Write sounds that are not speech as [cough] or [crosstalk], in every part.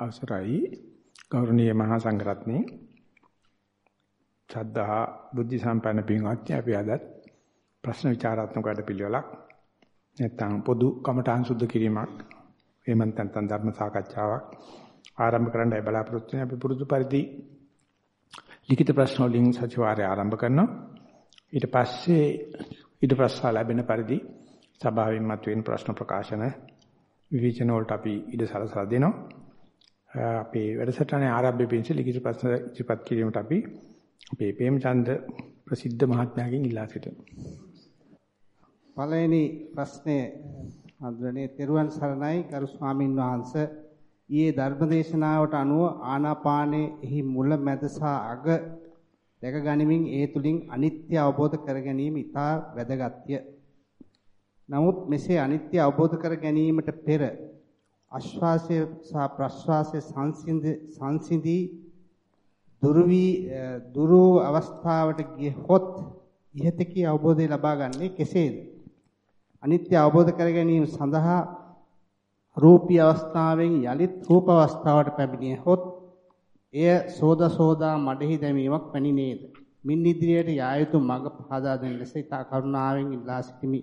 අවසරයි. ගෞරවනීය මහා සංඝරත්නයේ. ශ්‍රද්ධා බුද්ධ සම්පන්න පින්වත්නි අපි අද ප්‍රශ්න විචාරාත්මක වැඩපිළිවෙලක් නැත්නම් පොදු කමඨාන් සුද්ධ කිරීමක් එහෙම නැත්නම් ධර්ම සාකච්ඡාවක් ආරම්භ කරන්නයි බලාපොරොත්තු වෙන්නේ? අපි පුරුදු පරිදි ලිඛිත ප්‍රශ්න වලින් සතිವಾರය ආරම්භ කරනවා. ඊට පස්සේ ඊට ප්‍රශ්න ලැබෙන පරිදි සභාවෙන් මතුවෙන ප්‍රශ්න ප්‍රකාශන විවේචන වලට අපි ඉඩ සලසලා දෙනවා. අපේ වැඩසටහනේ ආරම්භය පිණිස ලිඛිත ප්‍රශ්න ඉදිරිපත් කිරීමට අපි අපේ ප්‍රේමචන්ද ප්‍රසිද්ධ මහත්මයාගෙන් ඉල්ලා සිටිනවා. පළවෙනි ප්‍රශ්නේ අද්වනේ තෙරුවන් සරණයි ගරු ස්වාමින් වහන්සේ ඊයේ ධර්මදේශනාවට අනුව ආනාපානයේ එහි මුල මැද සහ අග දැක ගනිමින් ඒ තුලින් අනිත්‍ය අවබෝධ කර ගැනීම ඉතා වැදගත්ය. නමුත් මෙසේ අනිත්‍ය අවබෝධ කර ගැනීමට පෙර ආශ්වාසය සහ ප්‍රශ්වාසය සංසිඳී දුරු වී දුරු අවස්ථාවට ගියහොත් ඉහතකී අවබෝධය ලබා ගන්නේ කෙසේද? අනිත්‍ය අවබෝධ කර ගැනීම සඳහා රූපී අවස්ථාවෙන් යලිත් රූප අවස්ථාවට පැමිණියහොත් එය සෝද සෝදා මඩෙහි දැමීමක් වැනි නේද? මින් ඉදිරියට යා යුතු මඟ පහදා දෙන ලෙස ඉතා කරුණාවෙන් ඉල්ලා සිටිමි.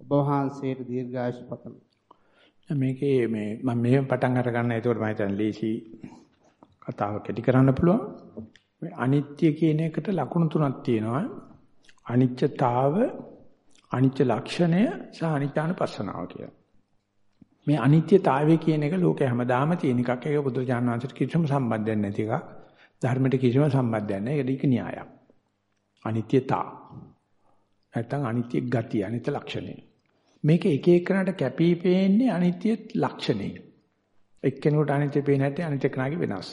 ඔබ වහන්සේට දීර්ඝායුෂ පතමි. මේකේ මේ මම මෙහෙම පටන් අර ගන්න. ඒකට මම හිතන්නේ ලීසි කතාව කෙටි කරන්න පුළුවන්. මේ අනිත්‍ය කියන එකට ලක්ෂණ තුනක් තියෙනවා. අනිත්‍යතාව, අනිත්‍ය ලක්ෂණය සහ අනිත්‍යානුපස්සනාව කියලා. මේ අනිත්‍යතාවය කියන එක ලෝකේ හැමදාම තියෙන එකක්. ඒක බුදුරජාණන් වහන්සේට කිසිම සම්බන්ධයක් නැති එකක්. ධර්මයට කිසිම සම්බන්ධයක් නැහැ. ඒක න්‍යායක්. අනිත්‍යතාව. නැත්තම් අනිත්‍ය ගතිය, අනිත්‍ය ලක්ෂණය. මේක එක එකනට කැපී පෙනෙන්නේ අනිත්‍ය ලක්ෂණය. එක්කෙනෙකුට අනිත්‍ය පේන්නේ නැත්නම් අනිත්‍ය කෙනාගේ වෙනස්.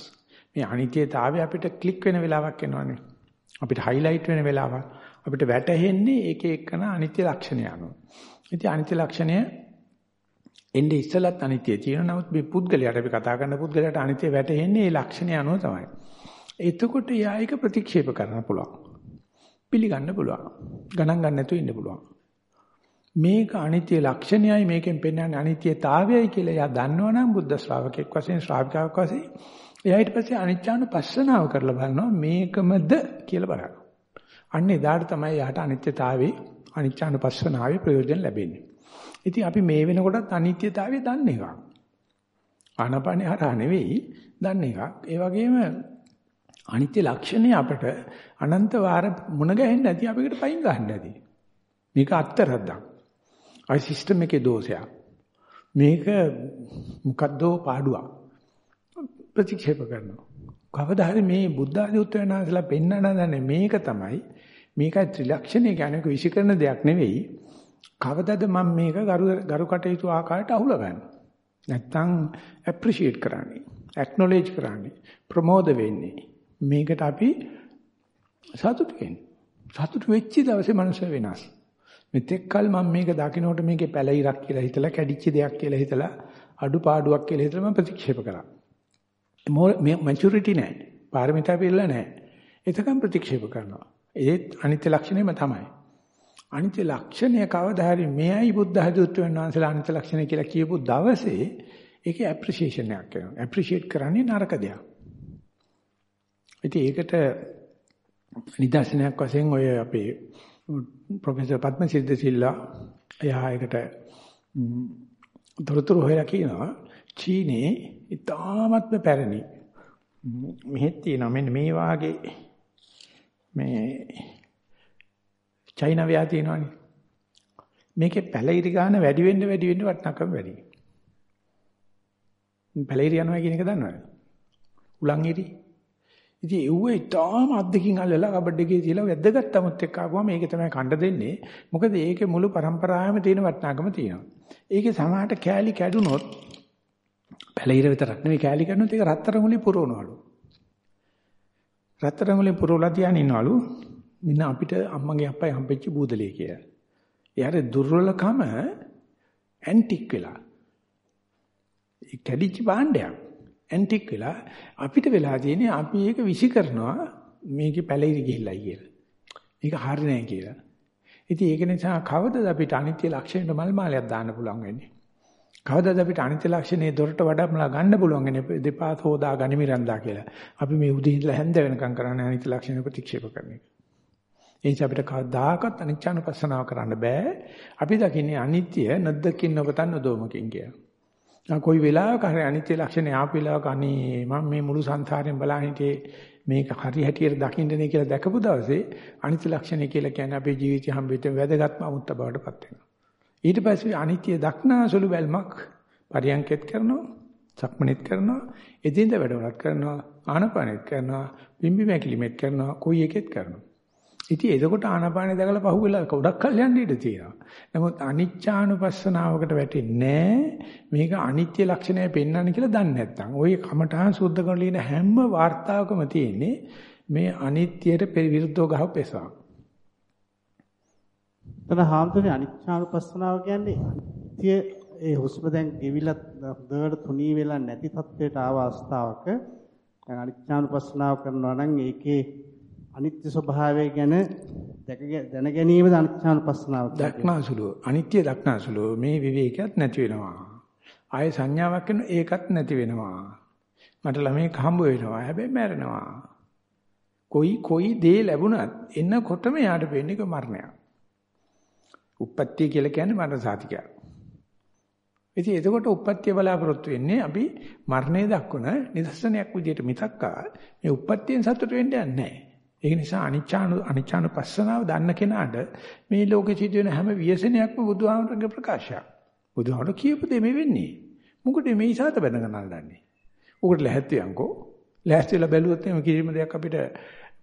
මේ අනිත්‍යතාවය අපිට ක්ලික් වෙන වෙලාවක් එනවනේ. අපිට හයිලයිට් වෙන වෙලාවක්. අපිට වැටහෙන්නේ එක එකන අනිත්‍ය ලක්ෂණය අනුව. ඉතින් අනිත්‍ය ලක්ෂණය එන්නේ ඉස්සලත් අනිත්‍ය තියෙනවා. නමුත් මේ පුද්ගලයාට අපි කතා කරන පුද්ගලයාට අනිත්‍ය වැටහෙන්නේ ඒ ලක්ෂණය අනුව තමයි. එතකොට යා එක ප්‍රතික්ෂේප කරන්න පුළුවන්. පිළිගන්න පුළුවන්. ගණන් ගන්න නැතුව ඉන්න පුළුවන්. මේක අනිත්‍ය ලක්ෂණයයි මේකෙන් පෙන්වන්නේ අනිත්‍යතාවයයි කියලා එයා දන්නවනම් බුද්ධ ශ්‍රාවකෙක් වශයෙන් ශ්‍රාවිකාවක් වශයෙන් එයා ඊට පස්සේ අනිත්‍යානුපස්සනාව කරලා බලනවා මේකමද කියලා බලනවා. අන්න එදාට තමයි යාට අනිත්‍යතාවේ අනිත්‍යානුපස්සනාවේ ප්‍රයෝජන ලැබෙන්නේ. ඉතින් අපි මේ වෙනකොටත් අනිත්‍යතාවය දන්න එකක්. ආනපනේ හරහා නෙවෙයි දන්න එකක්. ඒ වගේම අනිත්‍ය ලක්ෂණය අපට අනන්ත වාර මුණ ගැහෙන්නේ නැති අපිට පයින් ගන්න නැති. මේක අත්තරද්දක්. අයි සිස්ටම් එකේ දෝෂයක්. මේක මොකද්ද පාඩුවක්. ප්‍රතික්ෂේප කරනවා. කවදා හරි මේ බුද්ධ ආදී උත්තරනාසලා පෙන්වන්න දන්නේ මේක තමයි. මේකයි ත්‍රිලක්ෂණය කියන්නේ විශේෂකරන දෙයක් නෙවෙයි. කවදද මම මේක ගරු කටයුතු ආකාරයට අහුලගන්නේ? නැත්තම් ඇප්‍රීෂিয়েට් කරන්නේ, ඇක්නොලෙජ් කරන්නේ, ප්‍රමෝද වෙන්නේ. මේකට අපි සතුටු වෙන්නේ. සතුටු වෙච්ච දවසේ මනුස්සය වෙනස්. මෙතෙක් කල මම මේක දකින්නකොට මේකේ පැලිරක් කියලා හිතලා කැඩිච්ච දෙයක් කියලා හිතලා අඩුපාඩුවක් කියලා හිතලා මම ප්‍රතික්ෂේප කරා. මේ මැචුරිටි නැහැ. පාරමිතා පිළිලා නැහැ. එතකම් ප්‍රතික්ෂේප කරනවා. ඒත් අනිත්‍ය ලක්ෂණයම තමයි. අනිත්‍ය ලක්ෂණය කවදා හරි මෙයයි බුද්ධ හදුත්වයන් වහන්සේලා අනිත්‍ය ලක්ෂණය කියලා කියපු දවසේ ඒකේ ඇප්‍රීෂিয়েෂන් එකක් වෙනවා. ඇප්‍රීෂিয়েට් කරන්නේ නරක දෙයක්. ඉතින් ඒකට නිදර්ශනයක් වශයෙන් ඔය අපේ ප්‍රොෆෙසර් පද්මසිද්ධ සිල්ලා එයා ඒකට තොරතුරු හොයලා කියනවා චීනේ ඉතාමත්ම පැරණි. මෙහෙත් තියෙනවා. මෙන්න මේ වාගේ මේ චයිනා ව්‍යා තියෙනවනේ. මේකේ පැලිරි ගන්න වැඩි වෙන්න වැඩි වෙන්න වටිනාකම වැඩි. පැලිරි යනවා කියන එක දන්නවද? උලන් ඉරි ඉතින් ඒව ඊටාම අද්දකින් අල්ලලා කබඩ් එකේ තියලා වැද්දගත් අමුත් එක්ක ආවම මේක තමයි කණ්ඩ දෙන්නේ. මොකද ඒකේ මුළු પરම්පරාවෙම තියෙන වටිනාකම තියෙනවා. ඒකේ සමහරට කෑලි කැඩුනොත් පැලිර විතරක් නෙවෙයි කෑලි කැඩුනොත් ඒක රත්තරන් වලින් පුරවනවලු. රත්තරන් වලින් පුරවලා තියාගෙන ඉන්නවලු. මින්න අපිට අම්මගේ අප්පයි හම්බෙච්ච බූදලේ කියලා. එයාට දුර්වලකම ඇන්ටික් වෙලා. ඒ කැඩිච්ච භාණ්ඩයක්. ඇන්ටික් වෙලා අපිට වෙලා තියෙන්නේ අපි ඒක විසි කරනවා මේකේ පැලිරි ගිහිල්ලයි කියලා. මේක හරිය නෑ කියලා. ඉතින් ඒක නිසා කවදද අපිට අනිත්‍ය ලක්ෂණයට මල් මාලයක් දාන්න පුළුවන් වෙන්නේ? කවදාද අපිට අනිත්‍ය ලක්ෂණේ දොරට වඩාමලා ගන්න පුළුවන් දෙපා හොදා ගනිමිරන්දා කියලා. අපි මේ උදේ ඉඳලා හැන්ද වෙනකම් කරන්නේ අනිත්‍ය ලක්ෂණ ප්‍රතික්ෂේප කරන එක. ඒ නිසා අපිට කවදාකවත් අනිච්චානුපස්සනාව කරන්න බෑ. අපි දකින්නේ අනිත්‍ය නැද්දකින් නොපතන්න දෝමකින් කියලා. කොයි වෙලාවක හරි අනිත්‍ය ලක්ෂණේ ආපු වෙලාවක අනේ මම මේ මුළු සංසාරයෙන් බලන් හිටියේ මේක හරි හැටියට දකින්නනේ කියලා දැකපු දවසේ අනිත්‍ය ලක්ෂණය කියලා කියන්නේ අපේ ජීවිතය හම්බෙච්ච වැදගත්ම අමුත්ත බවට පත් වෙනවා. ඊට පස්සේ අනිත්‍ය දක්නාසුළු බැල්මක් පරියන්කෙත් කරනවා, සක්මනෙත් කරනවා, එදින්ද වැඩවලත් කරනවා, ආනපනෙත් කරනවා, බිම්බි මැකිලිමෙත් කරනවා, කොයි එකෙත් කරනවා. ඉතින් එතකොට ආනාපානෙ දැකලා පහුවෙලා ගොඩක් කල් යන්න ඉඩ තියෙනවා. නමුත් අනිච්චානුපස්සනාවකට වැටෙන්නේ මේක අනිත්‍ය ලක්ෂණය පෙන්වන්න කියලා දන්නේ නැත්නම් ওই කමඨාන් සුද්ධ කරන ලියන හැම වார்த்தාවකම තියෙන්නේ මේ අනිත්‍යයට විරුද්ධව ගහපු පෙසාවක්. එතන හාමුදුරනේ අනිච්චානුපස්සනාව කියන්නේ අනිත්‍ය ඒ හුස්ම දැන් ගෙවිලා හොඳට තුනී වෙලා නැති තත්වයට ආව අවස්ථාවක දැන් අනිච්චානුපස්සනාව කරනවා නම් ඒකේ අනිත්‍ය ස්වභාවය ගැන දැක දැන ගැනීමද අනිච්චානුපස්සනාව දක්නාසුලු අනිත්‍ය දක්නාසුලු මේ විවේකයක් නැති වෙනවා. ආය සංඥාවක් වෙන ඒකත් නැති වෙනවා. මට ළමෙක් හම්බ වෙනවා. හැබැයි මැරෙනවා. කොයි කොයි දේ ලැබුණත් එන්නකොටම යාට වෙන්නේ ක මරණයක්. උප්පත්තිය කියලා කියන්නේ මරණ සාතිකයක්. ඉතින් එතකොට උප්පත්තිය බලාපොරොත්තු වෙන්නේ අපි මරණය දක්වන නිදර්ශනයක් විදිහට මිසක්කා මේ උප්පත්තියෙන් සතුට වෙන්න යන්නේ නැහැ. ඒක නිසා අනිච්චානු අනිච්චානුපස්සනාව දන්න කෙනාට මේ ලෝකෙ සිදුවෙන හැම ව්‍යසනයක්ම බුදුහාමරගේ ප්‍රකාශයක්. බුදුහාමර කියපු දෙ මේ වෙන්නේ. මොකද මේ ඉසాత බඳගෙන නල්ලන්නේ. උකට ලැහැත්ති යංකෝ. ලැහැස්ති වෙලා බැලුවොත් එම කිසිම දෙයක් අපිට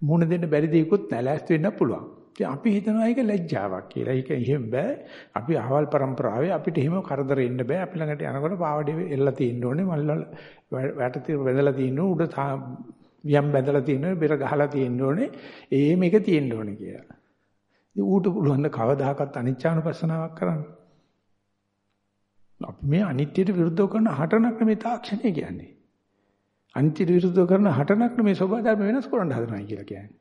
මුණ දෙන්න බැරි දෙයක්වත් නැලැස්ති වෙන්න පුළුවන්. ඉතින් අපි හිතනවා ඒක ලැජ්ජාවක් කියලා. ඒක එහෙම බෑ. අපි අහවල් પરම්පරාවේ අපිට එහෙම කරදර එන්න බෑ. අපි ළඟට යනකොට පාවඩේ එල්ලලා තියෙන්න ඕනේ. මල්වල වැට තිර වැඳලා තියෙන්න උඩ වියම් බැඳලා තියෙනවා බෙර ගහලා තියෙන්න ඕනේ ඒ මේක තියෙන්න ඕනේ කියලා. ඉතින් ඌට පුළුවන් ද කවදාකවත් අනිච්චානුපස්සනාවක් කරන්න. අපි මේ අනිත්‍යයට විරුද්ධව කරන හටනක් නෙමෙයි තාක්ෂණය කියන්නේ. අනිත්‍යයට විරුද්ධව කරන හටනක් නෙමෙයි ස්වභාව ධර්ම වෙනස් කරන්න හදනවා කියලා කියන්නේ.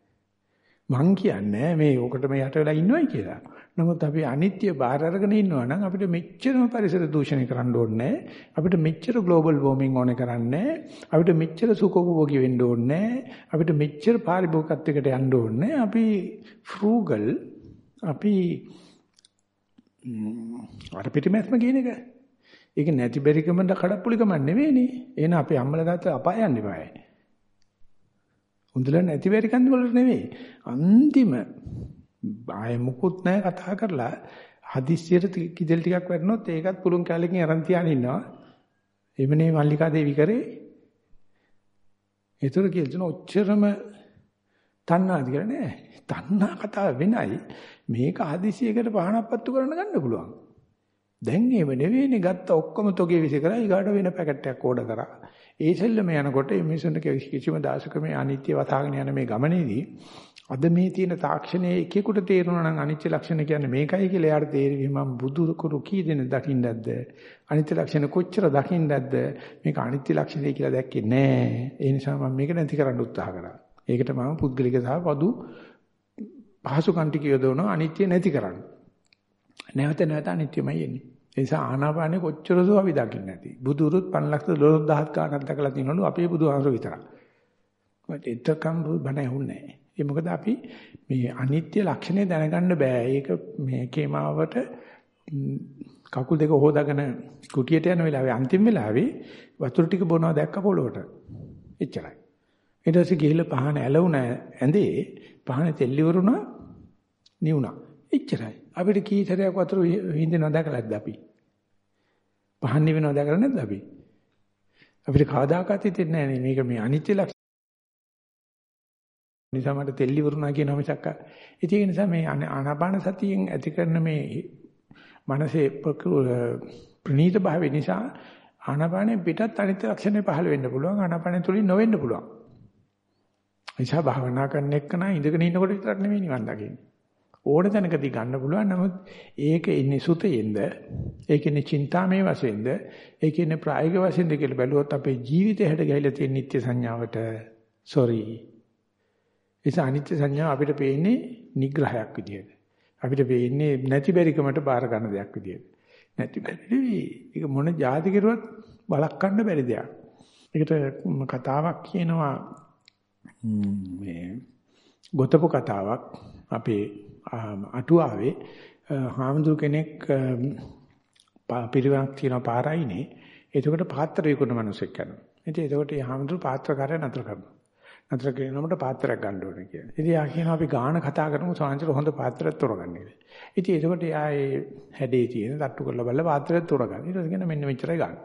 මං කියන්නේ මේ ඕකට මේ යට වෙලා ඉන්නවයි කියලා. නමුත් අපි අනිත්‍ය බාහිර අරගෙන ඉන්නවා නම් අපිට මෙච්චරම පරිසර දූෂණය කරන්න ඕනේ අපිට මෙච්චර ග්ලෝබල් වෝමින් ඕනේ කරන්නේ අපිට මෙච්චර සුඛෝපභෝගී වෙන්න ඕනේ අපිට මෙච්චර පාරිභෝගිකත්වයකට යන්න ඕනේ අපි ෆ්‍රූගල් අපි අර පිටිමැස්ම කියන එක. ඒක නැති බැරිකමද කඩප්පුලිකම නෙවෙයිනේ. එහෙනම් අපි අම්මලා තාත්තා අපාය යන්න බෑ උන්දල නැති බැරි කන්ද වලට නෙවෙයි අන්තිම ආයෙ මුකුත් නැහැ කතා කරලා හදිස්සියට කිදෙල් ටිකක් වැටුනොත් ඒකත් පුළුන් කැලකින් අරන් තියාගෙන ඉන්නවා. එමනේ මල්ලිකා දේවි කරේ. ඒතර කියලා දෙන ඔච්චරම තණ්හාද කියලා නෑ. තණ්හා කතාව වෙනයි. මේක හදිසියකට පහනක් පත්තු කරන්න ගන්න පුළුවන්. දැන් ඒව නෙවෙයිනේ ගත්ත ඔක්කොම තොගේ විසි කරා ඊගාට වෙන පැකට් එකක් ඕඩර් කරා. ඒ සෙල්ලම යනකොට මේ මිනිසුන්ට කිසිම දාසක මේ අනිත්‍ය වතාගෙන යන මේ ගමනේදී අද මේ තියෙන තාක්ෂණයේ එකෙකුට තේරුණා නම් අනිත්‍ය ලක්ෂණ කියන්නේ මේකයි කියලා එයාට තේරෙවි. මම බුදු කුරු කී දෙන දකින්නද අනිත්‍ය ලක්ෂණ කොච්චර දකින්නද මේක අනිත්‍ය ලක්ෂණය කියලා දැක්කේ නෑ. ඒ නිසා මම මේක නැති කරන්න උත්සාහ කරා. ඒකට මම පුද්ගලික සහ පදු පහසු කන්ටික යොදවනවා අනිත්‍ය නැති කරන්න. නැවත නැවත අනිත්‍යමයි එන්නේ. ඒ නිසා ආනාපානෙ කොච්චර දෝ අපි දකින්නේ නැති බුදුරුත් 512000 ගානක් දැකලා තියෙනවලු අපේ බුදුහාමර විතරක් මට එතකම් බණ ඇහුන්නේ නැහැ ඒ මොකද අපි මේ අනිත්‍ය ලක්ෂණය දැනගන්න බෑ. ඒක මේ කේමාවට කකුල් දෙක හොදාගෙන කුටියට යන වෙලාවේ අන්තිම වෙලාවේ වතුර ටික බොනවා දැක්ක පොළොවට. එච්චරයි. ඊට පස්සේ ගිහිල්ලා පහන ඇලවුණ ඇඳේ පහන තෙල්ලිවරුණා නිවුණා. එච්චරයි. අපිට කී සැරයක් වතුර හින්දෙනවද දැකලාද අපි? පහන් නිවෙනවද දැකලා නැද්ද අපි? අපිට කවදාකවත් හිතෙන්නේ නැහැ මේක මේ අනිත්‍ය නිසා මට තෙල්ලි වරුණා කියනවා මිසක් ඉතින් ඒ නිසා මේ ආනාපාන සතියෙන් ඇති කරන මේ මනසේ ප්‍රනීත භාවය නිසා ආනාපානෙ පිටත් අනිත්‍ය ලක්ෂණය පහළ වෙන්න පුළුවන් ආනාපානෙ තුලින් නොවෙන්න පුළුවන්. නිසා භාවනා කරන එක්කන ඉඳගෙන ඉන්නකොට විතරක් නෙමෙයි නිවන් දකින්නේ. ඕන තැනකදී ගන්න පුළුවන් නමුත් ඒක ඉන්නේ සුතයෙන්ද ඒක ඉන්නේ චින්තාමේ වශයෙන්ද ඒක ඉන්නේ ප්‍රායෝගික වශයෙන්ද කියලා බැලුවොත් අපේ ජීවිතේ හැට ගහලා තියෙන නිත්‍ය සංඥාවට sorry ඒස අනිත්‍ය සංඥා අපිට පේන්නේ නිග්‍රහයක් විදියට. අපිට පේන්නේ නැති බැරිකමට බාර ගන්න දෙයක් විදියට. නැති බැරි ඒක මොන જાති කෙරුවත් බලක් ගන්න බැරි දෙයක්. ඒකට කතාවක් කියනවා මේ ගොතපු කතාවක් අපේ අටුවාවේ හාමුදුර කෙනෙක් පිරිවන්ක් තියන පාරයිනේ එතකොට පාත්‍ර විකුණන මිනිස්සෙක් යනවා. ඉතින් එතකොට මේ හාමුදුර පාත්‍රකාරය නතර කරනවා. නතර කරනකොට පාත්‍රයක් ගන්න ඕනේ කියලා. ඉතින් යා කියනවා අපි ගාන කතා කරමු සාංශර හොඳ පාත්‍රයක් තෝරගන්න කියලා. ඉතින් එතකොට යා ඒ හැඩේ තියෙන තට්ටු කරලා බලලා පාත්‍රයක් තෝරගන්න. ඊට පස්සේ කියන මෙන්න මෙච්චරයි ගන්න.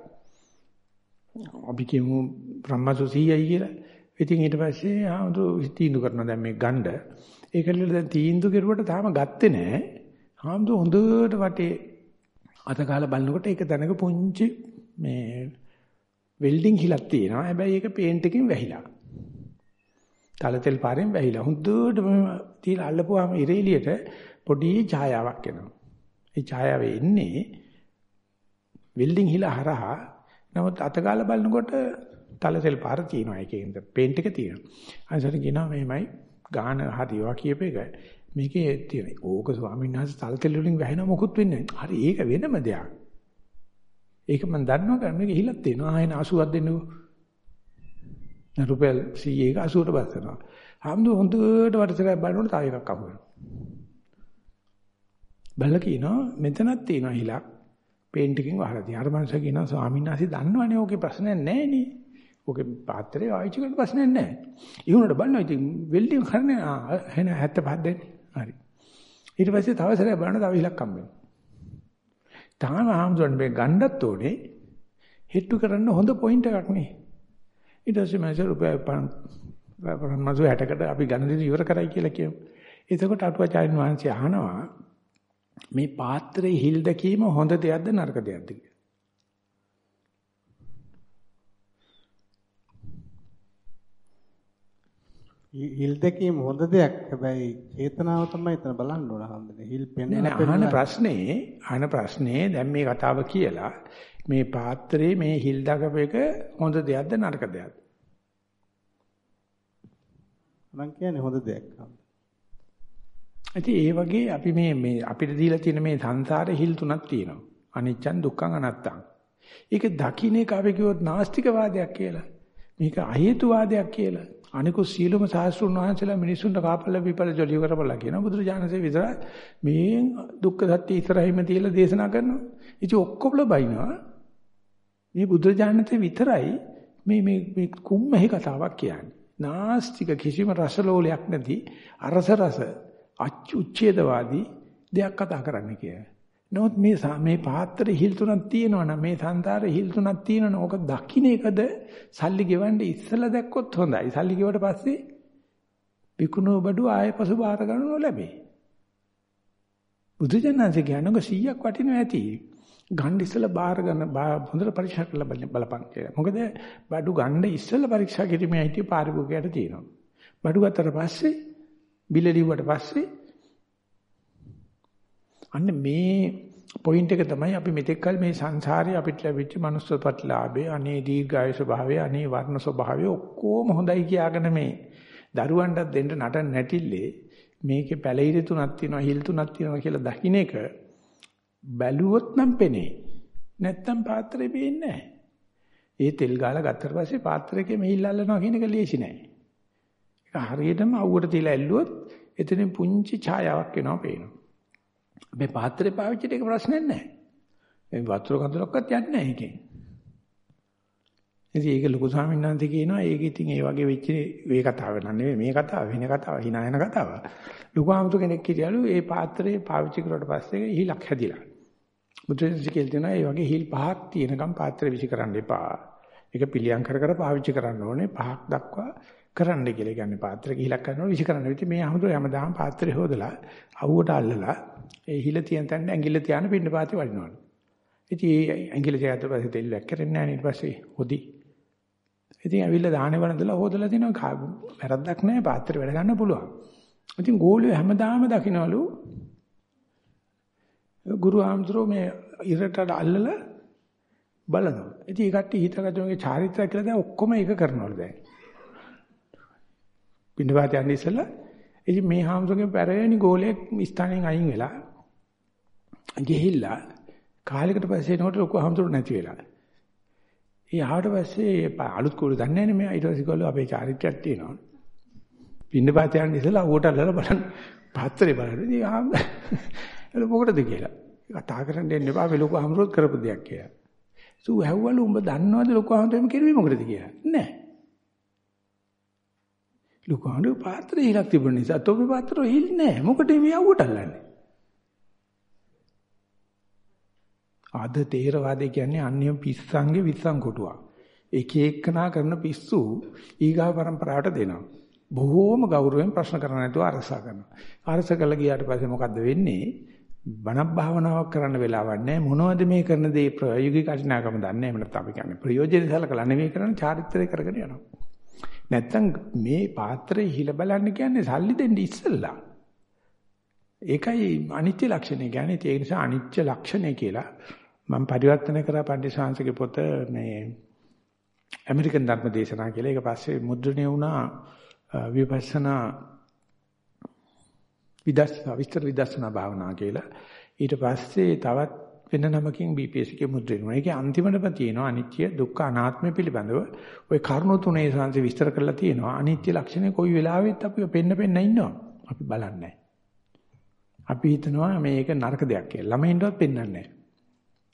අපි කියමු බ්‍රහ්මසු 100යි කියලා. ඉතින් ඊට පස්සේ හාමුදුරු තීන්දුව කරනවා දැන් මේ ගණ්ඩ. ඒකල්ල දැන් තීන්දුව කෙරුවට තාම ගත්තේ නැහැ. හාමුදුරු හොඳට වටේ අත කාලා බලනකොට ඒක දැනක පුංචි මේ වෙල්ඩින් හිලක් තියෙනවා. හැබැයි ඒක පේන්ට් එකකින් වැහිලා. තලතෙල් පාරෙන් වැහිලා. හුදුට තියලා අල්ලපුවාම ඉරේලියට පොඩි ඡායාවක් එනවා. ඒ ඡායාව එන්නේ වෙල්ඩින් හිල හරහා. නමුත් අතගාලා බලනකොට තලතෙල් පාර තියෙනවා ඒකෙන්ද පේන්ට් එක තියෙනවා. අනිසට කියනවා මේමයි ගාන හරිවා කියප එක. මේකේ තියෙන. ඕක ස්වාමීන් වහන්සේ තලතෙල් වලින් වැහෙන මොකුත් වෙන්නේ නැහැ. හරි ඒක වෙනම දෙයක්. ඒක මම දන්නවා ගන්න මේක හිලක් තියෙනවා. ආයෙන 80ක් දෙන්නකෝ. රුපියල් 100 එක 80ට බස්සනවා. හම්දු හොඳට වටසරයක් බලනකොට තව එකක් අහු වෙනවා. බැල කියනවා මෙතනක් තියෙනවා හිලක්. පේන්ට් එකකින් වහලා තියෙනවා. අර මනුස්සයා කියනවා ස්වාමීන් වහන්සේ දන්නවනේ ඕකේ ප්‍රශ්නයක් නැහැ නේ. ඕකේ පාත්‍රේ ආයිචි කරන්න ප්‍රශ්නයක් නැහැ. ඒ වුණාට බලනවා ඉතින් වෙල්ඩින් කරන්නේ ආ එන 75 දෙන්නේ. හරි. ඊට පස්සේ තව සැරයක් බලන්න තව හිලක් හම්බ වෙනවා. තාම ආම්සොන් මේ ගණ්ඩත් ඕනේ හෙට්ටු කරන්න හොඳ පොයින්ට් එකක් නේ. ඊට පස්සේ මම රුපියල් 50 අපි ගණන් දෙන ඉවර කරයි කියලා කියමු. එතකොට අටුවාචාර්යන් වහන්සේ අහනවා මේ පාත්‍රයේ හිල් දැකීම හොඳ දෙයක්ද නරක දෙයක්ද කියලා. හිල් දැකීම හොඳ දෙයක්. හැබැයි චේතනාව තමයි එතන බලන්න ඕන හන්දනේ. හිල් පෙන්වන්න අහන ප්‍රශ්නේ අහන ප්‍රශ්නේ දැන් මේ කතාව කියලා මේ පාත්‍රයේ මේ හිල් දකපේක හොඳ දෙයක්ද නරක දෙයක්ද? මම කියන්නේ හොඳ දෙයක්. ඉතින් ඒ වගේ අපි මේ මේ අපිට දීලා තියෙන මේ සංසාරේ හිල් තුනක් තියෙනවා. අනිච්චන් දුක්ඛං අනත්තං. ඒක දකින්න එක අපි කිව්වොත් නාස්තිකවාදයක් කියලා. මේක අහේතුවාදයක් කියලා. අනිකු සීලම සාස්ෘණ වහන්සේලා මිනිසුන්ට කාපල විපල ජොලිය කරපලා කියන බුදුරජාණන්සේ විතර මේ දුක්ඛ සත්‍ය ඉස්සරහින්ම තියලා දේශනා කරනවා. ඉතින් ඔක්කොම බයිනවා. මේ බුදුරජාණන්සේ විතරයි මේ මේ මේ කුම්මහේ කතාවක් කියන්නේ. නාස්තික කිසිම රසලෝලයක් නැති අරස රස අච්චුච්ඡේදවාදී දෙයක් කතා කරන්න කියලා. නමුත් මේ මේ පාත්‍රේ හිල් තුනක් තියෙනවා නම් මේ සංසාරේ හිල් තුනක් තියෙනවා ඕක දකින්න එකද සල්ලි ගෙවන්න ඉස්සලා දැක්කොත් හොඳයි. සල්ලි ගෙවට පස්සේ විකුණු බඩු ආයෙ පසු බාර ගන්නව ලැබේ. බුදුජානන්සේ කියනක 100ක් වටිනවා ඇති. ගන්න ඉස්සලා බාර ගන්න හොඳට පරීක්ෂා කරලා බලපන් කියලා. මොකද බඩු ගන්න ඉස්සලා පරීක්ෂා කිරීමේ අයිතිය පාරිභෝගිකයට තියෙනවා. බඩු ගත්තට පස්සේ බිල ලිව්වට පස්සේ අන්න මේ පොයින්ට් එක තමයි අපි මෙතෙක් කල මේ සංසාරේ අපිට ලැබිච්ච manuss ප්‍රතිලාභේ අනේ දීර්ඝායු ස්වභාවය අනේ වර්ණ ස්වභාවය ඔක්කොම හොඳයි කියාගෙන මේ දරුවන්ටත් දෙන්න නටන්න නැටිල්ලේ මේකේ පැලිරි තුනක් තියෙනවා හිල් තුනක් තියෙනවා කියලා දකින්න එක බැලුවොත් නම් පෙනේ නැත්තම් පාත්‍රේ පේන්නේ නැහැ. ඒ තෙල් ගාලා ගත්තට පස්සේ පාත්‍රයක මෙහිල් අල්ලනවා කියන එක ලේසි නෑ. ඒක හරියටම අවුවට තියලා ඇල්ලුවොත් එතනින් පුංචි ඡායාවක් එනවා පේනවා. මේ පාත්‍රේ පාවිච්චිට ඒක ප්‍රශ්නයක් නැහැ. මේ වතුර කඳුලක්වත් යන්නේ නැහැ ඒකෙන්. ඉතින් ඒක ලොකු ස්වාමීන් වහන්සේ කියනවා ඒක ඉතින් ඒ වගේ වෙච්ච මේ කතාව නෙවෙයි මේ කතාව වෙන කතාව hina යන කතාව. ලොකු ආමතු කෙනෙක් කියලාලු ඒ පාත්‍රේ පාවිච්චි කරුවට පස්සේ හිලක් හැදිලා. බුදුරජාණන් කියලා දෙනවා ඒ වගේ හිල් පහක් තියෙනකම් පාත්‍රේ විසි කරන්න එපා. ඒක පිළියම් කර කර පාවිච්චි කරන්න ඕනේ පහක් දක්වා කරන්න කියලා කියන්නේ පාත්‍රෙක හිලක් කරනවා විසි කරන්න. ඉතින් මේ අහමුදු හැමදාම පාත්‍රය හොදලා අවුවට අල්ලලා ඒ හිල තියන තැන ඇඟිල්ල තියාන පින්න පාතේ වඩිනවලු. ඉතින් ඒ ඇඟිල්ල තියාගත්ත පස්සේ තෙල් වැක්කරෙන්නේ නැහැ ඊට පස්සේ හොදි. ඉතින් ඇවිල්ලා දාහනේ වරන්දලා හොදලා තිනවා වැරද්දක් නැහැ පාත්‍රය වැඩ ගන්න පුළුවන්. ඉතින් ගෝලිය හැමදාම දකින්නවලු ගුරු ආම්ද්‍රෝ මේ ඉරට අල්ලලා බලනවා. ඉතින් ඒ කට්ටිය හිතගත්තෝගේ චාරිත්‍රා කියලා දැන් ඔක්කොම ඒක කරනවලු දැන්. පින්නපාත යන්නේ ඉස්සලා ඉතින් මේ හාමුදුරගේ පැරණි ගෝලයේ ස්ථානෙන් අයින් වෙලා ගිහිල්ලා කාලයකට පස්සේ එනකොට ලොකු හම්තුරු නැති වෙලා. ඒ ආවට පස්සේ අලුත් කුරු දන්නේ නැහැ නේ මෙයා ඊට පස්සේ කිව්වලු අපේ චාරිත්‍රාක් තියෙනවා. පින්න පාත යන ඉස්සලා ඌට අල්ලලා බලන්න පාත්‍රේ බලන්න. ඉතින් ආම් එළ [laughs] මොකටද කියලා. කතා කරන්න දෙන්න එපා අපි ලොකු හම්රුවත් කරපු දෙයක් කියලා. සූ හැව්වලු උඹ දන්නවද ලොකු හම්රුවෙම කිරුවේ මොකටද කියලා. නෑ. ලොකු හම්රුව පාත්‍රේ හිලක් තිබුණ නිසා තෝපේ පාත්‍රෝ හිල් නෑ. මොකටද මේ අවුවට අල්ලන්නේ? අද තේරවාදය කියන්නේ අන්‍යම් පිස්සන්ගේ විස්සන් කොටුවක්. එක එකනා කරන පිස්සු ඊගා પરම්පරාවට දෙනවා. බොහෝම ගෞරවයෙන් ප්‍රශ්න කරන්න නැතුව අරසා කරනවා. අරස කළ ගියාට පස්සේ මොකද්ද වෙන්නේ? බණක් භාවනාවක් කරන්න වෙලාවක් නැහැ. මොනවද මේ කරන දේ ප්‍රයෝගික කටිනාකම දන්නේ නැහැ. එහෙම නැත්නම් අපි කියන්නේ ප්‍රයෝජන සලකලා නෙමෙයි කරන්නේ චාරිත්‍රය කරගෙන යනවා. නැත්තම් මේ පාත්‍රය හිල බලන්න කියන්නේ සල්ලි දෙන්න ඉස්සෙල්ලා. ඒකයි අනිත්‍ය ලක්ෂණය කියන්නේ. ඒ නිසා අනිත්‍ය ලක්ෂණය කියලා මම පරිවර්තන කරා පණ්ඩිතාංශගේ පොත මේ ඇමරිකන් ධර්ම දේශනා කියලා. ඒක පස්සේ මුද්‍රණය වුණා විපස්සනා විදර්ශනා විස්තර විදර්ශනා භාවනා කියලා. ඊට පස්සේ තවත් වෙන නමකින් BPS එකේ මුද්‍රණය වුණා. ඒකේ අන්තිමටම තියෙනවා අනිත්‍ය දුක්ඛ අනාත්ම පිළිබඳව ওই කරුණු තුනේ සංසි විස්තර කරලා තියෙනවා. අනිත්‍ය ලක්ෂණය කොයි වෙලාවෙත් අපි පෙන්න පෙන්න ඉන්නවා. අපි බලන්නේ අපි හිතනවා මේක නරක දෙයක් කියලා. ළමයින්ටවත් පෙන්වන්නේ නැහැ.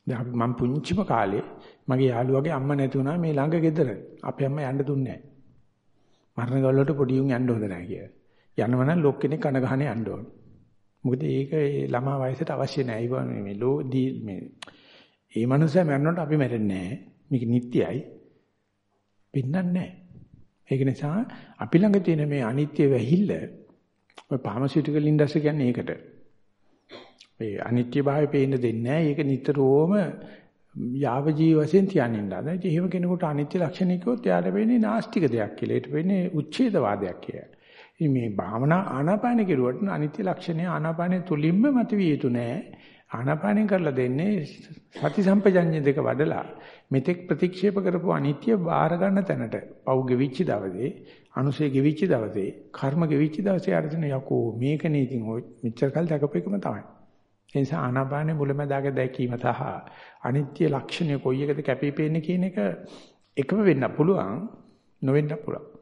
දැන් අපි මම පුංචිම කාලේ මගේ යාළුවාගේ අම්මා නැති වුණා මේ ළඟ ගෙදර. අපේ අම්මා යන්න දුන්නේ නැහැ. මරණ ගල් වලට පොඩි උන් යන්න හොඳ නැහැ කියලා. යනවා නම් ලොක් කෙනෙක් කන ගහනේ යන්න ඕන. මොකද ඒක ඒ ළමා වයසට අවශ්‍ය නැහැ. ඒ මේ ලෝ දී මේ ඒ මනුස්සයා මරනකොට අපි මැරෙන්නේ නැහැ. මේක නිට්ටයයි. පින්නන්නේ නැහැ. ඒක නිසා අපි ළඟ තියෙන මේ අනිත්‍ය වැහිල්ල ඔය ෆාමසිටිකල් ඉන්ඩස්ට්‍රි කියන්නේ ඒකට. මේ අනිත්‍ය භාවය පේන්න දෙන්නේ නැහැ. ඒක නිතරම යාව ජීව වශයෙන් තියන්නේ නැහැ. ඉතින් එහෙම කෙනෙකුට අනිත්‍ය ලක්ෂණ කිව්වොත් එයාට වෙන්නේ නාස්තික දෙයක් කියලා. ඒට වෙන්නේ උච්ඡේදවාදයක් කියලා. ඉතින් මේ භාවනා ආනාපාන කෙරුවට අනිත්‍ය ලක්ෂණය ආනාපානය තුලින්ම මතුවිය යුතු නෑ. ආනාපානෙන් කරලා දෙන්නේ සති සම්පජඤ්ඤ දෙක වඩලා මෙතෙක් ප්‍රතික්ෂේප කරපු අනිත්‍ය බාර ගන්න තැනට පව් ගෙවිච්ච දවසේ අනුසය ගෙවිච්ච දවසේ කර්ම ගෙවිච්ච දවසේ ආරදින යකෝ මේකනේ ඉතින් ඔය මෙච්චර කල් දැකපු එකම තමයි. ඒ නිසා ආනාපානේ මුලමදාග දැකීම සහ අනිත්‍ය ලක්ෂණය කොයි එකද කැපිපෙන්නේ කියන එක එකම වෙන්න පුළුවන් නොවෙන්න පුළුවන්.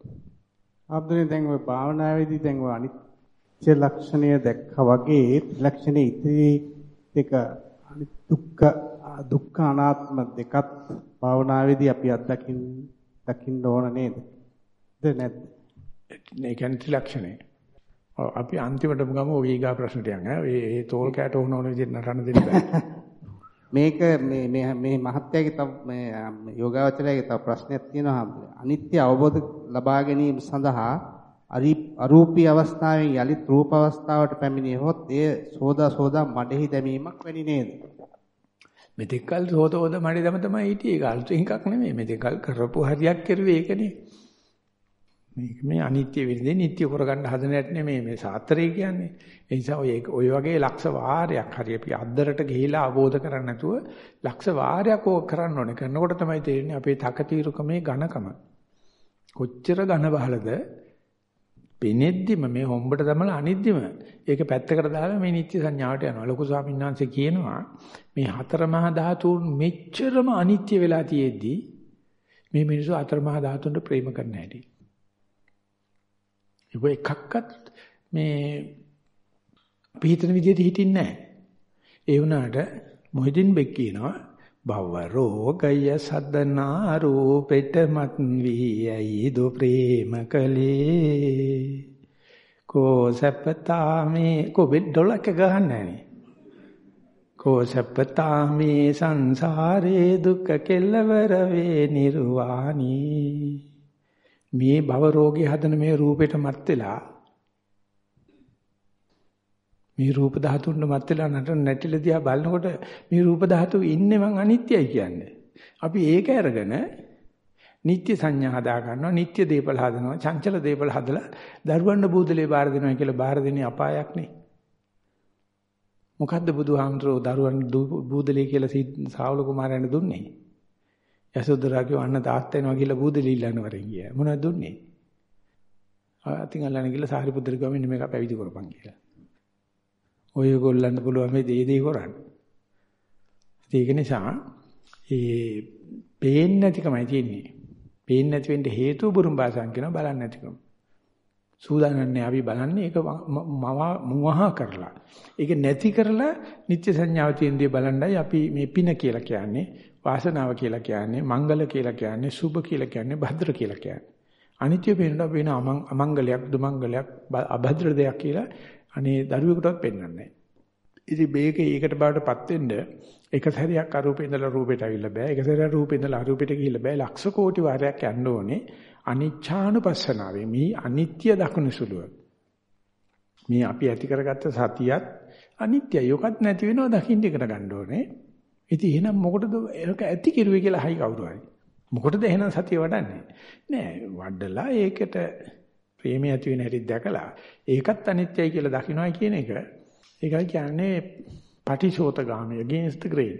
ආබ්දුනේ දැන් ඔය භාවනාවේදී දැන් ඔය අනිත්‍ය ලක්ෂණය දැක්කා වගේ ලක්ෂණේ ඉතිරි දෙක දුක්ඛ දුක්ඛ අනාත්ම දෙකත් භාවනාවේදී අපි අත්දකින්න දකින්න ඕන නේද? ද නැද්ද? ඒ කියන්නේ ත්‍රිලක්ෂණේ. අපි අන්තිමටම ගමු ඔය ඊගා ප්‍රශ්නට යන්න. ඒ ඒ තෝල් කැට ඕන ඕන විදිහට නටන්න දෙන්න බෑ. [laughs] මේක මේ මේ මේ මහත්යගේ තව මේ යෝගාවචරයේ තව ප්‍රශ්නයක් තියෙනවා. අනිත්‍ය අවබෝධ ලබා ගැනීම සඳහා අරූපී අවස්ථාවෙන් යලිත් රූප අවස්ථාවට පැමිණියොත් එය සෝදා සෝදා මඩෙහි දැමීමක් වැනි නේද? මෙතෙක්කල් සෝතෝද මඩේ දැම තමයි හිටියේ. ඒක අලුතෙන් එකක් නෙමෙයි. මෙතෙක්කල් කරපු හරියක් කරුවේ ඒකනේ. මේක මේ අනිත්‍ය වෙන්නේ නිට්ටය කරගන්න හදන යට නෙමෙයි මේ සාත්‍රය කියන්නේ. ඒ නිසා ඔය ඔය වගේ ලක්ෂ වාරයක් හරි අපි අද්දරට ගිහිලා අවබෝධ කරගන්න නැතුව ලක්ෂ වාරයක් ඕක කරන්න ඕනේ. කරනකොට තමයි තේරෙන්නේ අපේ තකතිරුකමේ ඝනකම. කොච්චර ඝන බහලද පෙනෙද්දිම මේ හොම්බට දමලා අනිද්දිම ඒක පැත්තකට දාලා මේ නිත්‍ය සංඥාවට යනවා. ලොකු ස්වාමීන් වහන්සේ කියනවා මේ හතර මහා ධාතුන් මෙච්චරම අනිත්‍ය වෙලා තියෙද්දි මේ මිනිස්සු හතර මහා ධාතුන්ට ප්‍රේම කරන්න හැටි. ඒක එකක්වත් මේ අපි හිතන විදිහට හිටින්නේ නැහැ. ඒ වුණාට මොහිදින් බෙක් කියනවා භව රෝගය සද්දනා රූපෙට මත් වී ඇයි දෝ ප්‍රේම කලේ කෝ සප්පතා මේ කෝ බෙඩොලක ගහන්නේ කෝ සප්පතා මේ සංසාරේ දුක කෙලවර වේ නිර්වාණී? මේ භව රෝගේ හදන මේ රූපෙට මත් වෙලා මේ රූප ධාතුන්ට මත් වෙලා නටන නැටිල දිහා බලනකොට මේ රූප ධාතුව ඉන්නේ මං අනිත්‍යයි කියන්නේ. අපි ඒක අරගෙන නිත්‍ය සංඥා හදා ගන්නවා, නිත්‍ය දේපල හදනවා, චංචල දේපල හදලා දරුවන්න බූදලේ බාර දෙනවා කියලා බාර දෙන්නේ අපායක් නේ. මොකද්ද බුදුහාමුදුරුවෝ දරුවන් බූදලේ කියලා සාවල කුමාරයන්ට දුන්නේ? යසෝදරා කිව්ව අන්න තාත්තා එනවා කියලා බූදලි ඉල්ලන්න වරෙන් ගියා. මොනවද දුන්නේ? අතින් අල්ලන්න ගිහලා සාරිපුත්‍ර කිව්වා මෙන්න මේක පැවිදි කරපන් කියලා. ඔය ගොල්ලන්ට පුළුවන් මේ දේ දේ කරන්න. ඒක නිසා ඒ පේන්නේ නැතිකමයි තියෙන්නේ. පේන්නේ නැති වෙන්න හේතුව බුරුම් භාෂාවෙන් කියනවා බලන්නේ නැතිකම. සූදානම් අපි බලන්නේ ඒක මවහා කරලා. ඒක නැති කරලා නිත්‍ය සංඥාව තියෙන දේ බලන්නයි අපි මේ පින කියලා කියන්නේ, වාසනාව කියලා කියන්නේ, මංගල කියලා කියන්නේ, සුභ කියලා කියන්නේ, භද්‍ර කියලා කියන්නේ. අනිත්‍ය පේනකොට වෙන අමංගලයක්, දුමංගලයක්, අභද්‍ර දෙයක් කියලා අනේ දරුවෙකුටවත් පෙන්වන්නේ නැහැ. ඉතින් මේක ඒකට බාටපත් වෙන්න එක සැරයක් අරූපේ ඉඳලා රූපෙට අවිල්ල බෑ. එක සැරයක් රූපේ ඉඳලා අරූපෙට ගිහිල්ලා බෑ. ලක්ෂ කෝටි වාරයක් යන්න ඕනේ. අනිච්ඡානුපස්සනාවේ මේ අනිත්‍ය දකුණු සුළුව. මේ අපි ඇති කරගත්ත සතියත් අනිත්‍යයි. යොකත් නැති වෙනවා දකින්න ඉගෙන ගන්න ඕනේ. ඉතින් එහෙනම් මොකටද ඒක ඇති කිරුවේ කියලා හයි කවුරු හරි. මොකටද එහෙනම් සතිය වඩන්නේ? නෑ වඩලා ඒකට ප්‍රේමය ඇති වෙන හැටි දැකලා ඒකත් අනිත්‍යයි කියලා දකින්නයි කියන එක. ඒකයි කියන්නේ පටිශෝතගාමී against the grain.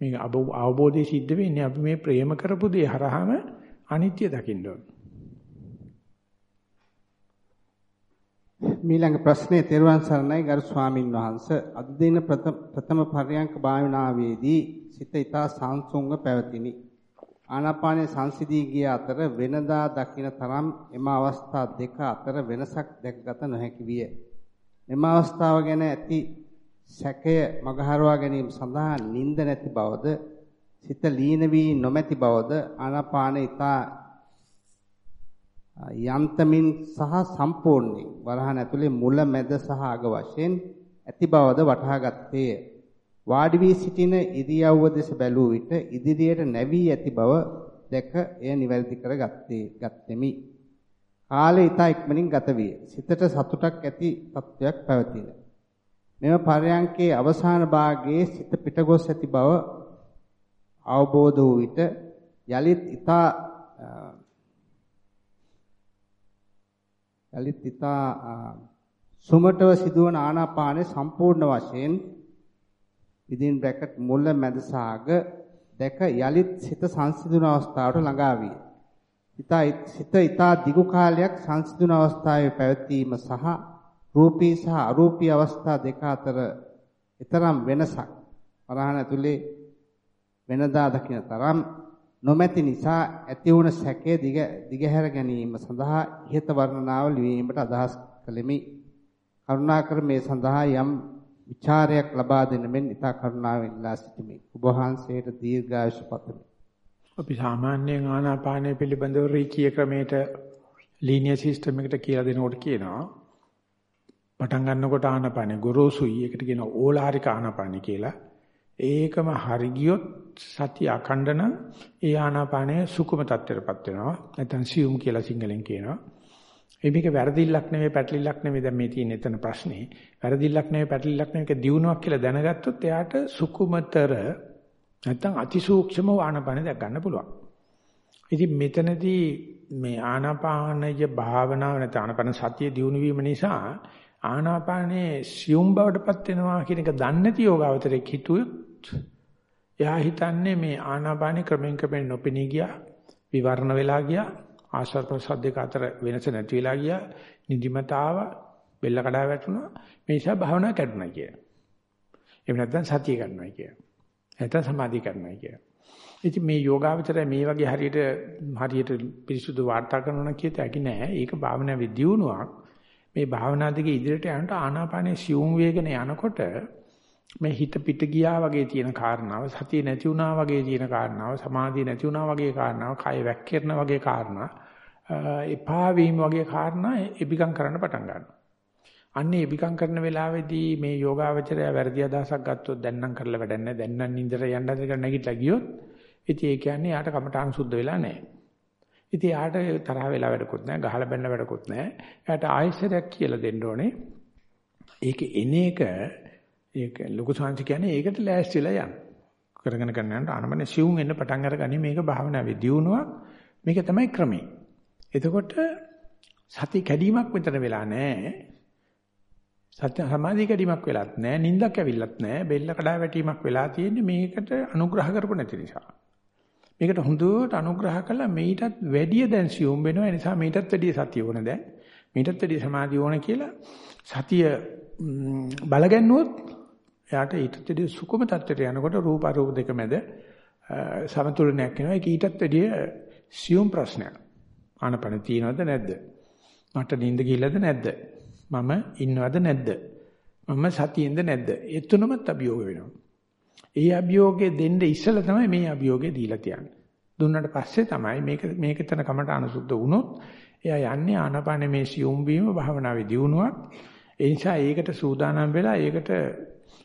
මේක අවබෝධය සිද්ධ වෙන්නේ අපි මේ ප්‍රේම කරපු දේ හරහාම අනිත්‍ය දකින්න ඕන. මීළඟ ප්‍රශ්නේ තෙරුවන් සරණයි ගරු ස්වාමින් වහන්සේ අද දින ප්‍රථම පර්යංක භාවනාවේදී සිත ඊතා සංසුන්ව පැවතිනි. ආනාපානයේ සංසිදී ගිය අතර වෙනදා දකින තරම් එම අවස්ථා දෙක අතර වෙනසක් දැකගත නොහැකි විය. එම අවස්ථාව ගැන ඇති සැකය මගහරවා ගැනීම සඳහා නිින්ද නැති බවද සිත ලීන වී නොමැති බවද ආනාපාන ඊතා යන්තමින් සහ සම්පූර්ණයෙන් වරහන් ඇතුලේ මුල මැද සහ අග වශයෙන් ඇති බවද වටහා ගත්තේය. වාඩි වී සිටින ඉරියව්ව දෙස බැලූ විට ඉදිරියට නැවී ඇති බව දැක එය නිවැරදි කර ගත්තේ ගත්ෙමි. කාලය ඊතා ඉක්මනින් ගත විය. සිතට සතුටක් ඇති තත්වයක් පැවතින. මෙම පරයන්කේ අවසාන භාගයේ සිත පිටගොස් ඇති බව අවබෝධ වූ විට යලිත් ඊතා යලිත් ඊතා සුමටව සිදුවන ආනාපානයේ සම්පූර්ණ වශයෙන් within bracket මුල මැද සාග දැක යලිත් සිත සංසිඳුන අවස්ථාවට ළඟා විය. ඊතා සිත ඊතා දිගු කාලයක් සංසිඳුන අවස්ථාවේ පැවතීම සහ රූපී සහ අරූපී අවස්ථා දෙක අතර ඊතරම් වෙනසක් වරහන් ඇතුලේ වෙනදා දකින තරම් නොමැති නිසා ඇති වුණ සැකය දිග දිගහැර ගැනීම සඳහා ඉහත වර්ණනාව ලිවීමට අදහස් කළෙමි. කරුණාකර මේ සඳහා යම් විචාරයක් ලබා දෙන මෙන් ඉතා කරුණාවෙන් ඉල්ලා සිටිමි. ඔබ වහන්සේට දීර්ඝායුෂ පතමි. අපි සාමාන්‍යයෙන් ආනාපානය පිළිබඳව රීකී ක්‍රමයට ලීනියර් සිස්ටම් එකට කියලා දෙනකොට කියනවා පටන් ගන්නකොට ආනාපානෙ ගොරෝසුයි ඒකට කියනවා ඕලාරික ආනාපානෙ කියලා. ඒකම හරි ගියොත් සතිය අඛණ්ඩන ඒ ආනාපානය සුකුම තත්ත්වයටපත් වෙනවා. නැත්නම් සියුම් කියලා සිංහලෙන් කියනවා. ඒ මේක වැරදිල්ලක් නෙවෙයි පැටලිල්ලක් නෙවෙයි දැන් මේ තියෙන එතන ප්‍රශ්නේ. වැරදිල්ලක් නෙවෙයි පැටලිල්ලක් නෙවෙයි ඒක දියුණුවක් කියලා දැනගත්තොත් එයාට සුකුමතර නැත්නම් අතිසූක්ෂම ආනාපානය දැක් ගන්න පුළුවන්. ඉතින් මෙතනදී මේ ආනාපානය භාවනාව නැත්නම් ආනාපාන සතිය දියුණු වීම නිසා ආනාපානයේ සියුම් බවටපත් වෙනවා කියන එක දන්නේ නැති යෝගාවතරෙක් හිතුවොත් එයා හිතන්නේ මේ ආනාපානයේ ක්‍රමෙන් ක්‍රමෙන් නොපෙනී ගියා විවරණ වෙලා ගියා ආශ්වාස ප්‍රශ්වාස දෙක අතර වෙනස නැති වෙලා ගියා නිදිමතාව බෙල්ල කඩා වැටුණා මේ නිසා භාවනා කැඩුණා කිය. එහෙම නැත්නම් සතිය ගන්නවා කිය. නැත්නම් සමාධිය කරනවා කිය. ඉතින් මේ යෝගාවචරය මේ වගේ හරියට හරියට පිරිසුදු වාර්තා කරනවා නම් කියත හැකි නෑ. ඒක භාවනාවේ දියුණුවක්. මේ භාවනා දිගේ ඉදිරියට යනට ආනාපානේ සියුම් වේගන යනකොට මේ හිත පිට ගියා වගේ තියෙන කාරණාව සතිය නැති වුණා වගේ තියෙන කාරණාව සමාධිය නැති වුණා වගේ කාරණාව කය වැක්කිරන වගේ කාරණා එපා වීම වගේ කාරණා එබිකම් කරන්න පටන් ගන්නවා. අන්නේ එබිකම් කරන වෙලාවේදී මේ යෝගාවචරය වැරදි අදහසක් ගත්තොත් දැන් නම් කරලා වැඩක් නැහැ. දැන් නම් නින්දට යන්න දෙක නැගිටලා ගියොත් ඉතින් ඒ කියන්නේ යාට කමඨාන් සුද්ධ වෙලා නැහැ. ඉතින් යාට තරහ වෙලා වැඩකුත් නැහැ, ගහලා බැන්න වැඩකුත් නැහැ. යාට ආයෙසරයක් කියලා දෙන්න ඕනේ. ඒක එන එක ඒක ලොකු සංසි කියන්නේ ඒකට ලෑස්තිලා යන්න. කරගෙන කරන යනට අනමනේ සිවුම් එන්න පටන් අරගනි මේක භාවනාවේ දියුණුවක්. මේක තමයි ක්‍රමය. එතකොට සති කැඩීමක් මෙතන වෙලා නැහැ. සත්‍ය සමාධි කැඩීමක් වෙලත් නැහැ. නිින්දක් ඇවිල්ලත් නැහැ. බෙල්ල කඩා වැටීමක් වෙලා තියෙන්නේ මේකට අනුග්‍රහ කරපො නැති නිසා. මේකට හොඳට අනුග්‍රහ කළා මේටත් වැඩිය දැන් සියුම් වෙනවා. ඒ නිසා මේටත් වැඩිය සතිය ඕන දැන්. මේටත් වැඩිය සමාධිය ඕන කියලා සතිය බලගන්නුවොත් එයාට ඊටතදී සුකුම තත්ත්වයට යනකොට රූප අරූප දෙක මැද සමතුලනයක් වෙනවා. ඒක ඊටත් වැඩිය සියුම් ප්‍රශ්නයක්. ආනපන තියනවද නැද්ද? මට නිින්ද ගිහිල්ලාද නැද්ද? මම ඉන්නවද නැද්ද? මම සතියෙන්ද නැද්ද? ඒ තුනමත් අභියෝග වෙනවා. ඒ අභියෝගේ දෙන්න ඉස්සලා තමයි මේ අභියෝගේ දීලා තියන්නේ. දුන්නාට පස්සේ තමයි මේක මේක තන කමට අනුසුද්ධ වුණොත් එයා යන්නේ ආනපාන මේ සියුම් වීම භාවනාවේ දියුණුවක්. ඒ නිසා ඒකට සූදානම් වෙලා ඒකට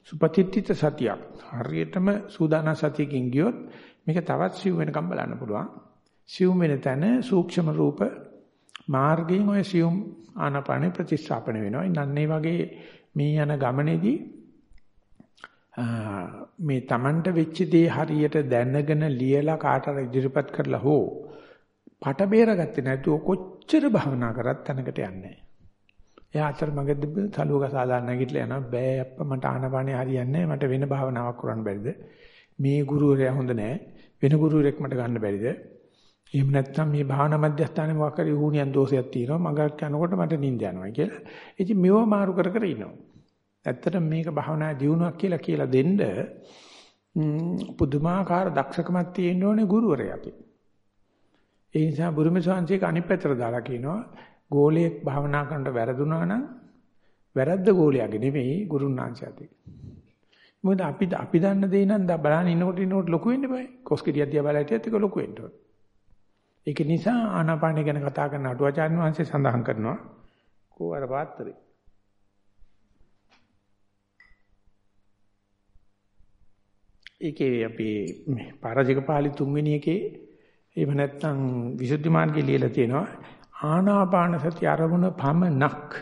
සුපතිත්‍ිත සතියක්. හරියටම සූදානම් සතියකින් ගියොත් මේක තවත් සිව් වෙනකම් බලන්න පුළුවන්. සිව් වෙන තැන සූක්ෂම රූප මාර්ගයෙන් ඔය සියුම් ආනපාන ප්‍රතිස්ථාපන වෙනවා. ඉන්නන්නේ වගේ මේ යන ගමනේදී මේ Tamanට වෙච්ච දේ හරියට දැනගෙන ලියලා කාටට ඉදිරිපත් කරලා හෝ පට බේරගත්තේ නැතුව කොච්චර භවනා කරත් තැනකට යන්නේ නැහැ. එයා අතරමඟදී සලුවක සාදාන්න නැගිටලා යනවා බෑ අප්පා මට ආනපානේ හරියන්නේ මට වෙන භාවනාවක් කරන්න බැරිද? මේ ගුරුවරයා හොඳ නැහැ. වෙන ගුරුවරෙක් මට ගන්න බැරිද? එහෙම නැත්නම් මේ භාවනා මධ්‍යස්ථානේ මොකක් හරි ඌණියන් දෝෂයක් තියෙනවා මගක් යනකොට මට නිින්ද යනවා කියලා. ඉතින් මෙව මාරු කර කර ඉන්නවා. ඇත්තටම මේක භාවනා දියුණුවක් කියලා කියලා දෙන්න පුදුමාකාර දක්ෂකමක් තියෙන්න ඕනේ ගුරුවරයාගේ. ඒ නිසා බුරුම සංසේක අනිත් පැත්තට දාලා කියනවා ගෝලයක් භාවනා කරනට වැරදුනා නම් වැරද්ද ගෝලයාගේ නෙවෙයි ගුරුනාංශයතේ. මොකද අපි අපි දන්න දේ නම් බලන්න ඉන්නකොට ඉන්නකොට ලොකු වෙන්න බෑ. කොස්කිරිය දිහා බලලා හිටියත් ඒක ලොකු වෙන්න ඕනේ. ඒක නිසා ආනාපානය ගැන කතා කරන අටුවාචාර්ය වංශය සඳහන් කරනවා කෝ අර පාත්‍රේ. ඒකේ අපි පරාජික පාළි තුන්වෙනි එකේ එහෙම නැත්නම් විසුද්ධි මාර්ගයේ ලියලා තියෙනවා ආනාපාන සති අරමුණ පමනක්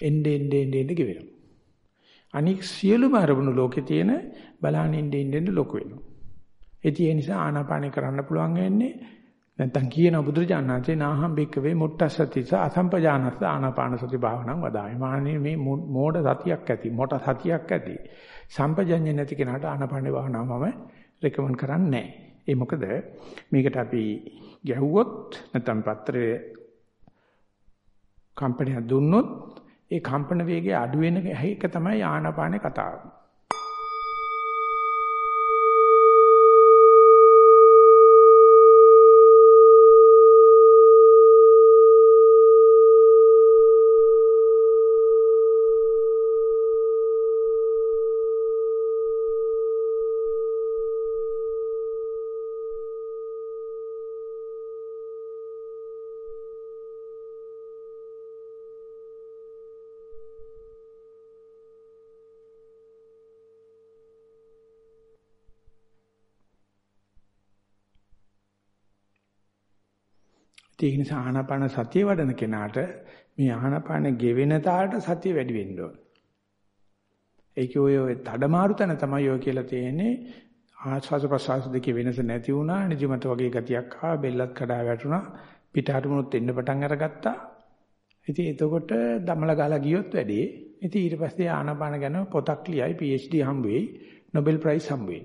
එන්නේ එන්නේ එන්නේ ගෙවෙනවා. අනික් සියලුම අරමුණු ලෝකේ තියෙන බලාන ඉන්නේ ඉන්නේ ලොකු වෙනවා. ඒ නිසා ආනාපානය කරන්න පුළුවන් වෙන්නේ නැත්තම් කියන බුදුරජාණන්සේ නාහම් බික්කවේ මුට්ටසතිස අසම්පජානස්ස ආනාපාන සති භාවනං වදායි. මානේ මේ මෝඩ සතියක් ඇති, මොට සතියක් ඇති. සම්පජඤ්ඤ නැති කෙනාට ආනාපාන භාවනාව මම රෙකමන්ඩ් කරන්නේ නැහැ. ඒ මොකද මේකට අපි ගැහුවොත් නැත්නම් පත්‍රයේ කම්පැනි දුන්නොත් ඒ කම්පන වේගය අඩු වෙන එක තමයි ආනාපානේ කතාව. ඒක නිසා ආනාපාන සතිය වඩන කෙනාට මේ ආනාපාන ගෙවෙන තාලට සතිය වැඩි වෙන්න ඕන. ඒක ඔය ඔය තඩමාරු තැන තමයි ඔය කියලා තියෙන්නේ ආස්වාද ප්‍රසවාස දෙකේ වෙනස නැති වුණා නිදිමත වගේ ගතියක් ආවා බෙල්ලත් කඩා වැටුණා පිටහට මුණුත් එන්න පටන් අරගත්තා. ඉතින් එතකොට දමල ගාලා ගියොත් වැඩේ. ඉතින් ඊට පස්සේ ආනාපාන ගැන පොතක් ලියයි PhD හම්බ වෙයි Nobel Prize හම්බ වෙයි.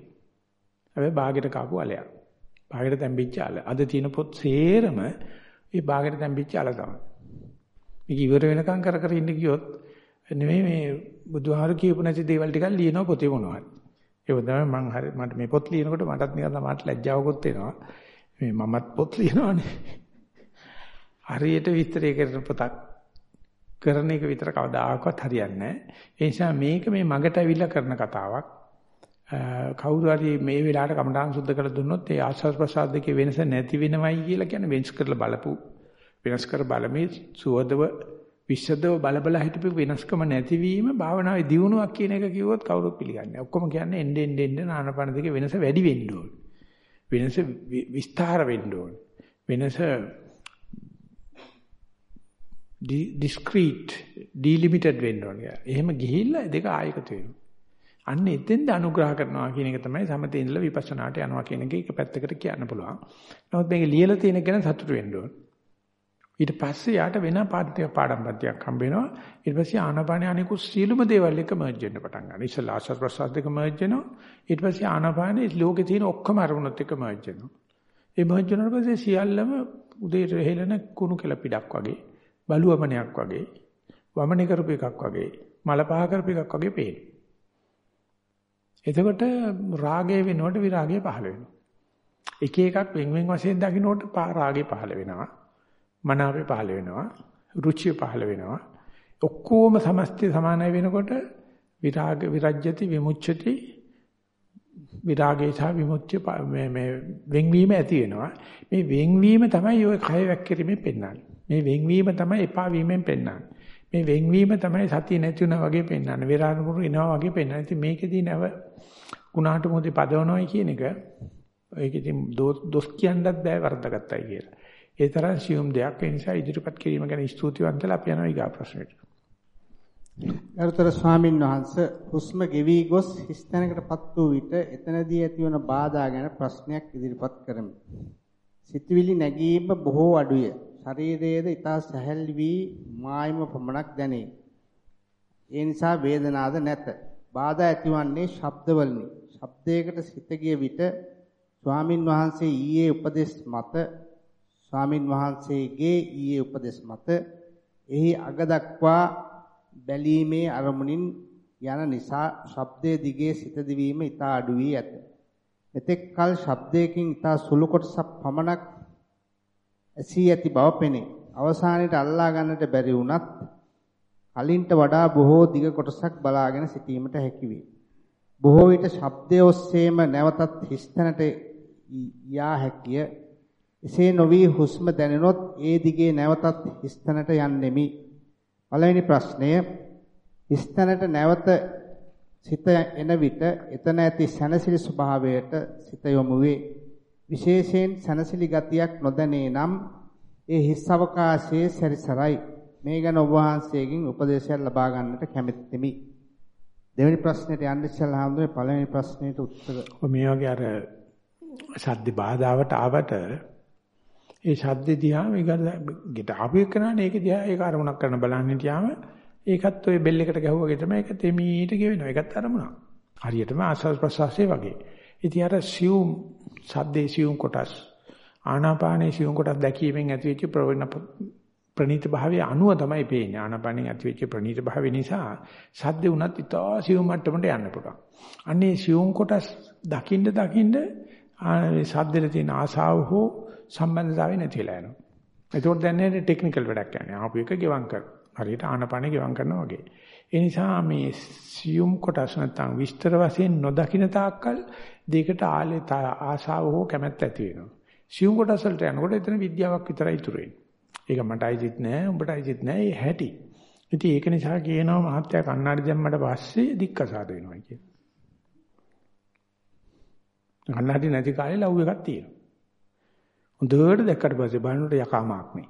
හැබැයි බාගෙට කාපු අලයක්. බාගෙට තැම්බිච්ච අල. අද තියෙන පොත් සේරම ඒ බාගෙට දැම්පිච්ච අල තමයි. මේක ඉවර වෙනකම් කර කර ඉන්න ගියොත් නෙමෙයි මේ බුදුහාරු කියපු නැති දේවල් ටිකක් ලියනවා පොතේ මොනවද. ඒක තමයි මම හරි මට මේ පොත් ලියනකොට මටත් නිකන් තමයි ලැජ්ජාවකුත් එනවා. මේ මමත් පොත් ලියනවානේ. හරියට විස්තරය කරන පොතක් කරන එක විතර කවදාකවත් හරියන්නේ නැහැ. ඒ නිසා මේක මේ මගට ඇවිල්ලා කරන කතාවක්. කවුරු හරි මේ වෙලාවට කමඨාන් සුද්ධ කරලා දුන්නොත් ඒ ආස්වාද ප්‍රසාද දෙකේ වෙනස නැති වෙනවයි කියලා කියන්නේ වෙනස් කරලා බලපු වෙනස් කර බලමේ සුවදව විසදව බලබල හිටපු වෙනස්කම නැතිවීම භාවනාවේ දියුණුවක් කියන එක කිව්වොත් කවුරුත් පිළිගන්නේ නැහැ. ඔක්කොම කියන්නේ එන්න එන්න එන්න නානපන දෙකේ වෙනස වැඩි වෙන්න ඕන. වෙනස විස්තර වෙන්න ඕන. වෙනස discrete delimited වෙන්න ඕන. එහෙම ගිහිල්ලා දෙක ආයකට වෙනවා. අන්න එතෙන්ද අනුග්‍රහ කරනවා කියන එක තමයි සමතේ ඉඳලා විපස්සනාට යනවා කියන එක එක පැත්තකට කියන්න පුළුවන්. නමුත් මේක ලියලා තියෙන ගැන සතුටු වෙන්න ඕන. ඊට පස්සේ යාට වෙන පාඩම්යක් පාඩම්පත්යක් හම්බ වෙනවා. ඊට පස්සේ ආනාපානේ අනිකුත් සියලුම දේවල් එක මර්ජ් වෙන්න පටන් ගන්නවා. ඉස්සලා ආශ්වාස ප්‍රශ්වාස දෙක මර්ජ් වෙනවා. ඊට පස්සේ ආනාපානේ ලෝකේ තියෙන ඔක්කොම අරමුණුත් එක මර්ජ් වෙනවා. ඒ මර්ජ් වෙනාට පස්සේ සියල්ලම උදේට හෙලන කුණු කෙල පිටක් වගේ, බලුවමනයක් වගේ, වමනේ කරපු එකක් වගේ, මල පහ කරපු එකක් වගේ පේනවා. එතකොට රාගය වෙනකොට විරාගය පහළ වෙනවා. එක එකක් වෙන් වෙන් වශයෙන් දකින්නකොට රාගය පහළ වෙනවා. මනාපය පහළ වෙනවා. රුචිය පහළ වෙනවා. ඔක්කොම සමස්තය සමානයි වෙනකොට විරාග විරජ්‍යති විමුච්ඡති විරාගය සහ විමුක්තිය මේ මේ වෙන්වීම ඇති වෙනවා. මේ වෙන්වීම තමයි ඔය කය වැක්කිරීමෙන් පෙන්වන්නේ. මේ වෙන්වීම තමයි එපා වීමෙන් පෙන්වන්නේ. මේ වෙන්වීම තමයි සතිය නැති වුණා වගේ පෙන්වන්නේ. විරාගමුරු එනවා වගේ පෙන්වන්නේ. ඉතින් මේකෙදී නැව කුණාට මොදි පදවනවයි කියන එක ඒක ඉතින් දොස් කියන්නත් බෑ වරදගත්තයි කියලා. ඒ තරම් සියුම් දෙයක් ඒ නිසා ඉදිරිපත් කිරීම ගැන ස්තුතිවන්තලා අපි යනවා ඊගා ප්‍රශ්නෙට. ගරුතර ස්වාමින් වහන්සේ හුස්ම ගෙවි ගොස් හිස්තැනකටපත් වූ විට එතනදී ඇතිවන බාධා ගැන ප්‍රශ්නයක් ඉදිරිපත් කරමි. සිතවිලි නැගීම බොහෝ අඩුය. ශරීරයේද ඊතා සැහැල්ලි වී මායිම පමණක් දැනේ. ඒ නිසා වේදනාද නැත. බාධා ඇතිවන්නේ ශබ්දවලිනි. ශබ්දයකට සිත ගිය විට ස්වාමින් වහන්සේ ඊයේ උපදේශ මත ස්වාමින් වහන්සේගේ ඊයේ උපදේශ මත එහි අග දක්වා බැලීමේ අරමුණින් යන නිසා ශබ්දයේ දිගේ සිත දිවීම ඊට අඩු වී ඇත. මෙතෙක් කල ශබ්දයකින් ඊට සුළු කොටසක් පමණක් ඇසී ඇති බව පෙනේ. අවසානයේට අල්ලා ගන්නට බැරි වුණත් කලින්ට වඩා බොහෝ දිග කොටසක් බලාගෙන සිටීමට හැකි වේ. බොහෝ විට ශබ්දයේ ඔස්සේම නැවතත් හිස්තැනට යා හැකිය. එසේ නොවි හුස්ම දැනෙනොත් ඒ දිගේ නැවතත් හිස්තැනට යන්නෙමි. පළවෙනි ප්‍රශ්නය ස්තනට නැවත සිත එන විට එතන ඇති සනසිලි ස්වභාවයට සිත යොමු වේ. විශේෂයෙන් සනසිලි ගතියක් නොදැනේ නම් ඒ හිස් අවකාශයේ සැරිසරයි. මේ ගැන ඔබ වහන්සේගෙන් උපදේශයක් ලබා ගන්නට කැමැත්තෙමි. දෙවෙනි ප්‍රශ්නෙට යන්න ඉස්සෙල්ලා හම්දුනේ පළවෙනි ප්‍රශ්නෙට උත්තර. මේ වගේ අර සද්ද බාධාවට ආවට ඒ ශබ්ද දිහා මේක ගෙට ආපු එකනනේ ඒක දිහා ඒක අරමුණක් කරන බලන්න හිටියාම ඒකත් ඔය බෙල් එකට ගැහුවාගේ තමයි ඒක තෙමීට ගෙවෙනවා. ඒකත් අරමුණක්. හරියටම ආස්වාද ප්‍රසවාසයේ වගේ. ඉතින් අර සියුම් සද්දේ සියුම් කොටස් ආනාපානයේ සියුම් කොටස් දැකීමෙන් ඇතිවෙච්ච ප්‍රණීත භාවයේ අනුව තමයි පේන්නේ. ආනාපානෙන් ඇතිවෙච්ච ප්‍රණීත භාවය නිසා සද්දේ උනත් ඉතා සියුම් මට්ටමට යන්න පුළුවන්. අන්නේ සියුම් කොටස් දකින්න දකින්න සද්දෙට තියෙන ආසාව හෝ සම්බන්ධතාවය නැතිලා යනවා. ඒකෝට දැන් නේ ටෙක්නිකල් වැඩක් යන්නේ. ආපු එක ගෙවම් කර. හරියට ආනපනෙ ගෙවම් කරනවා වගේ. ඒ නිසා මේ සියුම් කොටස් නැත්නම් විස්තර වශයෙන් නොදකින තාක්කල් දෙයකට ආලේ ආශාව හෝ කැමැත්ත ඇති වෙනවා. සියුම් කොටස් වලට යනකොට එතන විද්‍යාවක් විතරයි ඉතුරු වෙන්නේ. ඒක මට අයිතිත් නෑ, උඹට අයිතිත් නෑ, ඒ හැටි. ඉතින් ඒක නිසා කියනවා මහත්තයා කන්නාඩි දැම්මට පස්සේ දික්කසාද වෙනවා කියලා. කන්නාඩි නැති කාලේ ලව් එකක් තියෙනවා. හොඳට දැක්කට පස්සේ බලනකොට යකාමාක් නේ.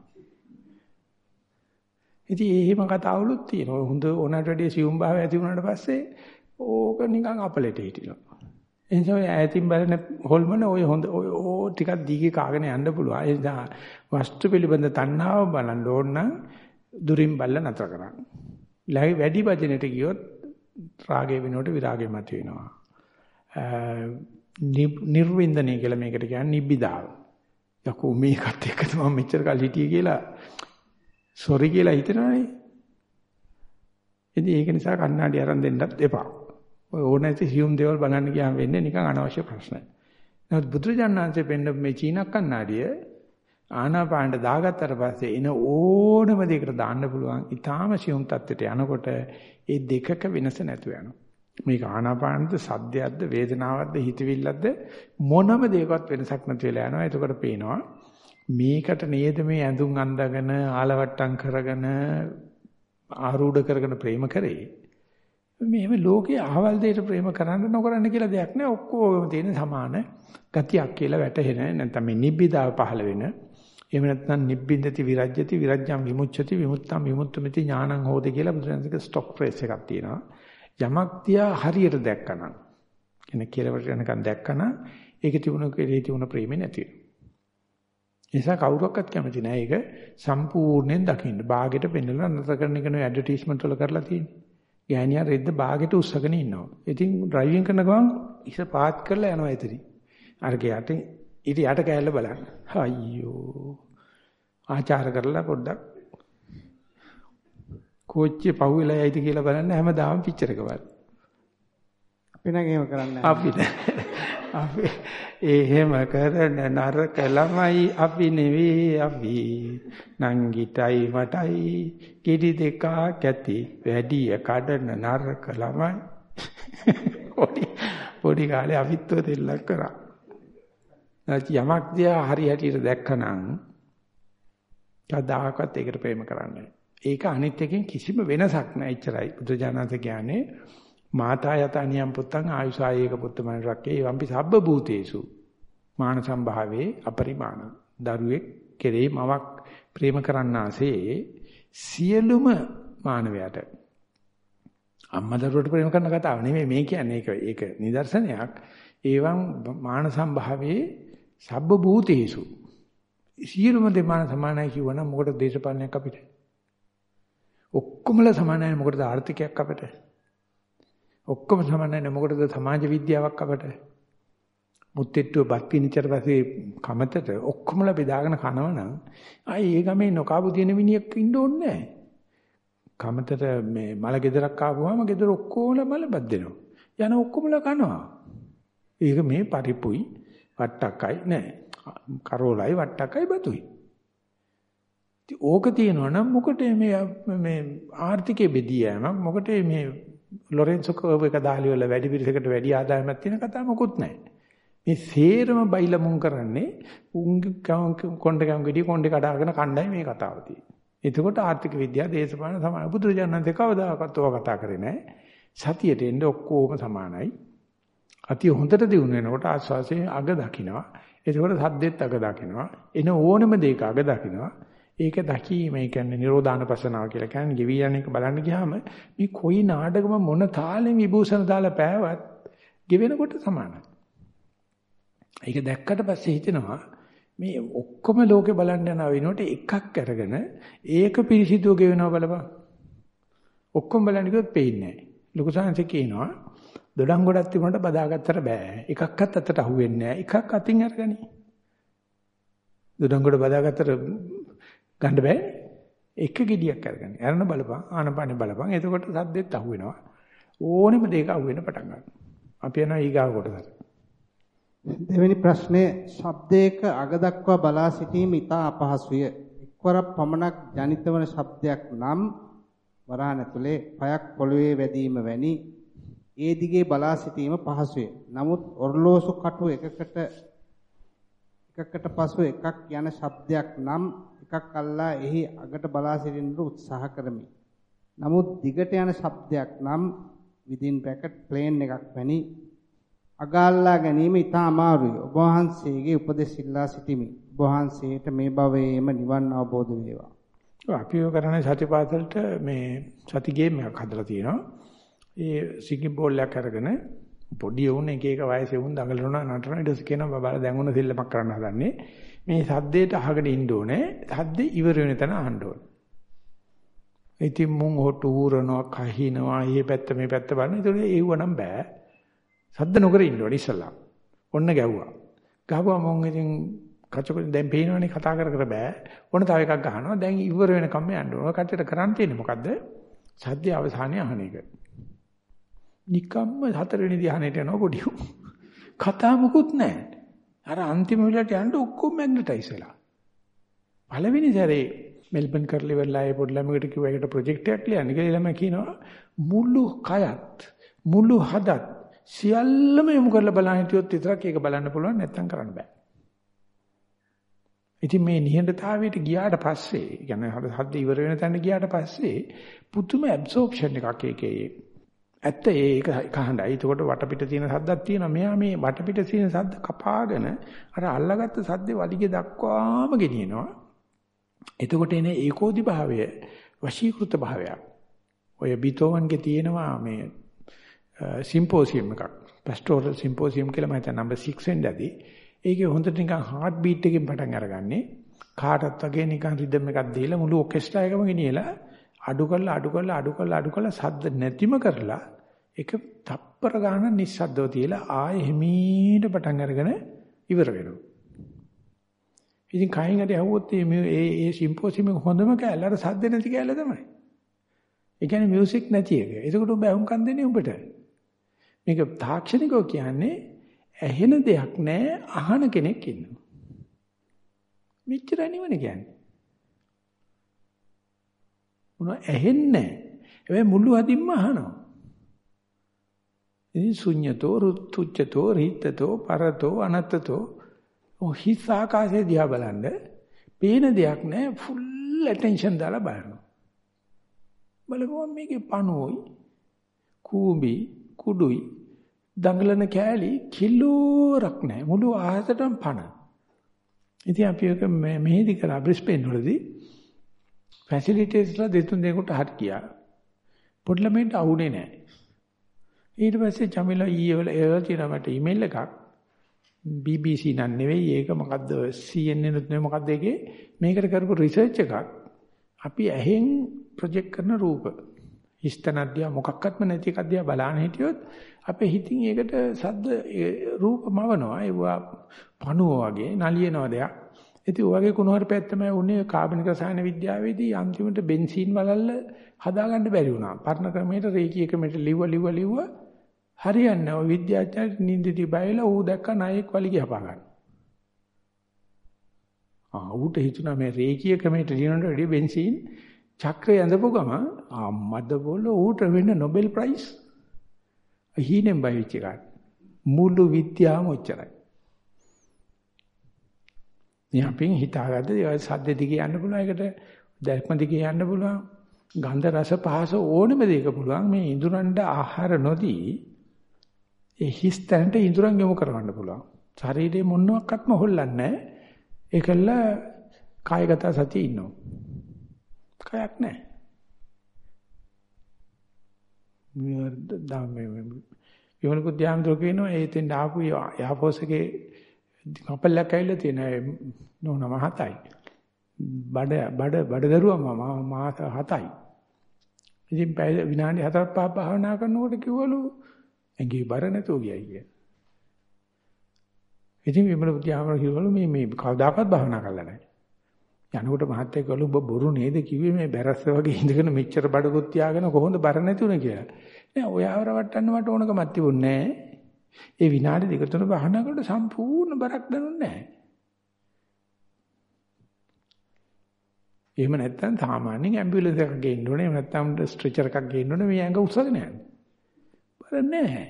ඉතින් එහෙම කතාවලුත් තියෙනවා. හොඳ ඕනට වැඩිය සියුම් භාවය ඇති වුණාට පස්සේ ඕක නිකන් අපලෙට හිටිනවා. එනිසා ඈතින් බලන හොල්මන ඔය හොඳ ඕ ටිකක් දීගේ කාගෙන යන්න පුළුවන්. ඒ නිසා වස්තු පිළිබඳ තණ්හාව බලන්න ඕන නම් දුරින් බල්ල නතර කරන්න. ලයි වැඩි වචනෙට ගියොත් රාගය වෙනකොට විරාගය මත වෙනවා. නිර්වින්දනය කියලා මේකට කියන්නේ නිබ්බිදාව. යකෝ මේකත් එක්ක තමයි මෙච්චර කල් හිටියේ කියලා සොරි කියලා හිතනවනේ. ඉතින් ඒක නිසා කන්නඩි අරන් දෙන්නත් එපා. ඔය ඕන නැති හියුම් දේවල් බලන්න ගියාම වෙන්නේ නිකන් අනවශ්‍ය ප්‍රශ්න. නමුත් බුදුරජාණන්සේ පෙන්න මේ චීන කන්නඩිය ආනාපානට දාගත්තට පස්සේ එන ඕනම දෙයකට දාන්න පුළුවන්. ඊටාම සියුම් තත්ත්වයට යනකොට ඒ දෙකක වෙනස නැතු වෙනවා. මේක ආනාපානද සද්දයක්ද වේදනාවක්ද හිතවිල්ලක්ද මොනම දෙයකවත් වෙනසක් නැති වෙලා යනවා. එතකොට පේනවා මේකට නේද මේ ඇඳුම් අඳගෙන ආලවට්ටම් කරගෙන ආරූඪ කරගෙන ප්‍රේම කරේ. මෙහෙම ලෝකේ අහවල් දෙයට ප්‍රේම කරන්න නොකරන්න කියලා දෙයක් නෑ. ඔක්කොම තියෙන සමාන ගතියක් කියලා වැටහෙන. නැත්නම් මේ නිබ්බිදාව පහළ වෙන. එහෙම නැත්නම් නිබ්බින්දති විරජ්‍යති විරජ්‍යම් විමුච්ඡති විමුක්තම් විමුක්තമിതി ඥානං හෝති කියලා බුදුරජාණන්ගේ ස්ටොක් ෆ්‍රේස් එකක් තියෙනවා. යමක් තියා හරියට දැක්කනම් කෙනෙක් කෙලවට යනකම් දැක්කනම් ඒකේ තිබුණ කෙරේ තිබුණ ප්‍රේමේ නැති වෙනවා. ඒ නිසා කවුරක්වත් කැමති නැහැ ඒක සම්පූර්ණයෙන් දකින්න. බාගෙට පෙන්නලා නතර කරන එක නෙවෙයි ඇඩ්වර්ටයිස්මන්ට් වල කරලා තියෙන්නේ. ගෑණියා රෙද්ද බාගෙට උස්සගෙන ඉන්නවා. ඉතින් ඩ්‍රයිවිං කරන ගමන් ඉස පාත් කරලා යනවා එතනින්. අර ගියට ඊට යට කෑල්ල බලන්න. අයියෝ. ආචාර කරලා පොඩ්ඩක් කෝච්චිය පහුවෙලා යයිද කියලා බලන්න හැමදාම පිච්චරක බලන්න. අපි නම් එහෙම කරන්නේ අපි [laughs] අපි එහෙම කරන නරක ළමයි අපි නෙවෙයි අපි. නංගිටයි මටයි කිරි දෙක කැති වැඩි කඩන නරක ළමයි. පොඩි පොඩි කාලේ අපිත් දෙල්ලක් කරා. නැති යමක් දිහා හරි හැටියට දැක්කනම් කවදාකවත් ඒකට ප්‍රේම කරන්නේ ඒක අනිත් එකෙන් කිසිම වෙනසක් නැහැ. එච්චරයි බුදුජානක කියන්නේ. මාතා යත අනියම් පුත්තං ආයුසායේක පුත්තමන රක්කේ වම්පි සබ්බ භූතේසු. මාන සම්භාවේ අපරිමාණ. දරුවෙක් කෙරේ මවක් ප්‍රේම කරන්නාසේ සියලුම මානවයාට. අම්මා දරුවට ප්‍රේම කරන කතාව නෙමෙයි මේ කියන්නේ. ඒක ඒක නිදර්ශනයක්. ඒවම් මාන සම්භාවේ සබ්බ භූතේසු. සියලුම දෙමාන සමානයි කියවනම් මොකටද දේශපාලනයක් අපිට? ඔක්කොමලා සමානයි මොකටද ආර්ථිකයක් අපිට? ඔක්කොම සමාන නැහැ මොකටද සමාජ විද්‍යාවක් අපට මුත්තිට්ටුව බත් පිනිච්චට පස්සේ කමතට ඔක්කොමලා බෙදාගෙන කනවනම් ආයේ ඒ ගමේ නොකාපු තියෙන මිනිහෙක් ඉන්න ඕනේ නැහැ. කමතට මේ මල ගෙදරක් ආවම ගෙදර ඔක්කොම මල බද්දෙනවා. යන ඔක්කොමලා කනවා. ඒක මේ පරිපුයි වට්ටක්කයි නෑ. කරෝලයි වට්ටක්කයි බතුයි. ඕක තියෙනවා නම් මොකටද මේ මේ ආර්ථිකයේ බෙදී යෑමක් මොකටද මේ ලොරෙන්සෝ කර්ව් එක දාලි වල වැඩි පිරිසකට වැඩි ආදායමක් තියෙන කතාව මොකුත් නැහැ. මේ සේරම බයිලා මුන් කරන්නේ උන් කොණ්ඩ කම් ගෙඩි කොණ්ඩේ කඩාගෙන කණ්ඩායි මේ කතාව තියෙන්නේ. එතකොට ආර්ථික විද්‍යාව දේශපාලන සමාන බුදුරජාණන් කවදාකවත් ඔය කතා කරේ නැහැ. සතියට එන්න ඔක්කොම සමානයි. අතිය හොඳට දිනු වෙනකොට ආස්වාසේ අග දකින්නවා. එතකොට සද්දෙත් අග දකින්නවා. එන ඕනම දෙයක අග දකින්නවා. ඒක දැකීම ඒ කියන්නේ නිරෝධානපසනාව කියලා කියන්නේ ගෙවි යන එක බලන්න ගියාම මේ කොයි නාටකම මොන තාලෙන් විභූෂණ දාලා පෑවත් ගෙවෙනකොට සමානයි. ඒක දැක්කට පස්සේ හිතෙනවා මේ ඔක්කොම ලෝකේ බලන්න යන වෙනකොට එකක් අරගෙන ඒක පිරිසිදුව ගෙවෙනවා බලපන්. ඔක්කොම බලන්න කිව්වොත් පේන්නේ නැහැ. ලොකු සංහසේ කියනවා දොඩම් ගොඩක් තිබුණාට බදාගත්තට බෑ. එකක්වත් අතට අහුවෙන්නේ නැහැ. එකක් අතින් අරගනි. දොඩම් ගොඩ බදාගත්තට ගන්න බෑ. එක ගෙඩියක් අරගෙන. අරන බලපන් ආනපානෙ බලපන්. එතකොට සද්දෙත් අහු වෙනවා. ඕනෙම දෙයක අහු වෙන්න පටන් ගන්නවා. අපි යනවා ඊගාව කොටසට. දෙවෙනි ප්‍රශ්නේ ශබ්දයක අග දක්වා බලා සිටීම ඉතා අපහසුය. එක්වරක් පමණක් ජනිත වන ශබ්දයක් නම් වරහන් ඇතුලේ පයක් පොළවේ වැදීම වැනි ඒ දිගේ බලා සිටීම පහසුය. නමුත් ඔර්ලෝසු කටු එකකට එකකට පසු එකක් යන ශබ්දයක් නම් එකක් අල්ලා එහි අගට බලා සිටින්නට උත්සාහ කරමි. නමුත් දිගට යන ශබ්දයක් නම් within bracket plane එකක් වැනි අගාල්ලා ගැනීම ඉතා අමාරුයි. ඔබ වහන්සේගේ උපදෙස් ඉල්ලා සිටිමි. ඔබ වහන්සේට මේ භවයේම නිවන් අවබෝධ වේවා. අපි ඔය කරන්නේ සතිපාසලට මේ සති ගේම් එකක් හදලා තියෙනවා. ඒ සිංගින් බෝල් එකක් අරගෙන පොඩි උන් එක එක වයසේ උන් දඟලනවා නටනවා ඊට පස්සේ කියනවා බබාලා දැන් උන සෙල්ලමක් කරන්න හදන්නේ. මේ සද්දේට අහගෙන ඉන්න ඕනේ. සද්දේ ඉවර වෙන තැන අහන්න ඕනේ. ඉතින් මුන් හොටු ඌරනවා, කහිනවා, ඊයේ පැත්ත මේ පැත්ත බලන. ඒතකොට ඒව නම් බෑ. සද්ද නොකර ඉන්න ඕනේ ඉස්සලා. ඔන්න ගැව්වා. ගහුවා මුන් ඉතින් කචකොලින් දැන් පේනවනේ කතා කර කර බෑ. ඔන්න තව එකක් ගහනවා. දැන් ඉවර වෙනකම් යන්න ඕන. කට්ටියට කරන් තියෙන්නේ මොකද්ද? සද්දේ අවසානයේ අහන එක. නිකම්ම හතරවෙනි ධ්‍යානෙට යනවා පොඩි. කතා මොකුත් නැහැ. අර අන්තිම වෙලට යන්න ඔක්කොම මැග්නටයිස් වෙලා. පළවෙනි සැරේ මෙල්බන් කරලි වෙලා ඒ පොඩි ළමයකට කිව්වා ඒකට ප්‍රොජෙක්ට් එකක් ලියන්න කියලා ළමයා කියනවා මුළු කයත් මුළු හදත් සියල්ලම යොමු කරලා බලන්න හිටියොත් විතරක් ඒක බලන්න පුළුවන් නැත්තම් කරන්න බෑ. ඉතින් මේ නිහඬතාවයට ගියාට පස්සේ, يعني හද ඉවර වෙන තැන ගියාට පස්සේ පුදුම ඇබ්සෝප්ෂන් එකක් ඒකේ ඇත්ත ඒක කහඬයි. එතකොට වටපිට තියෙන සද්දක් තියෙනවා. මෙයා මේ වටපිට තියෙන සද්ද කපාගෙන අර අල්ලගත්ත සද්දේ වලිගේ දක්වාම ගෙනියනවා. එතකොට එන ඒකෝදි භාවය වශීකృత භාවයක්. ඔය බීතෝවන්ගේ තියෙනවා මේ සිම්පෝසියම් එකක්. පැස්ටෝරල් සිම්පෝසියම් කියලා මම හිතන්නේ නම්බර් 6 වෙනිදාදී. ඒකේ හොඳට නිකන් හાર્ට් බීට් එකකින් පටන් අරගන්නේ. කාටත් වගේ නිකන් රිද්ම් එකක් දීලා මුළු ඔකෙස්ට්‍රා එකම ගෙනියලා අඩු කරලා අඩු කරලා අඩු කරලා අඩු කරලා සද්ද නැතිම කරලා එක තප්පර ගන්න නිස්සද්දව තියලා ආයෙ හිමීට පටන් අරගෙන ඉවර වෙනවා. ඉතින් කයින් හරි අහුවොත් මේ ඒ ඒ සිම්පෝසියම් එක හොඳම කෑල්ල අර සද්ද නැති කෑල්ල තමයි. ඒ කියන්නේ මියුසික් නැති එක. ඒකට ඔබ අහුම්කම් දෙන්නේ උඹට. මේක තාක්ෂණිකව කියන්නේ ඇහෙන දෙයක් නැහැ අහන කෙනෙක් ඉන්නවා. මෙච්චරයි නිවන කියන්නේ. මොන ඇහෙන්නේ නැහැ. හැබැයි මුළු අදින්ම අහනවා. ඉතින් ශුඤ්‍යතෝ රුත්තුච්ඡතෝ රිත්තතෝ පරතෝ අනත්තතෝ ඔය හිස් ආකාශය දිහා බලන්න පේන දෙයක් නැහැ ෆුල් ඇටෙන්ෂන් දාලා බලනවා. බලපුවම මේකේ පණෝයි කූඹි කුඩුයි දඟලන කෑලි කිලෝරක් නැහැ මුළු ආහසටම පණ. ඉතින් අපි එක මෙහෙදි කරා බ්‍රිස්බේන් වලදී ෆැසිලිටේටර්ස්ලා දෙතුන් දෙනෙකුට හරි ගියා. පොඩි ළමයින්ට අවුනේ නැහැ. ඊට පස්සේ චමිලා ඊයේ වල ඒවල තියෙනවා මට ඊමේල් එකක්. BBC නන් නෙවෙයි ඒක මොකද්ද? CNN නුත් නෙවෙයි මොකද්ද ඒකේ? මේකට කරපු රිසර්ච් එකක්. අපි ඇහෙන් ප්‍රොජෙක්ට් කරන රූප. හිස්තනද්දියා මොකක්වත්ම නැති එකක් දිහා බලන්න හිටියොත් අපේ හිතින් ඒකට සද්ද රූප මවනවා. ඒවා පණුව වගේ නලියනවා දෙයක්. ඉතින් ඔය වගේ කුණුහරුපයක් තමයි උනේ කාබනික රසායන විද්‍යාවේදී අන්තිමට බෙන්සීන් වලල්ල හදාගන්න බැරි වුණා. පරණ ක්‍රමයට රේඛීය ක්‍රමයට ලිව්ව ලිව්ව ලිව්ව හරියන්නේ නැහැ. ඔය විද්‍යාඥයන්ට නින්දටි බයලා ඌ දැක්ක නායක වලිගය හපා ගන්න. ආ ඌට හිතුණා මේ රේඛීය ක්‍රමයට ලියනට වැඩිය බෙන්සීන් චක්‍රය ඇඳපු ගම අම්මද බෝල ඌට වෙන්න නොබෙල් ප්‍රයිස් හීනෙන් බයිච් එකක්. මුළු විද්‍යාවම ඔච්චරයි. මේ අපෙන් හිතාගත්ත ඒ සද්ද දිගේ යන්න පුළුවන් ඒකට දැක්ම දිගේ යන්න පුළුවන් ගන්ධ රස පහස ඕනෙම දෙයක පුළුවන් මේ ඉඳුරන්ට ආහාර නොදී ඒ හිස් තැනට ඉඳුරන් යොමු කරවන්න පුළුවන්. ශරීරේ මොනවාක්වත්ම හොල්ලන්නේ නැහැ. ඒකල්ල කායගත සතිය ඉන්නවා. කයක් නැහැ. විවලු කුද්‍යාමතෝ කියනවා ඒ තෙන් ආපු යාපෝස් එකේ කපල්ලක් ඇවිල්ලා තියෙන නෝන මහතයි. බඩ බඩ බඩ දරුවා මාස 7යි. ඉතින් පැය විනාඩි 4ක් 5ක් භාවනා කරනකොට කිව්වලු ඇඟේ බර නැතුව ගියයි කිය. ඉතින් විමල පුතියාමර කිව්වලු මේ මේ කවදාකවත් භාවනා කරලා නැහැ. යනකොට මහත්තයා කිව්වලු ඔබ බොරු නේද කිව්වේ මේ බැරස්ස වගේ ඉඳගෙන මෙච්චර බඩකුත් තියාගෙන කොහොමද බර නැතුනේ කියලා. නෑ ඔයාව රවට්ටන්න මට ඕනකමක් තිබුණේ නෑ. ඒ විනාඩි දෙක තුන භාවනා කරලා සම්පූර්ණ බරක් දැනුන්නේ නැහැ. එහෙම නැත්නම් සාමාන්‍යයෙන් ඇම්බියුලන්ස් එකක් ගේන්න ඕනේ. එහෙම නැත්නම් ස්ට්‍රෙචර් එකක් ගේන්න ඕනේ. මේ ඇඟ උස්සගෙන යන්න. බර නැහැ.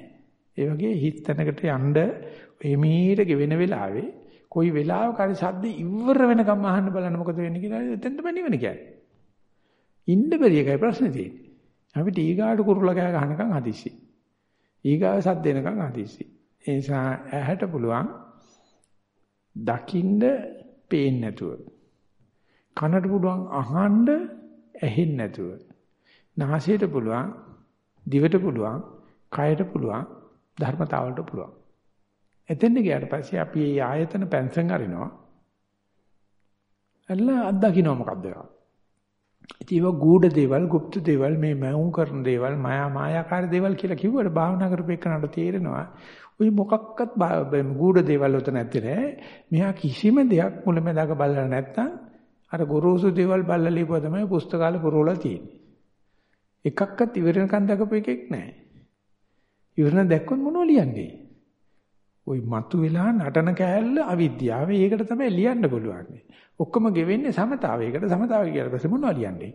ඒ වගේ හිත තැනකට යන්න එමීට ගෙවෙන වෙලාවේ කොයි වෙලාවක හරි සද්ද ඉවර වෙනකම් අහන්න බලන්න මොකද වෙන්නේ කියලා එතෙන්ට බැනිවන කියන්නේ. ඉන්න බැරි එකයි ප්‍රශ්නේ තියෙන්නේ. අපිට ඊගාට කුරුල්ලා කෑ ගහනකම් හදිස්සි. ඊගාව සද්ද එනකම් හදිස්සි. ඒ නිසා ඇහැට පුළුවන් දකින්න පේන්නේ නැතුව. කනට පුළුවන් අහන්න ඇහෙන්නේ නැතුව. නාසයට පුළුවන් දිවට පුළුවන් කයට පුළුවන් ධර්මතාවලට පුළුවන්. එතෙන් ගියාට පස්සේ අපි මේ ආයතන පැන්සන් අරිනවා. එල්ල අත්දකින්න මොකද්ද ඒක? ඉතින් ඒවා ගූඪ දේවල්, গুপ্ত දේවල්, මේ මවුම් කරන දේවල්, මායා මායාකාර දේවල් කියලා කිව්වට භාවනා කරපේකනට තේරෙනවා. ওই මොකක්වත් ගූඪ දේවල් උත නැත්තේ නෑ. මෙහා කිසිම දෙයක් මුලමඳාක බලලා නැත්තම් අර ගොරෝසු දේවල් බලලා ලියපුවා තමයි පුස්තකාල පුරවලා තියෙන්නේ. එකක්වත් ඉවරනකන් දකපු එකෙක් නෑ. ඉවරන දැක්කොත් මොනව ලියන්නේ? ওই මතු වෙලා නටන කෑල්ල අවිද්‍යාව. ඒකට තමයි ලියන්න පුළුවන්. ඔක්කොම ගෙවෙන්නේ සමතාවයකට. සමතාවය කියලා පස්සේ මොනවද ලියන්නේ?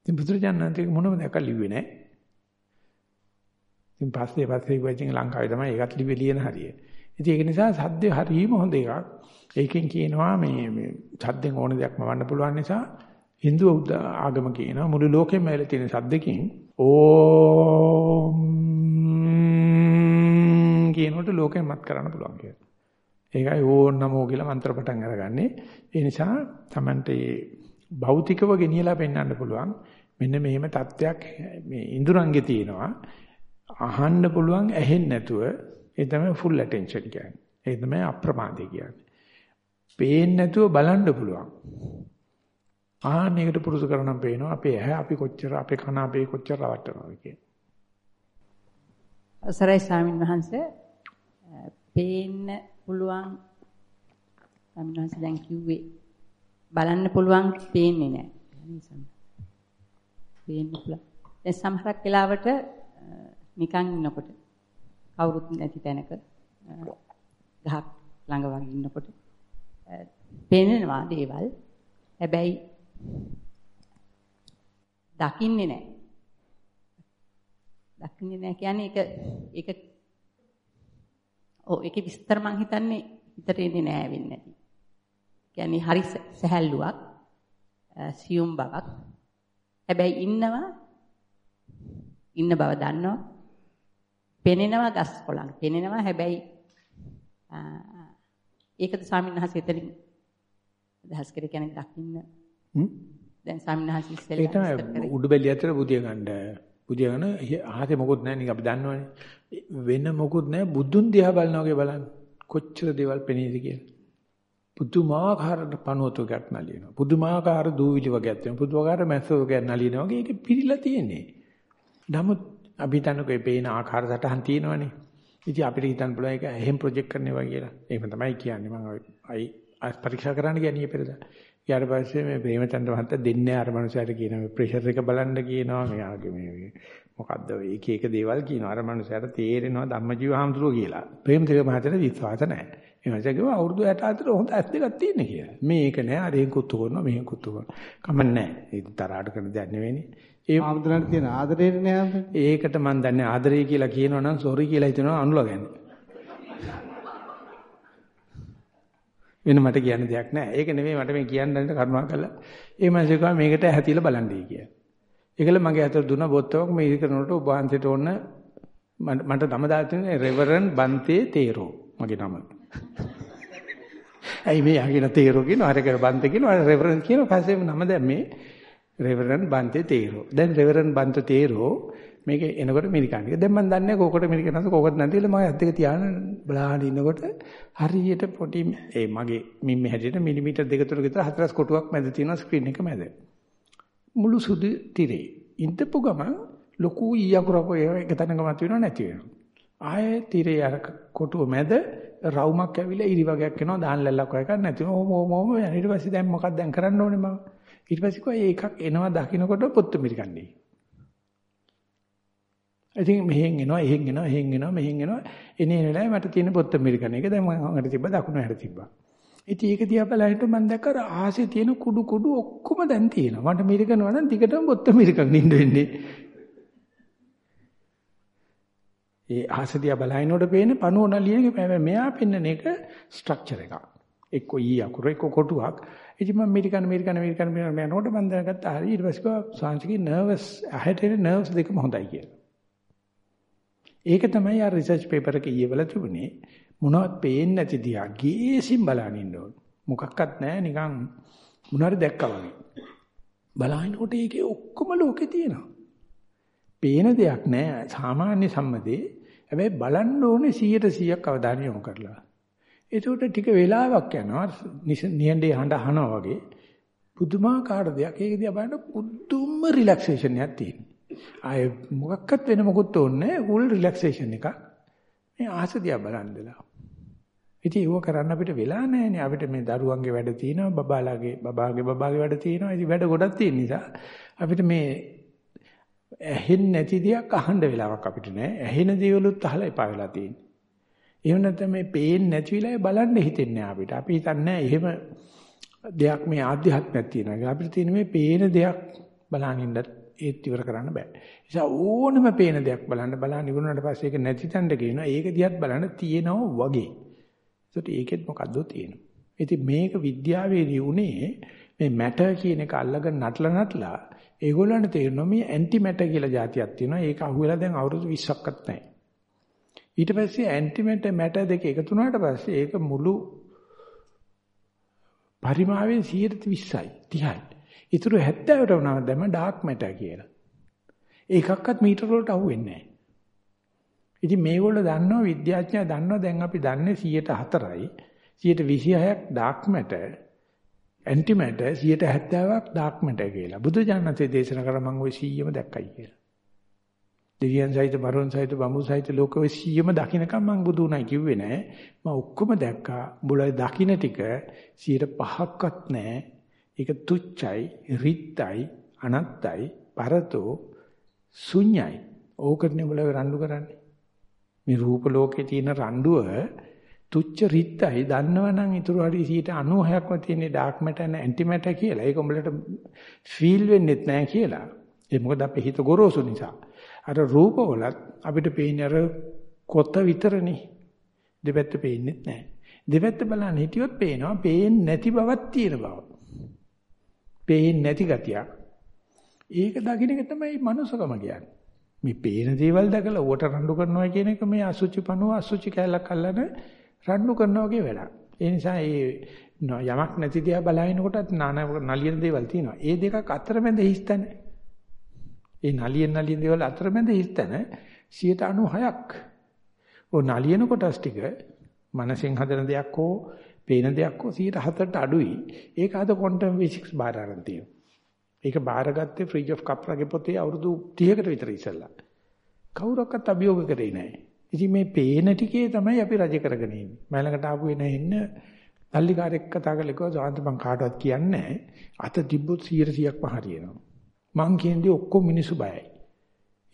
ඉතින් බුදුරජාණන්තේ මොනවද දැක්ක ලිව්වේ නැහැ. ඉතින් පස්සේ පස්සේ වචින් ලංකාවේ තමයි ඒකත් ලිව්වේ ලියන හරිය. ඉතින් ඒක නිසා සද්දේ හරීම හොඳ එකක්. ඒකෙන් කියනවා මේ මේ සද්දෙන් ඕන දෙයක් මවන්න පුළුවන් නිසා Hindu ආගම කියනවා මුළු ලෝකෙම ඇවිල්ලා තියෙන සද්දකින් ඕම් කියනකොට ලෝකෙන් මත් කරන්න පුළුවන් කියලා. ඒකයි ඕන් නමෝ කියලා මන්ත්‍ර පටන් අරගන්නේ. ඒ නිසා Tamante භෞතිකව ගෙනියලා පෙන්වන්න පුළුවන්. මෙන්න මෙහෙම தත්වයක් මේ ඉඳුරංගේ තියෙනවා. අහන්න පුළුවන් ඇහෙන්නේ නැතුව ඒ තමයි full attention කියන්නේ. ඒ තමයි අප්‍රමාදේ කියන්නේ. පේන්නේ නැතුව බලන්න පුළුවන්. ආන්න ඒකට පුරුදු කරනම් පේනවා අපේ ඇහැ අපි කොච්චර අපේ කන අපේ කොච්චර රවට්ටනවද කියන්නේ. සරයි ස්වාමීන් වහන්සේ පේන්න පුළුවන් සම්මාස දැන් කිව්වේ බලන්න පුළුවන් පේන්නේ නැහැ. පේන්න පුළුවන්. දැන් සමහරක් වෙලාවට නිකන් ඉන්නකොට කවුරුත් නැති තැනක ගහක් ළඟ වගේ ඉන්නකොට පේනවා දේවල්. හැබැයි දකින්නේ නැහැ. දකින්නේ නැහැ කියන්නේ ඒක ඒක ඔව් ඒකේ විස්තර මං හිතන්නේ හිතට එන්නේ නැහැ වෙන්නේ නැති. කියන්නේ හරි සැහැල්ලුවක් සියුම් බවක්. හැබැයි ඉන්නවා ඉන්න බව දන්නවා. පෙනෙනවා ගස් කොළන්. පෙනෙනවා හැබැයි ඒකද ස්වාමීන් වහන්සේ එතනින් අදහස් කරේ කියන්නේ දකින්න. දැන් ස්වාමීන් වහන්සේ ඉස්සෙල්ලා ඒ තමයි උඩු බැලිය අතර බුදිය ගන්න. බුදිය ගන්න ආහතේ මොකුත් නැහැ නික අපි දන්නවනේ. වෙන මොකුත් නැහැ බුදුන් දිහා බලනවා වගේ බලන්න. කොච්චර දේවල් පෙනීද කියලා. පුදුමාකාර පනෝතුකක් නලියනවා. පුදුමාකාර දූවිලි වගේක් තියෙනවා. පුදුමාකාර මැස්ස වගේක් නලියනවා වගේ ඒක පිළිලා තියෙන්නේ. නමුත් අපි හිතන්නකෝ මේ පේන ආකාර සටහන් තියෙනවනේ. ඉතින් අපිට හිතන්න පුළුවන් ඒක එහෙම ප්‍රොජෙක්ට් කරනවා කියලා. එහෙම තමයි කියන්නේ. මම අයි පරීක්ෂා කරන්න කියන්නේ පෙරදා. ඊට පස්සේ මේ ප්‍රේමචන්ද්‍ර මහත්තයා දෙන්නේ අර මනුස්සයාට කියන මේ ප්‍රෙෂර් එක බලන්න කියනවා. මෙයාගේ මේ මොකද්ද ඔය එක එක දේවල් කියනවා. අර මනුස්සයාට තේරෙනවා ධම්මජීව හාමුදුරුවෝ කියලා. ප්‍රේමචන්ද්‍ර මහත්තයාට විශ්වාස නැහැ. ඒ මනුස්සයා කිව්වා අවුරුදු 64 හොඳ ඇස් දෙකක් තියෙන කියලා. මේක නෑ අරෙන් කුත්තු කරනවා මෙහෙන් කුත්තු කරනවා. කමක් නෑ. ඒක තරහට කරන දෙයක් නෙවෙයිනේ. ඒ ආමුදුරන්ට තියෙන ආදරේට නෑ ඒකට මම දන්නේ ආදරේ කියලා කියනවා නම් සෝරි කියලා හිතනවා අනුලගන්නේ. වෙන මට කියන්න දෙයක් නෑ. ඒක නෙමෙයි මට මේ කියන්න දෙන්න කරුණා කළා. ඒ මනුස්සයා කිව්වා මේකට හැතිලා බලන්නයි කියලා. ඒකල මගේ අතට දුන්න බොත්තමක් මේ ඉරි කරනකොට ඔබ වහන්සේට ඕන මට නම දාලා තියෙන්නේ රෙවරන් බන්තේ තේරෝ මගේ නම. ඇයි මේ යකින තේරෝ කියනවා අර කර බන්තේ කියනවා රෙවරන් කියනවා පස්සේ නම දැන් මේ රෙවරන් බන්තේ තේරෝ. දැන් රෙවරන් බන්ත තේරෝ මේක එනකොට මිරිකන් ටික. දැන් මම දන්නේ කොකට මිරිකන් නැද්ද කොකට නැද්ද කියලා මම ඇත්ත එක තියාගෙන බලහන් ඉන්නකොට හරියට පොඩි ඒ මගේ මිම්මේ හැටියට මිලිමීටර් දෙක තුනක විතර හතරස් කොටුවක් මැද තියෙනවා ස්ක්‍රීන් එක මැද. මුළු සුදු තිරේ. ඉඳපු ගමන් ලොකු ඊයකුරක එක තැනක මත වෙනව නැති වෙනවා. ආයේ තිරේ අර කොටුව මැද රවුමක් ඇවිල්ලා ඉරි වගේක් එනවා දාන ලැල්ලක් වගේ කරන්නේ නැති වෙනවා. ඕම ඕම ඕම ඊට පස්සේ දැන් මොකක්ද දැන් කරන්න ඕනේ මම? ඊට පස්සේ කිව්වා ඒකක් එනවා දකින්නකොට පොත්තු මිරිකන්නේ. ඉතින් මෙහෙන් එනවා, එහෙන් එනවා, එහෙන් එනවා, මෙහෙන් එනවා. එනේ වෙලාවේ මට තියෙන පොත්ත මිරිකන එක දැන් මම අඟට තිබ්බා, දකුණු හැට තිබ්බා. ඉතින් ඒක දිහා බලහිට මම දැක්ක අර ආසේ තියෙන කුඩු කුඩු ඔක්කොම දැන් තියෙනවා. මට මිරිකනවා නම් ටිකටම පොත්ත මිරිකන් ඉන්න වෙන්නේ. ඒ ආසේ දිහා බලහිනකොට පේන්නේ පණුව නලියගේ මෙයා පෙන්නන එක ස්ට්‍රක්චර් එකක්. එක්ක ඊ අකුර එක්ක කොටුවක්. ඉතින් මම මිරිකන මිරිකන මිරිකන මිරිකන යනකොට මම දැනගත්තා හරි ඊට පස්සේ කෝ සාංශිකේ නර්වස් ඇහැට එන නර්වස් දෙකම හොඳයි කියලා. ඒක තමයි ආ රිසර්ච් පේපර් එකේ ඊයවල තිබුණේ. මොනවත් පේන්නේ නැති දිහා ගේසින් බලන ඉන්න ඕන. මොකක්වත් නැහැ නිකන් මොනවාරි දැක්කා වගේ. බලහිනකොට ඒකේ ඔක්කොම ලෝකේ තියෙනවා. පේන දෙයක් නැහැ සාමාන්‍ය සම්මතේ. හැබැයි බලන්න ඕනේ 100%ක් අවධානය යොමු කරලා. ඒකට ටික වෙලාවක් යනවා නිහඬේ හඬ අහනවා වගේ. පුදුමාකාර දෙයක්. ඒක දිහා බලන පුදුම රිලැක්සේෂන් එකක් තියෙනවා. ආය මොකක්වත් වෙන මොකුත් ඕනේ ෆුල් රිලැක්සේෂන් එකක්. මේ ආසදියා බලන්දලා. ඉතින් ඒව කරන්න අපිට වෙලා නැහැනේ. අපිට මේ දරුවන්ගේ වැඩ තියෙනවා, බබාලාගේ බබාගේ බබාගේ වැඩ තියෙනවා. ඉතින් වැඩ ගොඩක් තියෙන නිසා අපිට මේ ඇහෙන්නේ නැති දෙයක් අහන්න වෙලාවක් අපිට නැහැ. ඇහෙන දේවලුත් අහලා එපා වෙලා තියෙන්නේ. එහෙම නැත්නම් මේ පේන්නේ නැති වෙලාවේ බලන්න හිතෙන්නේ අපිට. අපි හිතන්නේ එහෙම දෙයක් මේ ආධ්‍යාත්මයක් තියෙනවා. අපිට තියෙන මේ පේන දෙයක් බලනින්නත් ඒත් ඉවර කරන්න බෑ. නිසා ඕනම පේන දෙයක් බලන්න බලන්න ඉවරනට පස්සේ ඒක නැති තැනට ගේනවා. ඒක දිහත් බලන්න තියෙනවා වගේ. ඒකට ඒකෙත් මොකද්ද තියෙනවා. ඉතින් මේක විද්‍යාවේදී උනේ මේ මැටර් කියන එක අල්ලගෙන නටලා නටලා ඒගොල්ලන්ට තේරෙනවා මේ ඇන්ටි මැටර් කියලා જાතියක් තියෙනවා. ඒක අහුවෙලා දැන් අවුරුදු 20ක්වත් නැහැ. ඊට පස්සේ ඇන්ටි මැටර් මැටර් දෙක එකතු වුණාට පස්සේ ඒක මුළු පරිමාවෙන් 120යි 30යි. ඉතුරු 70ට වුණා දැම ඩාර්ක් මැටර් කියලා. ඒකක්වත් මීටර වලට අහුවෙන්නේ නැහැ. ඉතින් මේගොල්ලෝ දන්නවා විද්‍යාඥයා දන්නවා දැන් අපි දන්නේ 104යි 126ක් ඩාර්ක් මැටර් ඇන්ටි මැටර් 170ක් ඩාර්ක් මැටර් කියලා. බුදු ජානකසේ දේශනා කර මම ওই 100ම දැක්කයි කියලා. දෙවියන් සහිත බරුන් සහිත බඹු සහිත ලෝක ඔය 100ම දකින්නකම් මම බුදු උනායි කිව්වේ නෑ. මම ඔක්කොම දැක්කා. බුලයි දකින්න ටික 105ක්වත් නෑ. ඒක තුච්චයි, රිත්යි, අනත්තයි, පරතෝ, ශුන්‍යයි. ඕකටනේ උඹලා රණ්ඩු කරන්නේ. මේ රූප ලෝකේ තියෙන රණ්ඩුව තුච්ච රිත්යි දන්නවනම් ඊටු හරි 96ක්ම තියෙන ඩාර්ක් මැටර් නැ ඇන්ටි මැටර් කියලා. ඒක උඹලට ෆීල් වෙන්නෙත් නැහැ කියලා. ඒ මොකද අපේ හිත ගොරෝසු නිසා. අර රූප වලත් අපිට පේන්නේ අර කොත විතරනේ. දෙපැත්ත පේන්නේ නැහැ. දෙපැත්ත බලන්න හිටියොත් පේනවා පේන්නේ නැති බවක් තියෙන බව. පේන්නේ නැති ගතියක්. ඒක දකින්න එක තමයි මනුස්සකම කියන්නේ. මේ පේන දේවල් දැකලා ඌට රණ්ඩු කරනවා කියන එක මේ අසුචි පණුව අසුචි කැලක් අල්ලන රණ්ඩු කරනවා වගේ වැඩක්. ඒ නිසා ඒ යමක් නැති දිහා බලනකොටත් නාන නලියන දේවල් තියෙනවා. ඒ දෙකක් අතරමැද හිස්තන. ඒ නලියන නලියන දේවල් අතරමැද හිස්තන 96ක්. ඔය නලියන කොටස් ටික මනසෙන් හදන දෙයක් හෝ පේන දෙයක් හෝ 107ට අඩුයි. ඒක අද ක්වොන්ටම් ෆිසික්ස් බාර අරන් තියෙනවා. ඒක බාරගත්තේ ෆ්‍රිජ් ඔෆ් කප්රාගේ පොතේ අවුරුදු 30කට විතර ඉස්සෙල්ලා. කවුරක්වත් අභියෝග කරේ නැහැ. ඉතින් මේ පේන ටිකේ තමයි අපි රජ කරගෙන ඉන්නේ. මලකට ආපු වෙන ඉන්න තල්ලිකාරෙක් කතා කරලා කිව්වා සාන්ත මං කාටවත් කියන්නේ නැහැ. අත තිබ්බොත් 100%ක්ම හරියනවා. මං කියන්නේ ඔක්කොම මිනිස්සු බයයි.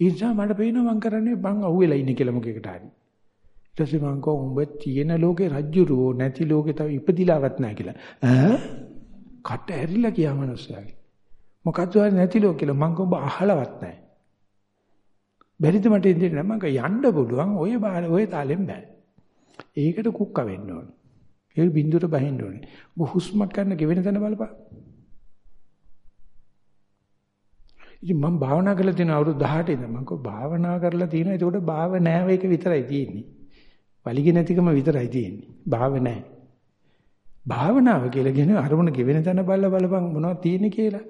ඒ නිසා මට පේනවා මං කරන්නේ මං අහුවෙලා ඉන්නේ කියලා මොකෙකට හරි. ඊට පස්සේ මං කෝ උඹ තියෙන ලෝකේ රජ්ජුරෝ නැති ලෝකේ තව ඉපදිලාවත් නැහැ කියලා. ඈ කට ඇරිලා කියා මනුස්සයාගේ. මොකද්ද නැති ලෝක කියලා මං කෝ උඹ අහලවත් නැහැ. බැරිද මට ඉඳින්න මම යන්න පුළුවන් ඔය ඔය තාලෙන් බෑ. ඒකට කුක්ක වෙන්න ඕන. ඒ බින්දුවට බහින්න ඕනේ. ඔබ හුස්මක් ගන්න ගෙවෙන තැන බලපන්. ඉතින් මම භාවනා කරලා තියෙන අවුරුදු 18 ඉඳන් මම කෝ භාවනා කරලා තියෙනවා. ඒකට භාව නෑව එක විතරයි තියෙන්නේ. වලිගෙ නැතිකම විතරයි තියෙන්නේ. භාව නෑ. භාවනාව කියලා කියන්නේ අරමුණ ගෙවෙන තැන බලලා බලපන් මොනවද තියෙන්නේ කියලා.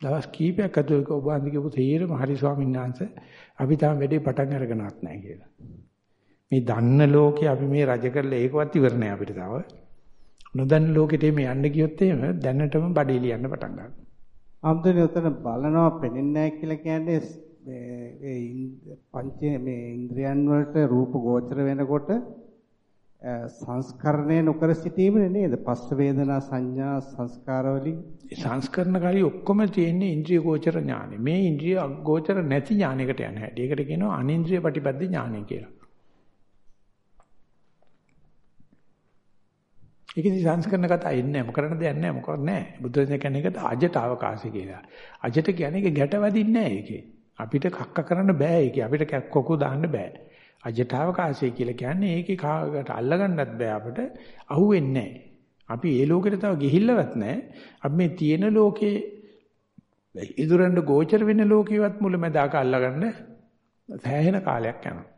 දවස් කීපයක් ඇතුළත ඔබ වහන්සේ කියපු තේරම හරි ස්වාමීන් වහන්සේ අපි තාම වැඩේ පටන් අරගෙනවත් නැහැ කියලා. මේ දන්න ලෝකේ අපි මේ රජ කරලා ඒකවත් ඉවර නැහැ අපිට තව. නොදන්න ලෝකෙට මේ යන්න ගියොත් එහෙම දැනටම බඩේ ලියන්න පටන් ගන්නවා. ආම්දනේ උතන බලනවා පෙනෙන්නේ නැහැ කියලා කියන්නේ මේ පංච මේ ඉන්ද්‍රයන් වලට රූප ගෝචර වෙනකොට සංස්කරණය නොකර සිටීමනේ නේද? පස්ස වේදනා සංඥා සංස්කාර වලින් සංස්කරණකාරී ඔක්කොම තියෙන්නේ ඉන්ද්‍රිය ගෝචර ඥානෙ. මේ ඉන්ද්‍රිය ගෝචර නැති ඥානයකට යන හැටි. ඒකට කියනවා අනින්ද්‍රිය ප්‍රතිපද ඥානය කියලා. ඒකදී සංස්කරණ කතා එන්නේ නැහැ. මොකරණ දෙයක් නැහැ. මොකක් නැහැ. බුදුරජාණන් කියන්නේ ඒකට අජට අවකාශය කියලා. අජට කියන්නේ ඒක ගැට වදින්නේ නැහැ ඒකේ. අපිට කක්ක කරන්න බෑ ඒකේ. අපිට කොකු දාන්න බෑ. අජටාවකාශය කියලා කියන්නේ ඒකේ කාකට අල්ලගන්නත් බෑ අපිට අහුවෙන්නේ නැහැ. අපි ඒ ලෝකෙට තව ගිහිල්ලවත් නැහැ. අපි මේ තියෙන ලෝකේ ඉදුරන්ඩ ගෝචර වෙන ලෝකේවත් මුලැමැදාක අල්ලගන්න සෑහෙන කාලයක් යනවා.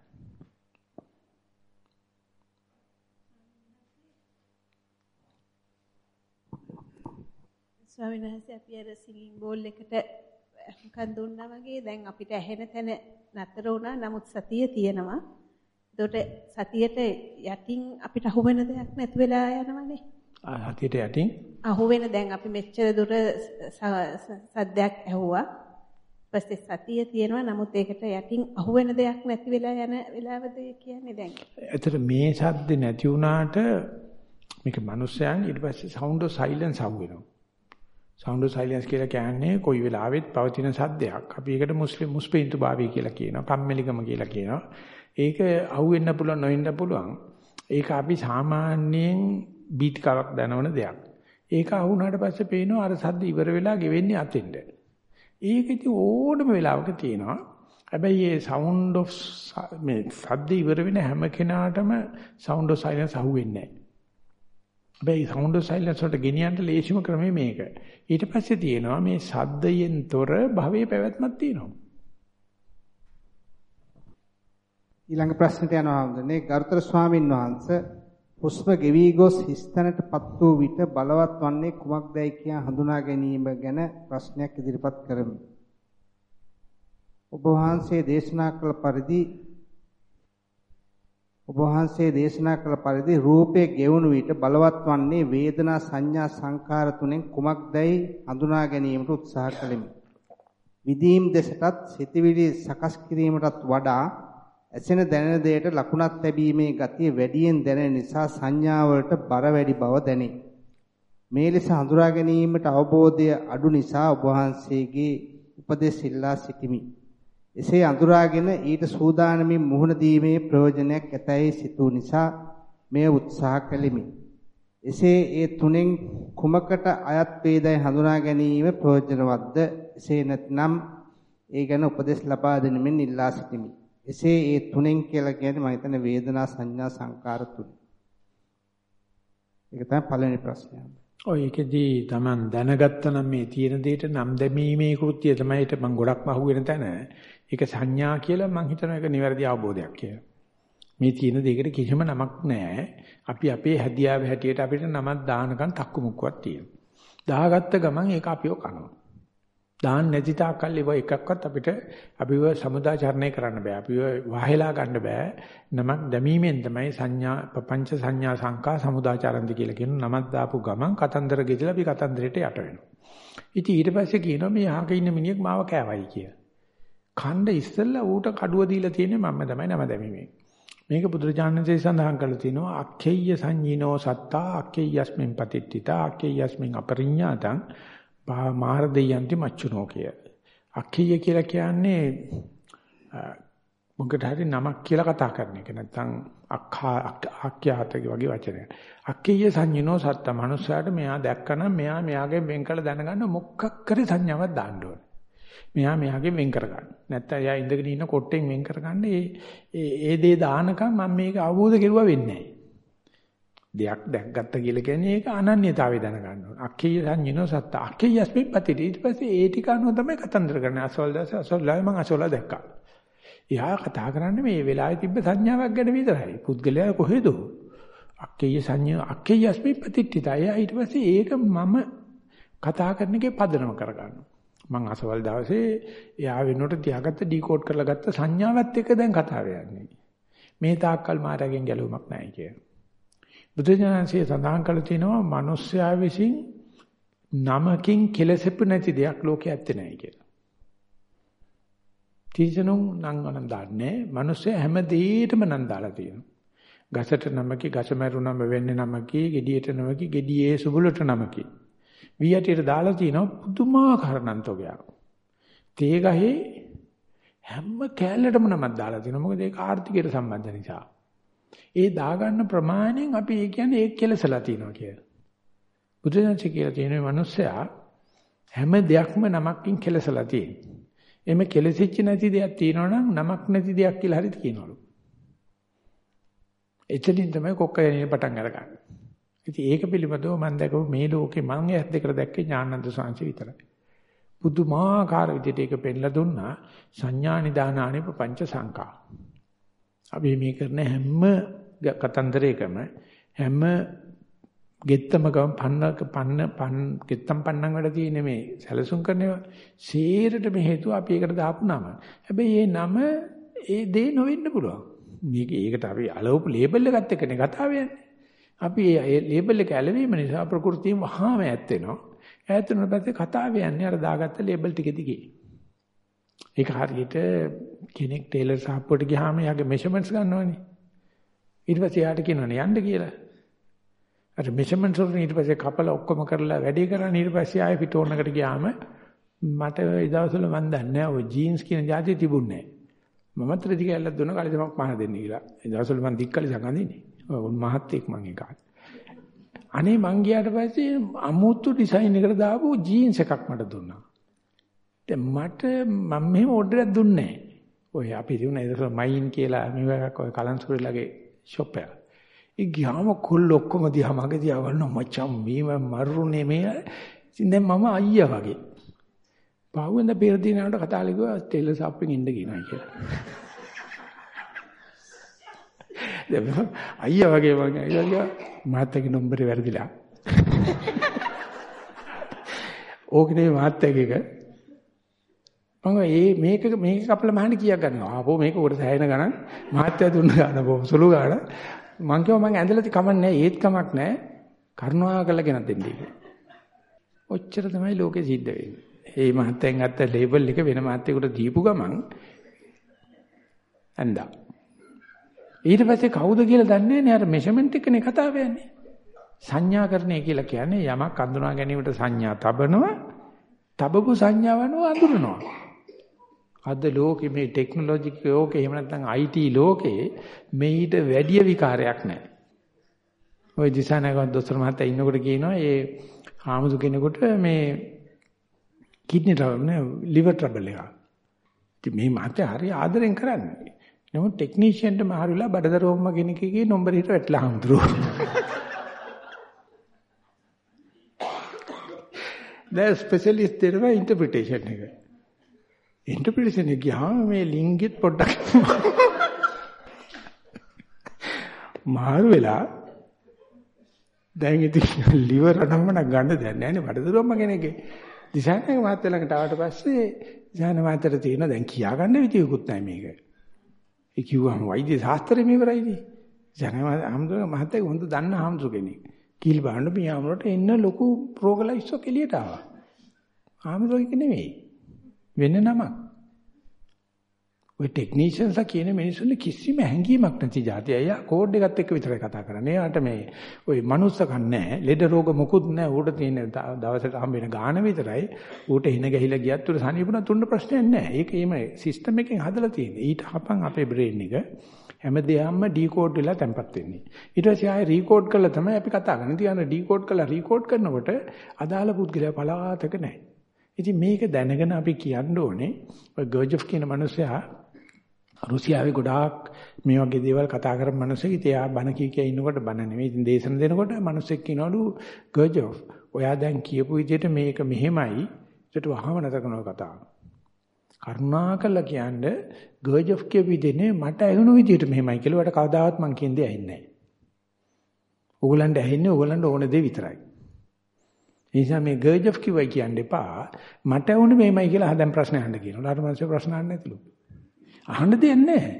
ස්වාමීන් වහන්සේ අපි අර සිංගින් බෝල් එකට මොකක් දුන්නා වගේ දැන් අපිට ඇහෙන තැන නතර වුණා නමුත් සතිය තියෙනවා. එතකොට සතියට යටින් අපිට අහු වෙන දෙයක් නැති වෙලා යනවනේ. සතියට යටින් අහු වෙන දැන් අපි මෙච්චර දුර සද්දයක් ඇහුවා. ඊපස්සේ සතිය තියෙනවා නමුත් ඒකට යටින් අහු වෙන දෙයක් නැති වෙලා යන වෙලාවද කියන්නේ දැන්. එතකොට මේ සද්ද නැති වුණාට මේක මිනිස්යන් ඊට පස්සේ sound of silence අහු වෙනවා. Sound of silence කියලා කියන්නේ කොයි වෙලාවෙත් පවතින සද්දයක්. අපි ඒකට මුස්ලිම් මුස්පේන්තු භාවය කියලා කියනවා. කම්මැලිකම කියලා කියනවා. ඒක අහුවෙන්න පුළුවන් නොවෙන්න පුළුවන්. ඒක අපි සාමාන්‍යයෙන් බීට් කවක් දනවන දෙයක්. ඒක අහුණාට පස්සේ පේනවා අර සද්ද ඉවර වෙලා ගෙවෙන්නේ අතෙන්ද. ඒක ඉතින් ඕනම වෙලාවක තියෙනවා. හැබැයි මේ sound of මේ සද්ද ඉවර වෙන හැම කෙනාටම sound of silence අහුවෙන්නේ නැහැ. හැබැයි sound of silence වලට ගෙනියන්න ලේසිම ක්‍රමය මේක. ඊට පස්සේ තියෙනවා මේ සද්දයෙන් තොර භවයේ පැවැත්මක් තියෙනවා. ඊළඟ ප්‍රශ්නට යනවා හඳුනේ ගරුතර ස්වාමින් වහන්සේ හුස්ම ගෙවි ගොස් හිස්තැනටපත් වූ විට බලවත් වන්නේ කුමක්දයි කියා හඳුනා ගැනීම ගැන ප්‍රශ්නයක් ඉදිරිපත් කරමි. ඔබ වහන්සේ දේශනා කළ පරිදි ඔබ වහන්සේ දේශනා කළ පරිදි රූපයේ ගෙවුණු විට බලවත් වන්නේ වේදනා සංඥා සංකාර තුනෙන් කුමක්දයි හඳුනා ගැනීමට උත්සාහ කළෙමි. විදීම් දෙසටත් සිතවිලි සකස් කිරීමටත් වඩා ඇසෙන දැනෙන දෙයට ලකුණක් ලැබීමේ ගතිය වැඩියෙන් දැනෙන නිසා සංඥාවලට බර වැඩි බව දැනේ. මේ ලෙස හඳුනා ගැනීමට අවබෝධය අඩු නිසා ඔබ වහන්සේගේ උපදෙස් ඉල්ලා සිටිමි. එසේ අඳුරාගෙන ඊට සූදානමින් මුහුණ දීමේ ප්‍රයෝජනයක් ඇතැයි සිතූ නිසා මෙය උත්සාහ කළෙමි. එසේ ඒ තුනෙන් කුමකට අයත් වේදයි හඳුනා ගැනීම ප්‍රයෝජනවත්ද? එසේ නැත්නම් ඒ ගැන උපදෙස් ලබා දෙනෙමින් ඉල්ලා සිටිමි. එසේ ඒ තුනෙන් කියලා කියන්නේ මම හිතන්නේ වේදනා සංඥා සංකාර තුන. ඒක තමයි පළවෙනි ප්‍රශ්නය. ඔය ඒකෙදී Taman දැනගත්තනම් මේ තියෙන දෙයට නම් දැමීමේ කෘත්‍යය තමයි ඊට මම ගොඩක්ම අහුවෙන තැන. ඒක සංඥා කියලා මම හිතනවා ඒක නිවැරදි අවබෝධයක් කියලා. මේ තියෙන දෙයකට කිසිම නමක් නැහැ. අපි අපේ හැදියාව හැටියට අපිට නමක් දානකම් තක්කු මුක්කවක් තියෙනවා. දාගත්ත ගමන් ඒක අපිව කනවා. දාන්න නැති තාක්කල් ඒව එකක්වත් අපිට අපිව සමුදාචරණය කරන්න බෑ. අපිව වහලා ගන්න බෑ. නමක් දැමීමෙන් තමයි සංඥා පංච සංඥා සංකා සමුදාචරන්ති කියලා කියන නමක් දාපු ගමන් කතන්දර ගෙදලා අපි කතන්දරයට යට වෙනවා. ඉතින් ඊට පස්සේ කියනවා මේ අහක ඉන්න මිනිහෙක් මාව කෑවයි කියලා. ඛණ්ඩ ඉස්සෙල්ලා ඌට කඩුව දීලා තියෙන්නේ මම තමයි නම දැමීමේ. මේක බුදුරජාණන්සේ සඳහන් කළා තියෙනවා අක්ඛේය සංජිනෝ සත්තා අක්ඛේයස්මින් පතිට්ඨිතා අක්ඛේයස්මින් අපරිඤ්ඤාතං මාර දෙයන්ති මච්චුනෝ කිය. අක්ඛේය කියලා කියන්නේ මොකට හරි නමක් කියලා කතා කරන එක. නැත්නම් අක්ඛා ආඛ්‍යාත වගේ වචනයක්. අක්ඛේය සංජිනෝ සත්තා මනුස්සයාට මෙයා දැක්කනම් මෙයා මෙයාගෙන් වෙන් කළ දැනගන්න මොකක් කරේ සංඥාවක් දාන්න ඕනේ. මෙයා මෙයාගෙන් වෙන් කරගන්න. නැත්නම් එයා ඉඳගෙන ඉන්න කොට්ටෙන් වෙන් කරගන්න ඒ ඒ දේ දානකම් මම මේක අවබෝධ කෙරුවා වෙන්නේ නැහැ. දෙයක් දැක්ගත්ත කියලා කියන්නේ ඒක අනන්‍යතාවය දැනගන්න ඕන. අක්ඛේය සංඤිනෝ සත්ත. අක්ඛේයස්මි පතිරි. ඊට පස්සේ ඒ ටික අනුව තමයි කතන්දර කරන්නේ. අසවල් දැස අසවල්ලා මම අසවල්ලා දැක්කා. එයා කතා කරන්නේ මේ වෙලාවේ තිබ්බ සංඥාවක් ගැන විතරයි. පුද්ගලයා කොහෙද? අක්ඛේය සංඤ්ඤ අක්ඛේයස්මි පතිට්ඨිත. එයා ඊට පස්සේ ඒක මම කතා කරන එකේ පදනම කරගන්නවා. මං අසවල් දවසේ එයා වෙනුවට තියාගත්ත ඩිකෝඩ් කරලා ගත්ත සංඥාවත් එක්ක දැන් කතාව යන්නේ. මේ තාක්කල් මායාවෙන් ගැලවුමක් නැහැ කියලා. බුදුජානන්සේ සඳහන් කළ තියෙනවා මිනිස්යා විසින් නමකින් කෙලසෙපු නැති දෙයක් ලෝකේ ඇත්තේ නැහැ කියලා. තිසනුන් නම් ගණන් දාන්නේ මිනිස්සයා හැම දෙයකටම නම් දාලා තියෙනවා. ගසට නමකි ගස මරුණම වෙන්නේ නමකි gediයට නමකි gediයේ සුබුලට නමකි. වියටියට දාලා තිනවා පුදුමාකාර නන්තෝගයක්. තේ ගහේ හැම කෑල්ලටම නමක් දාලා තිනවා. මොකද ඒක ආර්ථිකයට සම්බන්ධ නිසා. ඒ දාගන්න ප්‍රමාණයෙන් අපි ඒ කියන්නේ ඒක කෙලසලා තිනවා කියලා. බුදුදහමේ කියලා තියෙන මිනිස්සයා හැම දෙයක්ම නමකින් කෙලසලා තියෙනවා. එමෙ කෙලසිච්ච නැති දෙයක් තියෙනවා නම් නමක් නැති දෙයක් කියලා හරි කියනවලු. එතනින් තමයි කොක්ක යන්නේ පටන් අරගන්නේ. ඉතින් ඒක පිළිබඳව මම දැකපු මේ ලෝකේ මම ඇස් දෙකට දැක්කේ ඥානන්ද සාංශ විතරයි. පුදුමාකාර විදිහට ඒක පෙන්ලා දුන්නා සංඥා නිදානානේ පංච සංකා. අපි මේ කරන හැම කතන්දරයකම හැම ගෙත්තම ගම පන්නක පන්න පන් ගෙත්තම් පන්නම් වල තියෙන මේ සැලසුම් කරනවා සීරට මේ හේතුව අපි ඒකට දාපු නම. හැබැයි මේ නම ඒ දේ නොවෙන්න පුළුවන්. මේක ඒකට අපි අලවපු ලේබල් එකත් එක්කනේ කතාව යන්නේ. අපි ඒ ලේබල් එක ඇලවීම නිසා ප්‍රകൃතියෙන් වහාම ඈත් වෙනවා. ඈත් වෙන පස්සේ කතාව යන්නේ අර දාගත්ත ලේබල් ටික දිගේ. ඒක හරියට කෙනෙක් ටේලර් සාප්පුවට ගියාම යාගේ මෙෂර්මන්ට්ස් ගන්නවනේ. ඊට පස්සේ යාට කියනවනේ යන්න කියලා. අර මෙෂර්මන්ට්ස් වලින් ඊට පස්සේ කපල ඔක්කොම කරලා වැඩි කරන්නේ ඊට පස්සේ ආයෙ පිටෝනකට ගියාම මට ඒ දවස්වල මන් දන්නේ නැහැ ඔය ජීන්ස් කියන જાතිය තිබුණේ නැහැ. මමත් රෙදි කැල්ලක් දුන්න කලිසමක් මහන දෙන්න කියලා. ඒ දවස්වල මන් දික් කලිසම් අඳින්නේ. ඔය මහත් එක් මං ඒක. අනේ මං ගියාට පස්සේ අමුතු ඩිසයින් එකකට දාපු ජීන්ස් එකක් මට දුන්නා. දැන් මට මම මෙහෙම ඕඩරයක් දුන්නේ නැහැ. ඔය අපි දුන්න ඒක මයින් කියලා මේක ඔය කලන්සුරිලගේ ෂොප් එක. ඒ ගියාම කොල්ල ඔක්කොම දිහා මගේ දිහා බලනවා මචං මේ මරුනේ මේ ඉතින් දැන් මම අයියා වගේ. පහුවෙන්ද පෙර දිනකට කතා ලිව්වා ටෙලර් ෂොප්පින් ඉන්න කියනවා කියලා. දැන් අයියා වගේ මම අයියා මාත්‍යාගේ නම්බරේ වැරදිලා. ඕකනේ මාත්‍යාගේ එක මම මේ මේක මේක කපලා මහන්න කීයක් ගන්නවා. ආපෝ මේක උඩ සෑහෙන ගණන් මහත්ය දුන්න ගන්න බොහොම සුළු ගාණ. මං කිව්වා මං ඇඳලා කමක් නැහැ ඒත් කමක් නැහැ. කරුණා කරලා ගෙනත් දෙන්න කියලා. ඔච්චර තමයි ලෝකෙ සිද්ධ වෙන්නේ. ඒ මහත්යෙන් ගත්ත ලේබල් එක වෙන මහත්යෙකුට දීපු ගමන් ඇඳා. ඊට පස්සේ කවුද කියලා දන්නේ නැහැ. අර මෙෂර්මන්ට් එකනේ කතාව යන්නේ. සංඥාකරණය කියලා කියන්නේ යමක් අඳුනා ගැනීමට සංඥා තබනවා. තබපු සංඥාවනෝ අඳුරනවා. අද ලෝකේ මේ ටෙක්නොලොජික ලෝකේ එහෙම නැත්නම් IT ලෝකේ මේිට වැඩි විකාරයක් නැහැ. ওই දිසානාගම දොස්තර මහත්තයා ඉන්නකොට කියනවා ඒ ආමුදු කෙනෙකුට මේ කිඩ්නි ට්‍රබල් නේ liver trouble එක. ඉතින් මේ මහත්තයා හරි ආදරෙන් කරන්නේ. නමුත් ටෙක්නීෂියන්ට මහරුලා බඩදරෝම්ම කෙනෙක්ගේ නම්බරයට වැටලා හම්දුරෝ. දැන් ස්පෙෂලිස්ට් දෙනවා ඉන්ටර්ප්‍රිටේෂන් එක. ඉන්ටර්ප්‍රිටේෂන් එක ගියාම මේ ලිංගෙත් පොඩ්ඩක් මාරු වෙලා දැන් ඉතින් liver අනම්මන ගන්න දෙයක් නැහැ නේ බඩදරෝම්ම කෙනෙක්ගේ. දිසානක මහත්තයා ළඟට ආවට පස්සේ දිසාන මහත්තයට තියෙන දැන් කියා ගන්න විදියකුත් නැහැ මේක. ඒ කිව්වම වෛද්‍ය ශාස්ත්‍රෙම ඉවරයිනේ. ජනම හම්දුර මහත්තයා හොඳ දන්න හම්දුර කෙනෙක්. කීල් බාන්න මේ ආමරට එන්න ලොකු ප්‍රෝගලයිස්ෝ එළියට ආවා. ආමරෝගික නෙවෙයි. වෙන නමක්. ඔය ටෙක්නීෂියන්ස්ලා කියන මිනිස්සුන්ට කිසිම හැඟීමක් නැති જાතිය. අයියා කෝඩ් එකත් එක්ක විතරයි කතා කරන්නේ. එයාට මේ ඔය මනුස්සකම් නැහැ. ලෙඩ රෝග මොකුත් නැහැ. ඌට තියෙන දවසට හම්බ වෙන ගාණ විතරයි. ඌට හින ගැහිලා ගියත් උර සනීපුණා තුන්න ප්‍රශ්නයක් නැහැ. ඒක එහෙම සිස්ටම් එකෙන් හදලා තියෙන්නේ. ඊට හපන් අපේ බ්‍රේන් එක හැමදේම ඩිකෝඩ් වෙලා තැම්පත් වෙන්නේ. ඊට පස්සේ ආයෙ රීකෝඩ් කරලා තමයි අපි කතා කරන්නේ. ඉතින් අර ඩිකෝඩ් කරලා රීකෝඩ් කරනකොට අදාළ පුද්ගලයා පලාතක නැහැ. ඉතින් මේක දැනගෙන අපි කියන්න ඕනේ ඔය ගර්ජොෆ් කියන මිනිසයා රුසියාවේ ගොඩාක් මේ වගේ දේවල් කතා කරන මිනිස්සෙක් ඉතින් එයා බණ කී කිය ඉන්නකොට බණ නෙමෙයි ඉතින් දේශන දෙනකොට මිනිස්සෙක් කියනවලු ගර්ජොෆ් ඔයා දැන් කියපු විදිහට මේක මෙහෙමයි ඊට වහම නැත කරන කතාව. කරුණාකරලා කියන්නේ ගර්ජොෆ් කියපු විදිහනේ මට ඇහුණු විදිහට මෙහෙමයි කියලා වට කවදාවත් මං කියන දේ ඇහෙන්නේ නැහැ. ඕගලන්ට ඇහෙන්නේ ඕගලන්ට ඕන දේ විතරයි. ඒ නිසා මේ ගර්ජොෆ් කිව්වයි කියන්න එපා මට ඇහුණු මෙහෙමයි කියලා හදන් ප්‍රශ්න අහන්න කියනවා. ඊට පස්සේ ප්‍රශ්න අහන්න නැතිලු. අහන්න දෙයක් නැහැ.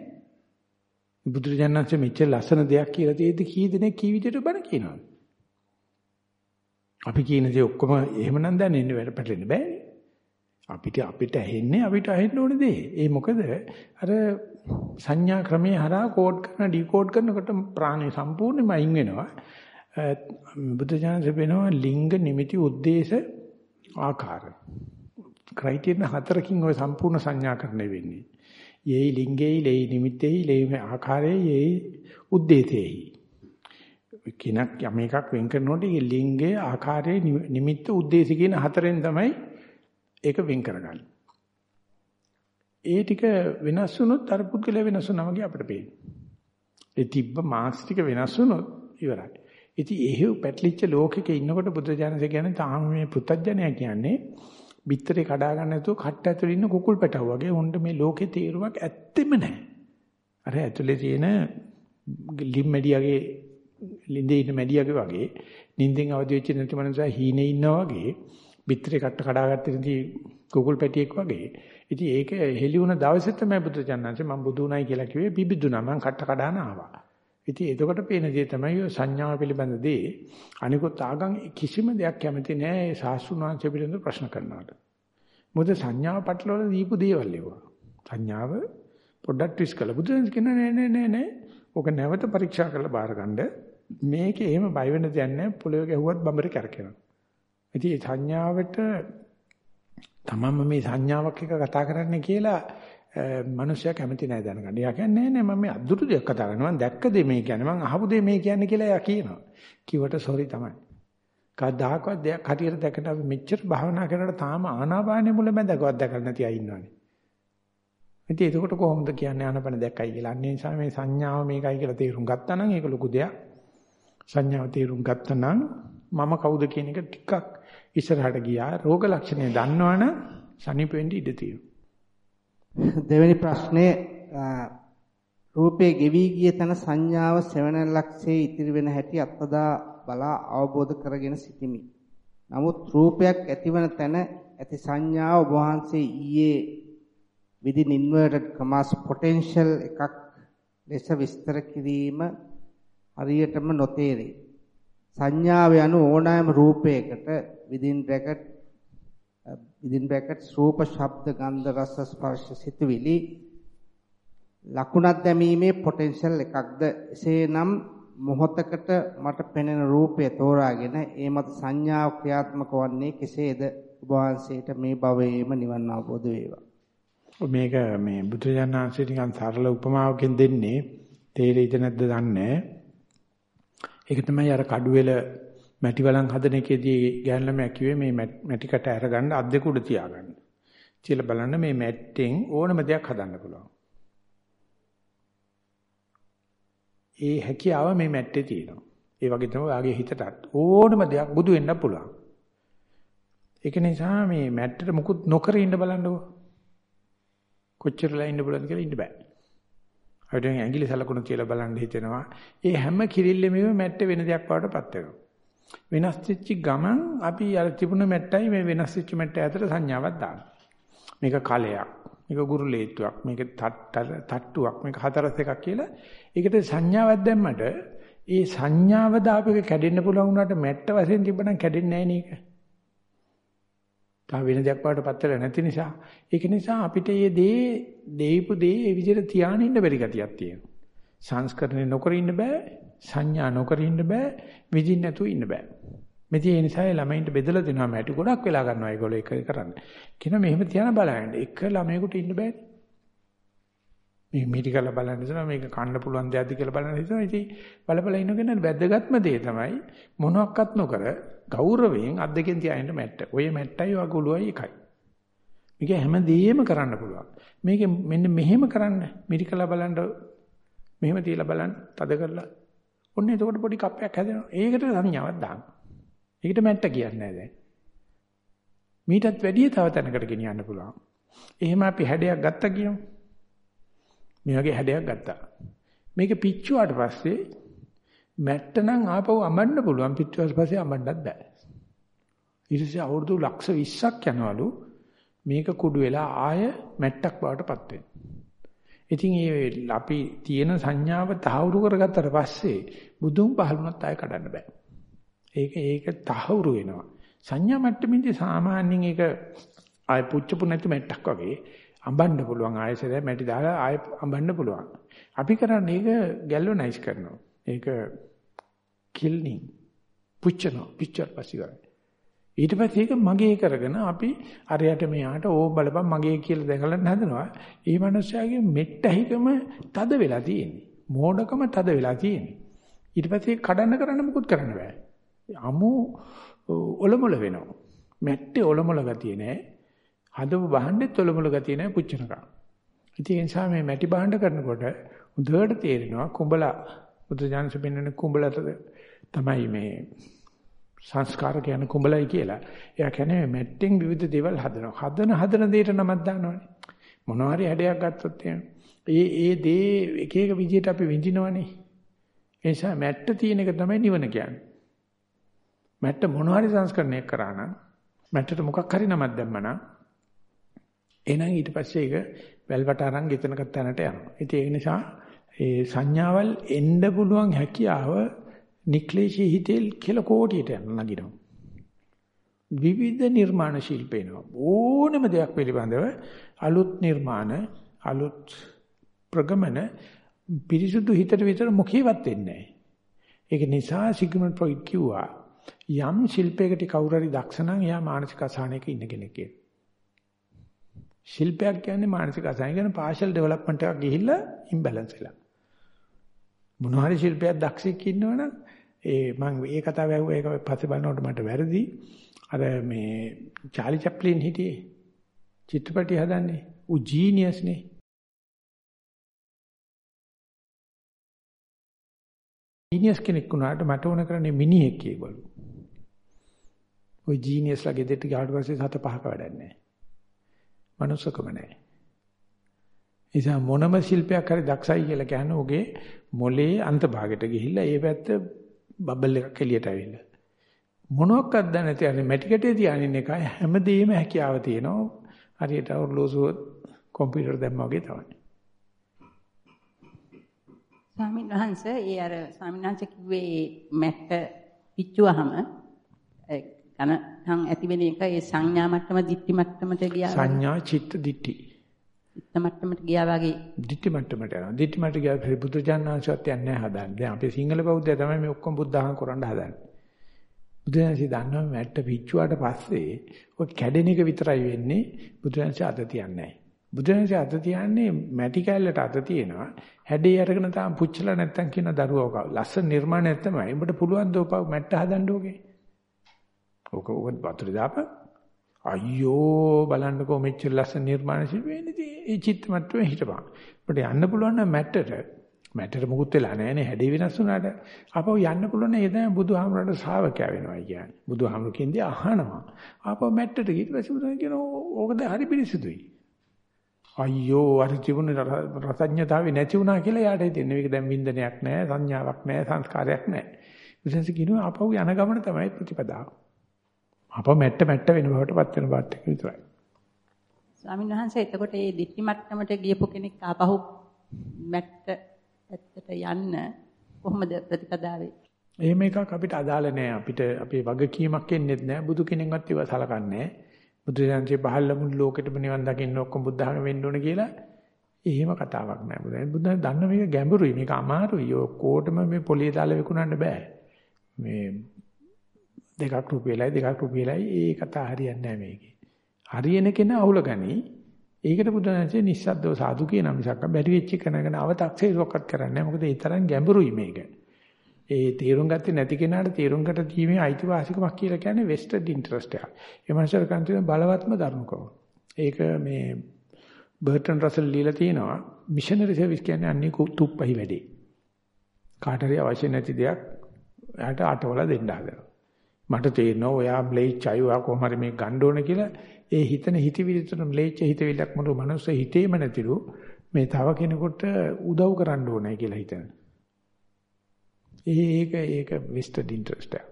බුදුරජාණන්සේ මෙච්චර ලස්සන දෙයක් කියලා තියෙද්දි කී දෙනෙක් කී විදිහට බණ කියනවද? අපි කියන දේ ඔක්කොම එහෙමනම් දැන් ඉන්නේ වැඩ පැටලෙන්න බෑනේ. අපිට අපිට ඇහෙන්නේ අපිට ඇහෙන්න ඕන දේ. ඒ මොකද අර සංඥා ක්‍රමයේ හරහා කෝඩ් කරන ඩිකෝඩ් කරනකොට ප්‍රාණය සම්පූර්ණයෙන්ම අයින් වෙනවා. බුදුජානක වෙනවා ලිංග නිමිති උද්දේශ ආකාර. ක්‍රයිටීරියන් හතරකින් ওই සම්පූර්ණ සංඥාකරණය වෙන්නේ. යේයි ලිංගේයි ලේයි නිමිත්තේයි ලේයි ආකාරයේ යේයි උද්දේශේයි. කිනක් යම එකක් වෙන් කරනකොට ඒ ලිංගයේ ආකාරයේ නිමිත්ත උද්දේශ කියන හතරෙන් තමයි ඒක වෙන් කරගන්නේ. ඒ ටික වෙනස් වුණොත් අර පුද්ගලයා වෙනස් වුණා වගේ අපිට පේනවා. ඒ තිබ්බ මාක්ස් ටික වෙනස් වුණොත් ඉවරයි. ඉතින් එහෙව් පැටලිච්ච ලෝකෙක ඉන්නකොට බුදුජානක කියන්නේ තාම මේ පුත්තජනයා කියන්නේ බිත්තරේ කඩා ගන්න නැතුව කට්ට ඇතුලේ ඉන්න කුකුල් පැටව වගේ උන්ට මේ ලෝකේ තේරුමක් ඇත්තෙම නැහැ. අර ඇතුලේ තියෙන ලිම් මැඩියාගේ ලින්දේ ඉන්න මැඩියාගේ වගේ නිින්දෙන් අවදි වෙච්ච නැති මනුස්සයා හීනේ ඉන්නා වගේ බිත්තරේ කට්ට කඩාගත්තේ කුකුල් පැටියෙක් වගේ. ඉතින් ඒක හෙලි වුණ දවසේ තමයි බුදු චන්නන්සේ මම බුදු උනායි කියලා කිව්වේ බිබිදුනා මං කට්ට කඩාන ආවා. ඉතින් එතකොට පේන දේ තමයි ඔය සංඥාව පිළිබඳ දේ. අනිකුත් ආගම් කිසිම දෙයක් කැමති නෑ ඒ සාස්ෘණ වංශය පිළිබඳ ප්‍රශ්න කරනවට. මොකද සංඥාව පටලවල දීපු දේවල් ඒවා. සංඥාව පොඩ්ඩක් ට්විස් කළා. බුදුන් කියන නෑ නෑ නෑ නෑ. ඕක නැවත පරීක්ෂා කරලා බාරගන්න. මේකේ එහෙම බය වෙන්න දෙයක් නෑ. පොළවේ ගැහුවත් බඹරේ කැරකෙනවා. ඉතින් මේ සංඥාවට තමම මේ සංඥාවක් එක කතා කරන්න කියලා මිනිස්සයා කැමති නැහැ දැනගන්න. එයා කියන්නේ නෑ නෑ මම මේ අද්දුරු දෙයක් කතා කරනවා. මම දැක්ක දේ මේ කියන්නේ. මම අහපු දේ මේ කියන්නේ කියලා එයා කියනවා. කිව්වට සෝරි තමයි. කවදාකවත් දෙයක් හරියට දැකලා අපි මෙච්චර භාවනා කරලා තාම ආනාපානෙ මුල මැදකවත් දැකලා නැති අය ඉන්නවනේ. ඉතින් එතකොට කොහොමද කියන්නේ ආනාපාන දැක්කයි කියලා. අන්න ඒ නිසා මේ සංඥාව මේකයි කියලා තේරුම් ගත්තා නම් ඒක ලොකු දෙයක්. සංඥාව තේරුම් ගත්තා නම් මම කවුද කියන එක ටිකක් ඉස්සරහට ගියා. රෝග ලක්ෂණය දන්නවනම් සනීප වෙන්න ඉඩ තියෙනවා. [laughs] දෙවෙනි ප්‍රශ්නේ රූපේ ගෙවි ගිය තන සංඥාව සෙවණලක්සේ ඉතිරි වෙන හැටි අත්දා බලා අවබෝධ කරගෙන සිටිමි. නමුත් රූපයක් ඇතිවන තැන ඇති සංඥාව ඔබ වහන්සේ ඊයේ within inverted commas potential එකක් ලෙස විස්තර කිරීම හරියටම නොතේරේ. සංඥාව යනු ඕනෑම රූපයකට within bracket within brackets රූප ශබ්ද ගන්ධ රස ස්පර්ශ සිතුවිලි ලකුණක් දැමීමේ පොටෙන්ෂල් එකක්ද? එසේනම් මොහොතකට මට පෙනෙන රූපය තෝරාගෙන ඒ මත සංඥාව ක්‍රියාත්මක වන්නේ කෙසේද? ඔබ වහන්සේට මේ භවයේම නිවන් අවබෝධ වේවා. මේක මේ බුදුජානනාංශය නිකන් සරල උපමාවකින් දෙන්නේ. තේරෙයිද නැද්ද දන්නේ ඒක තමයි අර කඩුවෙල මැටි වලන් හදන එකේදී ගෑන් ළමයා කිව්වේ මේ මැටි කට අරගන්න අත් දෙක උඩ තියාගන්න. කියලා බලන්න මේ මැට්ටෙන් ඕනම දෙයක් හදන්න පුළුවන්. ඒ හැකියාව මේ මැට්ටේ තියෙනවා. ඒ වගේ තමයි ඔයාගේ හිතටත් ඕනම දෙයක් බුදු වෙන්න පුළුවන්. ඒක නිසා මේ මැට්ටට මුකුත් නොකර ඉන්න බලන්නකෝ. කොච්චරලා ඉන්න බලන්න කියලා ඉන්න බෑ. අපිට ඇඟිලි සලකුණු කියලා බලන්න හිතෙනවා. ඒ හැම කිරිල්ලෙම මැට්ට වෙන දෙයක් වඩටපත් වෙනවා. වෙනස් වෙච්ච ගමන් අපි අර තිබුණ මැට්ටයි මේ වෙනස් වෙච්ච මැට්ට අතර සංඥාවක් දානවා. මේක කලයක්. මේක ගුරුලේත්තුවක්. මේක තට්ටුවක්. මේක හතරස් එකක් කියලා. ඒකට සංඥාවක් දැම්මට ඒ සංඥාව දාපෙක කැඩෙන්න පුළුවන් වුණාට මැට්ට වශයෙන් තිබ්බනම් කැඩෙන්නේ නැහැ නේද? තා වෙන දෙයක් වඩටපත් වෙලා නැති නිසා ඒක නිසා අපිට මේ දේ දෙයිපු දේ ඒ විදිහට තියාගෙන ඉන්න බැරි ගතියක් තියෙනවා. සංස්කරණය නොකර ඉන්න බෑ, සංඥා නොකර ඉන්න බෑ, විදින් නැතුව ඉන්න බෑ. මෙතේ ඒ නිසා ළමයින්ට බෙදලා දෙනවා මැටි ගොඩක් වෙලා ගන්නවා ඒගොල්ලෝ එක කරන්න. කියන මෙහෙම තියන බලන්න. එක ළමයෙකුට ඉන්න බෑනේ. මේ මිටි කරලා බලන්න හිතනවා මේක කන්න පුළුවන් දෙයක්ද කියලා බලන්න හිතනවා. ඉතින් බලබල ඉන්නගෙන වැද්දගත්ම දේ තමයි මොනවත් නොකර ගෞරවයෙන් අත් දෙකෙන් තියාගෙන මැට්ට. ඔය මැට්ටයි වගුලුවයි එකයි. මේක හැමදේම කරන්න පුළුවන්. මේක මෙන්න මෙහෙම කරන්න මිටි කරලා බලන්න මෙහෙම තියලා බලන්න තද කරලා. ඔන්න එතකොට පොඩි කප්පයක් හැදෙනවා. ඒකට සංඥාවක් දාන්න. ඒකට මැට්ට කියන්නේ නැහැ දැන්. මීටත් වැඩිය තව තැනකට ගෙනියන්න පුළුවන්. එහෙම අපි හැඩයක් ගත්තා කියමු. මේ වගේ හැඩයක් ගත්තා. මේක පිච්චුවාට පස්සේ මැට්ට නම් ආපහු අඹන්න පුළුවන් පිච්චුවාට පස්සේ අඹන්නත් බෑ. ඊට පස්සේ අවුරුදු ලක්ෂ 20ක් යනවලු මේක කුඩු වෙලා ආය මැට්ටක් බවට පත් වෙනවා. ඉතින් ඒ අපි තියෙන සංඥාව තහවුරු කරගත්තට පස්සේ බුදුන් පහළුණත් ආය කඩන්න බෑ. ඒක ඒක තහවුරු වෙනවා. සංඥා මට්ටමේදී සාමාන්‍යයෙන් ඒක ආය පුච්චපු නැති මැට්ටක් වගේ අඹන්න පුළුවන් ආයෙසරය මැටි දාලා ආයෙ අඹන්න පුළුවන්. අපි කරන්නේ ඒක ගැල්වනයිස් කරනවා. ඒක කිල්නින් පුච්චනවා පිච්චර් පස්සේ කරන්නේ. ඊට පස්සේ ඒක මගේ කරගෙන අපි අරයට මෙයාට ඕ බලපන් මගේ කියලා දැකලන්න හදනවා. ඒ මනුස්සයාගේ මෙට්ටහිකම තද වෙලා තියෙන්නේ. මෝඩකම තද වෙලා තියෙන්නේ. ඊට පස්සේ කඩන්න කරන්න මුකුත් කරන්න බෑ. අමු ඔලොමල වෙනවා. මැට්ටේ ඔලොමල ගතිය නෑ. හදපු බහණ්ඩෙත් ඔලොමල ගතිය නෑ පුච්චනකම්. ඉතින් ඒ නිසා මේ මැටි බහණ්ඩ කරනකොට හොඳට තේරෙනවා කුඹලා බුදුජානක පෙන්වන කුඹලට තමයි මේ සංස්කාර කියන කුඹලයි කියලා. එයා කියන්නේ මැට්ටෙන් විවිධ දේවල් හදනවා. හදන හදන දේට නමක් දානවනේ. මොනවා හරි හැඩයක් ගත්තොත් ඒ ඒ දේ එක එක විදිහට අපි විඳිනවනේ. ඒ නිසා මැට්ට තියෙන එක තමයි නිවන කියන්නේ. මැට්ට මොනවා හරි සංස්කරණය කරා නම් මැට්ටට මොකක් හරි නමක් දැම්මනම් එහෙනම් ඊට පස්සේ ඒක වැල්වට අරන් ගෙතනක තැනට යනවා. ඉතින් ඒ නිසා ඒ සංඥාවල් එන්න පුළුවන් හැකියාව නික්ලේශී හිතෙල් කියලා කෝටියට නගිනවා. විවිධ නිර්මාණ ශිල්පේනවා. ඕනම දෙයක් පිළිබඳව අලුත් නිර්මාණ අලුත් ප්‍රගමන පිරිසුදු හිතට විතර මොකේවත් වෙන්නේ නැහැ. ඒක නිසා සිග්මන්ඩ් ෆ්‍රොයිඩ් කිව්වා යම් ශිල්පයකට කවුරු හරි දක්ෂ නම් එයා මානසික අසහනයක ඉන්න කෙනෙක් කියලා. ශිල්පයක් කියන්නේ මානසික අසහනය කියන පාෂල් ඩෙවලොප්මන්ට් එකක් ගිහිල්ලා ඉම්බැලන්ස් වෙලා. මොනවා හරි ශිල්පයක් දක්ෂෙක් ඉන්නවනම් ඒ මම ඒ කතාව ඇහුවා ඒක පස්සේ බලනකොට මට වැරදි. අර මේ චාලි චැප්ලින් හිටියේ චිත්‍රපටි හදන්නේ. ඌ ජීනියස් නේ. ජීනියස් කෙනෙක් වුණාට මට ඕන කරන්නේ මිනිහෙක් කියවලු. ওই ජීනියස්ලා ගෙදරට ගියාට පස්සේ සත පහක වැඩක් නැහැ. මනුස්සකම නැහැ. නිසා මොනම ශිල්පයක් හරි දක්ෂයි කියලා කියන්නේ ඔගේ මොලේ අන්තභාගයට ගිහිල්ලා ඒ පැත්ත බබල් එකක් එළියට ඇවිල්ලා. මොනක්වත් දන්නේ නැති අර මැටි කැටේ තියානින් එක හැමදේම හැකියාව තියෙනවා. හරියට ඔර්ලෝසුව කම්පියුටර් දැම්මා වගේ තමයි. ස්වාමීන් වහන්සේ ඒ අර ස්වාමීන් වහන්සේ කිව්වේ මැට්ට පිච්චුවහම කන කන් ඇති වෙන එක ඒ සංඥා මට්ටම දිට්ටි මට්ටමට ගියා සංඥා චිත්ත දිට්ටි මට්ටමට ගියා වගේ දිට්ටි මට්ටමට යනවා දිට්ටි මට්ටමට ගියා බුදුජානනාංශවත් යන්නේ හදන්නේ දැන් අපි සිංහල බෞද්ධය තමයි මේ ඔක්කොම බුද්ධහන් කරන්න හදන්නේ බුදුන්සේ දන්නවා මැට්ට පිච්චුවාට පස්සේ ඔය කැඩෙන එක විතරයි වෙන්නේ බුදුන්සේ අද තියන්නේ බුදුරජාණන්සේ අත තියන්නේ මැටි කැල්ලට අත තියෙනවා. හැඩේ අරගෙන තාම පුච්චලා නැත්තම් කියන දරුවෝ ලස්සන නිර්මාණයක් තමයි. උඹට පුළුවන් ද ඔප මැට්ට හදන්න ඕකේ. ඕක ඕක වතුර දාපන්. අයියෝ බලන්නකෝ මෙච්චර ලස්සන නිර්මාණ ශිල්පීනේ ඒ චිත්ත මට්ටමේ හිටපන්. අපිට යන්න පුළුවන් නම් මැට්ටට මැට්ටට මුකුත් වෙලා නැහැ නේ හැඩේ වෙනස් වුණාට. ආපහු යන්න පුළුවන් නේ ඒ තමයි බුදුහාමුදුරන්ට ශ්‍රාවකයා වෙනවා කියන්නේ. බුදුහාමුදුර කියන්නේ අහනවා. ආපහු මැට්ටට ගිහින් පස්සේ බුදුන් කියනවා ඕකද හරි පිළිසිදුයි. අයියෝ අර තිබුණ රසඥතාවේ නැති වුණා කියලා යාට හිතෙන්නේ. මේක දැන් වින්දනයක් නැහැ, සංඥාවක් නැහැ, සංස්කාරයක් නැහැ. බුදුන්ස කියනවා ආපහු යන ගමන තමයි ප්‍රතිපදාව. ආපහු මැට්ට මැට්ට වෙන බවටපත් වෙන බාට එක විතරයි. ස්වාමීන් වහන්සේ එතකොට මේ දිට්ඨි මට්ටමට ගියපු කෙනෙක් ආපහු මැට්ට ඇත්තට යන්න කොහොමද ප්‍රතිපදාවේ? එහෙම එකක් අපිට අදාළ නෑ. අපිට අපේ වගකීමක් එන්නේ නැහැ. බුදු කෙනෙක්වත් ඒව සලකන්නේ බුදුසසුනේ පහළ මුළු ලෝකෙටම නිවන් දකින්න ඔක්කොම බුද්ධහම වෙන්න ඕන කියලා එහෙම කතාවක් නෑ. බුදුන් බුදුන් දන්න මේක ගැඹුරුයි. මේක අමාරුයි. ඔක්කොටම මේ පොලිය දාලා විකුණන්න බෑ. මේ දෙකක් රුපියලයි දෙකක් රුපියලයි ඒ කතා හරියන්නේ නෑ මේකේ. හරියන කෙනා අහුල ගනි. ඒකට බුදුරජාණන්සේ නිස්සද්දව සාදු කියන මිසක් බැරි වෙච්ච කෙනගෙන අව탁සේරුවක්වත් කරන්නේ නැහැ. මොකද ඒ තරම් ගැඹුරුයි මේක. ඒ තීරුම් ගත්තේ නැති කෙනාට තීරුම් ගත දීමේ අයිතිවාසිකමක් කියලා කියන්නේ vested interest එකක්. ඒ මනසට කන් තියෙන බලවත්ම ධර්මකම. ඒක මේ බර්ටන් රසල් লীලා තියෙනවා මිෂනරි සර්විස් කියන්නේ අන්නේ තුප්පහි වැඩේ. කාට හරි අවශ්‍ය නැති දෙයක් එයාට අටවල දෙන්න හදනවා. මට තේරෙනවා ඔයා බ්ලේච් අය ඔයා කොහොම හරි මේ ගන්න ඕන කියලා ඒ හිතන හිතවිලි තුන ම්ලේච්ඡ හිතවිල්ලක් මොන මනුස්ස හිතේම නැතිලු මේ තව කෙනෙකුට උදව් කරන්න ඕනේ කියලා හිතන. ඒක ඒක vested interest එක.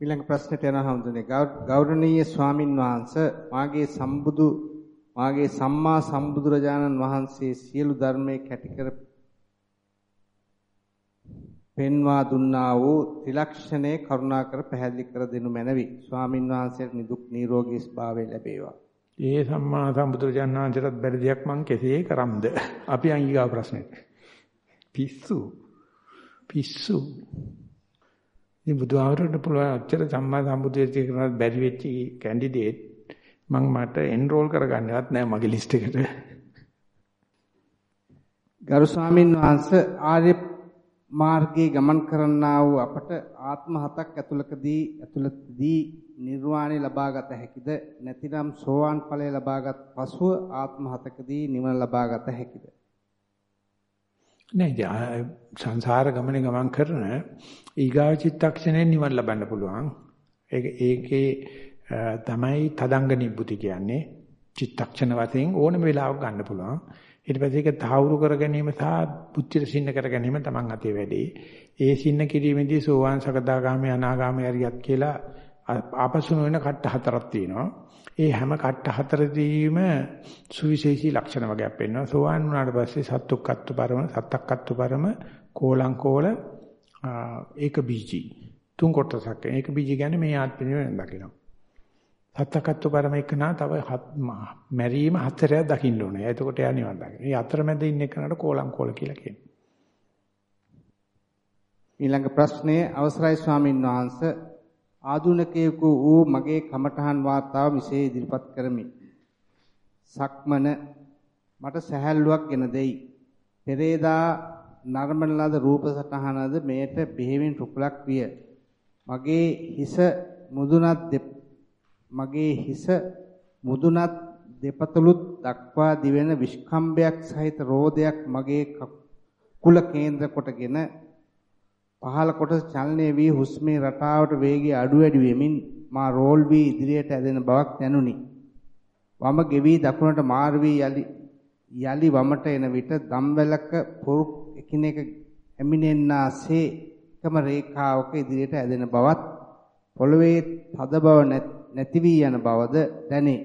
ඊළඟ ප්‍රශ්නෙට යන හඳුනේ ගෞරවනීය ස්වාමින් වහන්සේ මාගේ සම්බුදු මාගේ සම්මා සම්බුදුරජාණන් වහන්සේ සියලු ධර්මයේ කැටි කර පෙන්වා දුන්නා වූ ත්‍රිලක්ෂණේ කරුණාකර පැහැදිලි කර දෙනු මැනවි. ස්වාමින් වහන්සේට නිදුක් නිරෝගී ස්භාවය ලැබේවා. ඒ සම්මා සම්බුදුරජාණන් වහන්සේටත් බැරි දෙයක් මං කෙසේ කරම්ද? අපි අංගිකා ප්‍රශ්නෙට. පිස්සු. පිස්සු. මේ බුදුහාමරට පුළුවන් අච්චර සම්මා සම්බුද්ධිය කරනත් බැරි වෙච්ච කැන්ඩිඩේට් මං මට එන්රෝල් කරගන්නවත් නෑ මගේ ලිස්ට් එකට. ගරු ස්වාමින් වහන්සේ ආර්ය මාර්ගයේ ගමන් කරන්නා වූ අපට ආත්ම හතක් ඇතුළතදී ඇතුළතදී නිර්වාණය ලබාගත හැකිද? නැතිනම් සෝවාන් ඵලය ලබාගත් පසුව ආත්ම හතකදී නිවන ලබාගත හැකිද? නෑ සංසාර ගමනේ ගමන් කරන ඊගාව චිත්තක්ෂණයෙන් නිවන ලබන්න පුළුවන්. ඒක ඒකේ තමයි තදංග නිබ්බුති කියන්නේ. චිත්තක්ෂණ වශයෙන් ඕනම වෙලාවක ගන්න පුළුවන්. ඊට පස්සේ ඒක තාවුරු කර ගැනීම සහ බුද්ධිය සින්න කර ගැනීම තමන් අතේ වැඩි. ඒ සින්න කිරීමේදී සෝවාන් සකදාගාමී අනාගාමී අරියත් කියලා ආපසුන වෙන කට්ට හතරක් තියෙනවා. ඒ හැම කට්ට හතරදීම සුවිශේෂී ලක්ෂණ වගේක් පෙන්වනවා. සෝවාන් වුණාට පස්සේ සත්තුක්කත්තු පරම සත්තක්කත්තු පරම කෝලං කෝල ඒක බීජී. තුන් කොටසක්. ඒක බීජී කියන්නේ මේ ආත්මෙ දකිනවා. සත්තකත්තු පරමේකනා තව මැරීම හතරක් දකින්න ඕනේ. එතකොට එයා නිවන් දකින්න. මේ අතරමැද ඉන්න එකනට කෝලං කෝල කියලා කියනවා. ඊළඟ ප්‍රශ්නයේ අවසරයි ස්වාමින් වහන්සේ ආදුනිකයෙකු වූ මගේ කමඨහන් වාර්තාව මිසේ ඉදිරිපත් කරමි. සක්මන මට සැහැල්ලුවක් ගෙන දෙයි. පෙරේදා නර්මන ලද රූප සටහනද මෙයට බෙහෙවින් රුකුලක් විය. මගේ හිස මුදුනත් මගේ හිස මුදුනත් දෙපතුලුත් දක්වා දිවෙන විස්කම්බයක් සහිත රෝදයක් මගේ කුල කේන්ද්‍ර කොටගෙන පහළ කොටස චලනය වී හුස්මේ රටාවට වේගය අඩු වැඩි වෙමින් මා රෝල් වී ඉදිරියට ඇදෙන බවක් දැනුනි. වම ගෙවි දකුණට මාරු වී යලි යලි වමට එන විට දම්වැලක පුරුක් එකිනෙක ඇමිනෙන්නාසේ එකම රේඛාවක ඉදිරියට ඇදෙන බවත් පොළවේ තද බව නැති වී යන බවද දැනේ.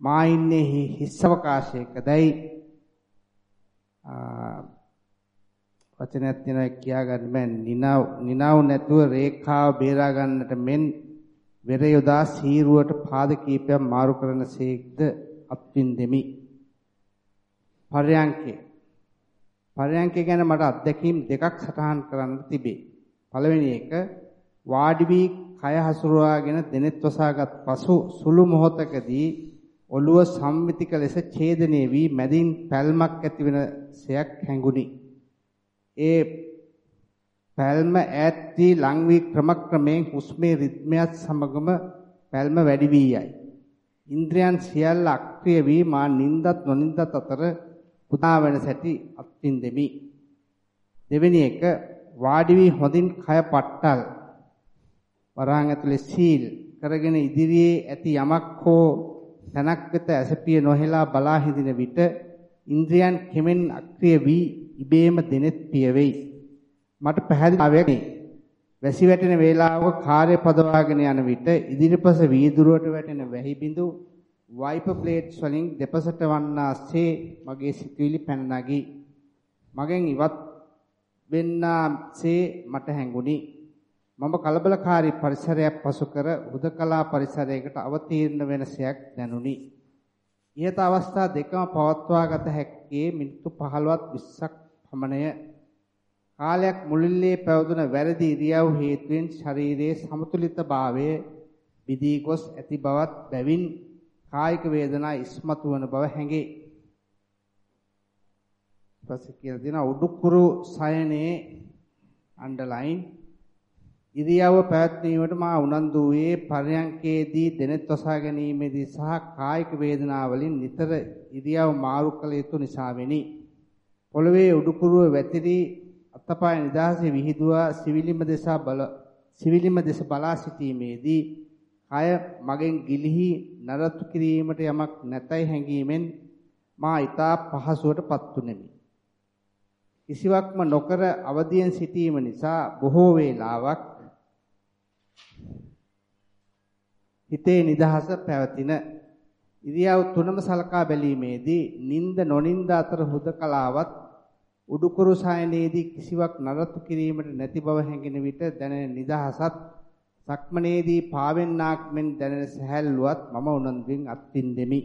මා ඉන්නේ හිස් අවකාශයකදයි. වචනයක් තියෙනවා කියා ගන්න බෑ. නිනව් නිනව් නැතුව රේඛාව බේරා ගන්නට මෙන් වෙර යොදා සීරුවට පාද කීපයක් මාරු කරන සේක්ද අත්විඳෙමි. පරයන්කේ. පරයන්කේ ගැන මට අත්දැකීම් දෙකක් සටහන් කරන්න තිබේ. පළවෙනි එක වාඩි වී කය හසුරුවාගෙන දෙනෙත් වසාගත් පසු සුළු මොහොතකදී ඔළුව සම්විතික ලෙස ඡේදනය වී මැදින් පැල්මක් ඇතිවන සයක් හැඟුනි. ඒ පැල්ම ඈත් වී ලං වී ක්‍රමක්‍රමයෙන් හුස්මේ රිද්මයත් සමගම පැල්ම වැඩි වී යයි. ඉන්ද්‍රයන් සියල්ල අක්‍රිය වී මා නින්දත් නොනින්දත් අතර පුදා වෙන සැටි අත්විඳෙමි. දෙවෙනි එක වාඩි වී හොඳින් කය පට්ටල් වරහන් ඇතුලේ සීල් කරගෙන ඉදිරියේ ඇති යමක් හෝ තනක් වෙත ඇසපිය නොහෙලා බලා හිඳින විට ඉන්ද්‍රයන් කෙමෙන් අක්‍රිය වී ඉබේම දෙනෙත් පිය වෙයි. මට පැහැදිලිවයක් වැසි වැටෙන වේලාවක කාර්ය පදවාගෙන යන විට ඉදිරිපස වීදුරුවට වැටෙන වැහි බිඳු වයිපර් ප්ලේට්ස් වලින් දෙපසට වන්නාසේ මගේ සිතුවිලි පැන නගී. මගෙන් ඉවත් වෙන්නාසේ මට හැඟුණි. මම කලබලකාරී පරිසරයක් පසු කර උදකලා පරිසරයකට අවතීර්ණ වෙනසයක් දැනුනි. ඊට අවස්ථා දෙකම පවත්වා ගත හැක්කේ මිනිත්තු 15ත් 20ක් පමණය. කාලයක් මුලින්ලේ පැවතුන වැරදි ඉරියව් හේතුවෙන් ශරීරයේ සමතුලිතභාවය විදී ගොස් ඇති බවත් බැවින් කායික වේදනා ඉස්මතු වන බව හැඟේ. පස්සේ කියලා දෙන උඩුකුරු සයනේ අන්ඩර්ලයින් ඉරියව්ව පැවැත්වීමට මා උනන්දු වූයේ පරයන්කේදී දෙනෙත් වසා ගැනීමේදී සහ කායික වේදනාවලින් නිතර ඉරියව් මාරු කළ යුතු නිසා වෙනි. පොළවේ උඩුකුරුව වැතිරි අතපය නිදහසේ විහිදුවා සිවිලිම දෙස බල සිවිලිම දෙස බලා සිටීමේදී කය මගෙන් ගිලිහි නරතු කිරීමට යමක් නැතයි හැඟීමෙන් මා ඊතා පහසුවටපත් තුනේමි. කිසිවක්ම නොකර අවදියෙන් සිටීම නිසා බොහෝ වේලාවක් හිතේ නිදහස පැවතින ඉරියව් තුනම සලකා බැලීමේදී නිින්ද නොනිින්ද අතර හුදකලාවත් උඩුකුරු සායනයේදී කිසිවක් නරතු කිරීමට නැති බව හැඟෙන විට දැනෙන නිදහසත් සක්මනේදී පාවෙන්නාක් මෙන් දැනෙන සැහැල්ලුවත් මම උනන්දුවෙන් අත්විඳෙමි.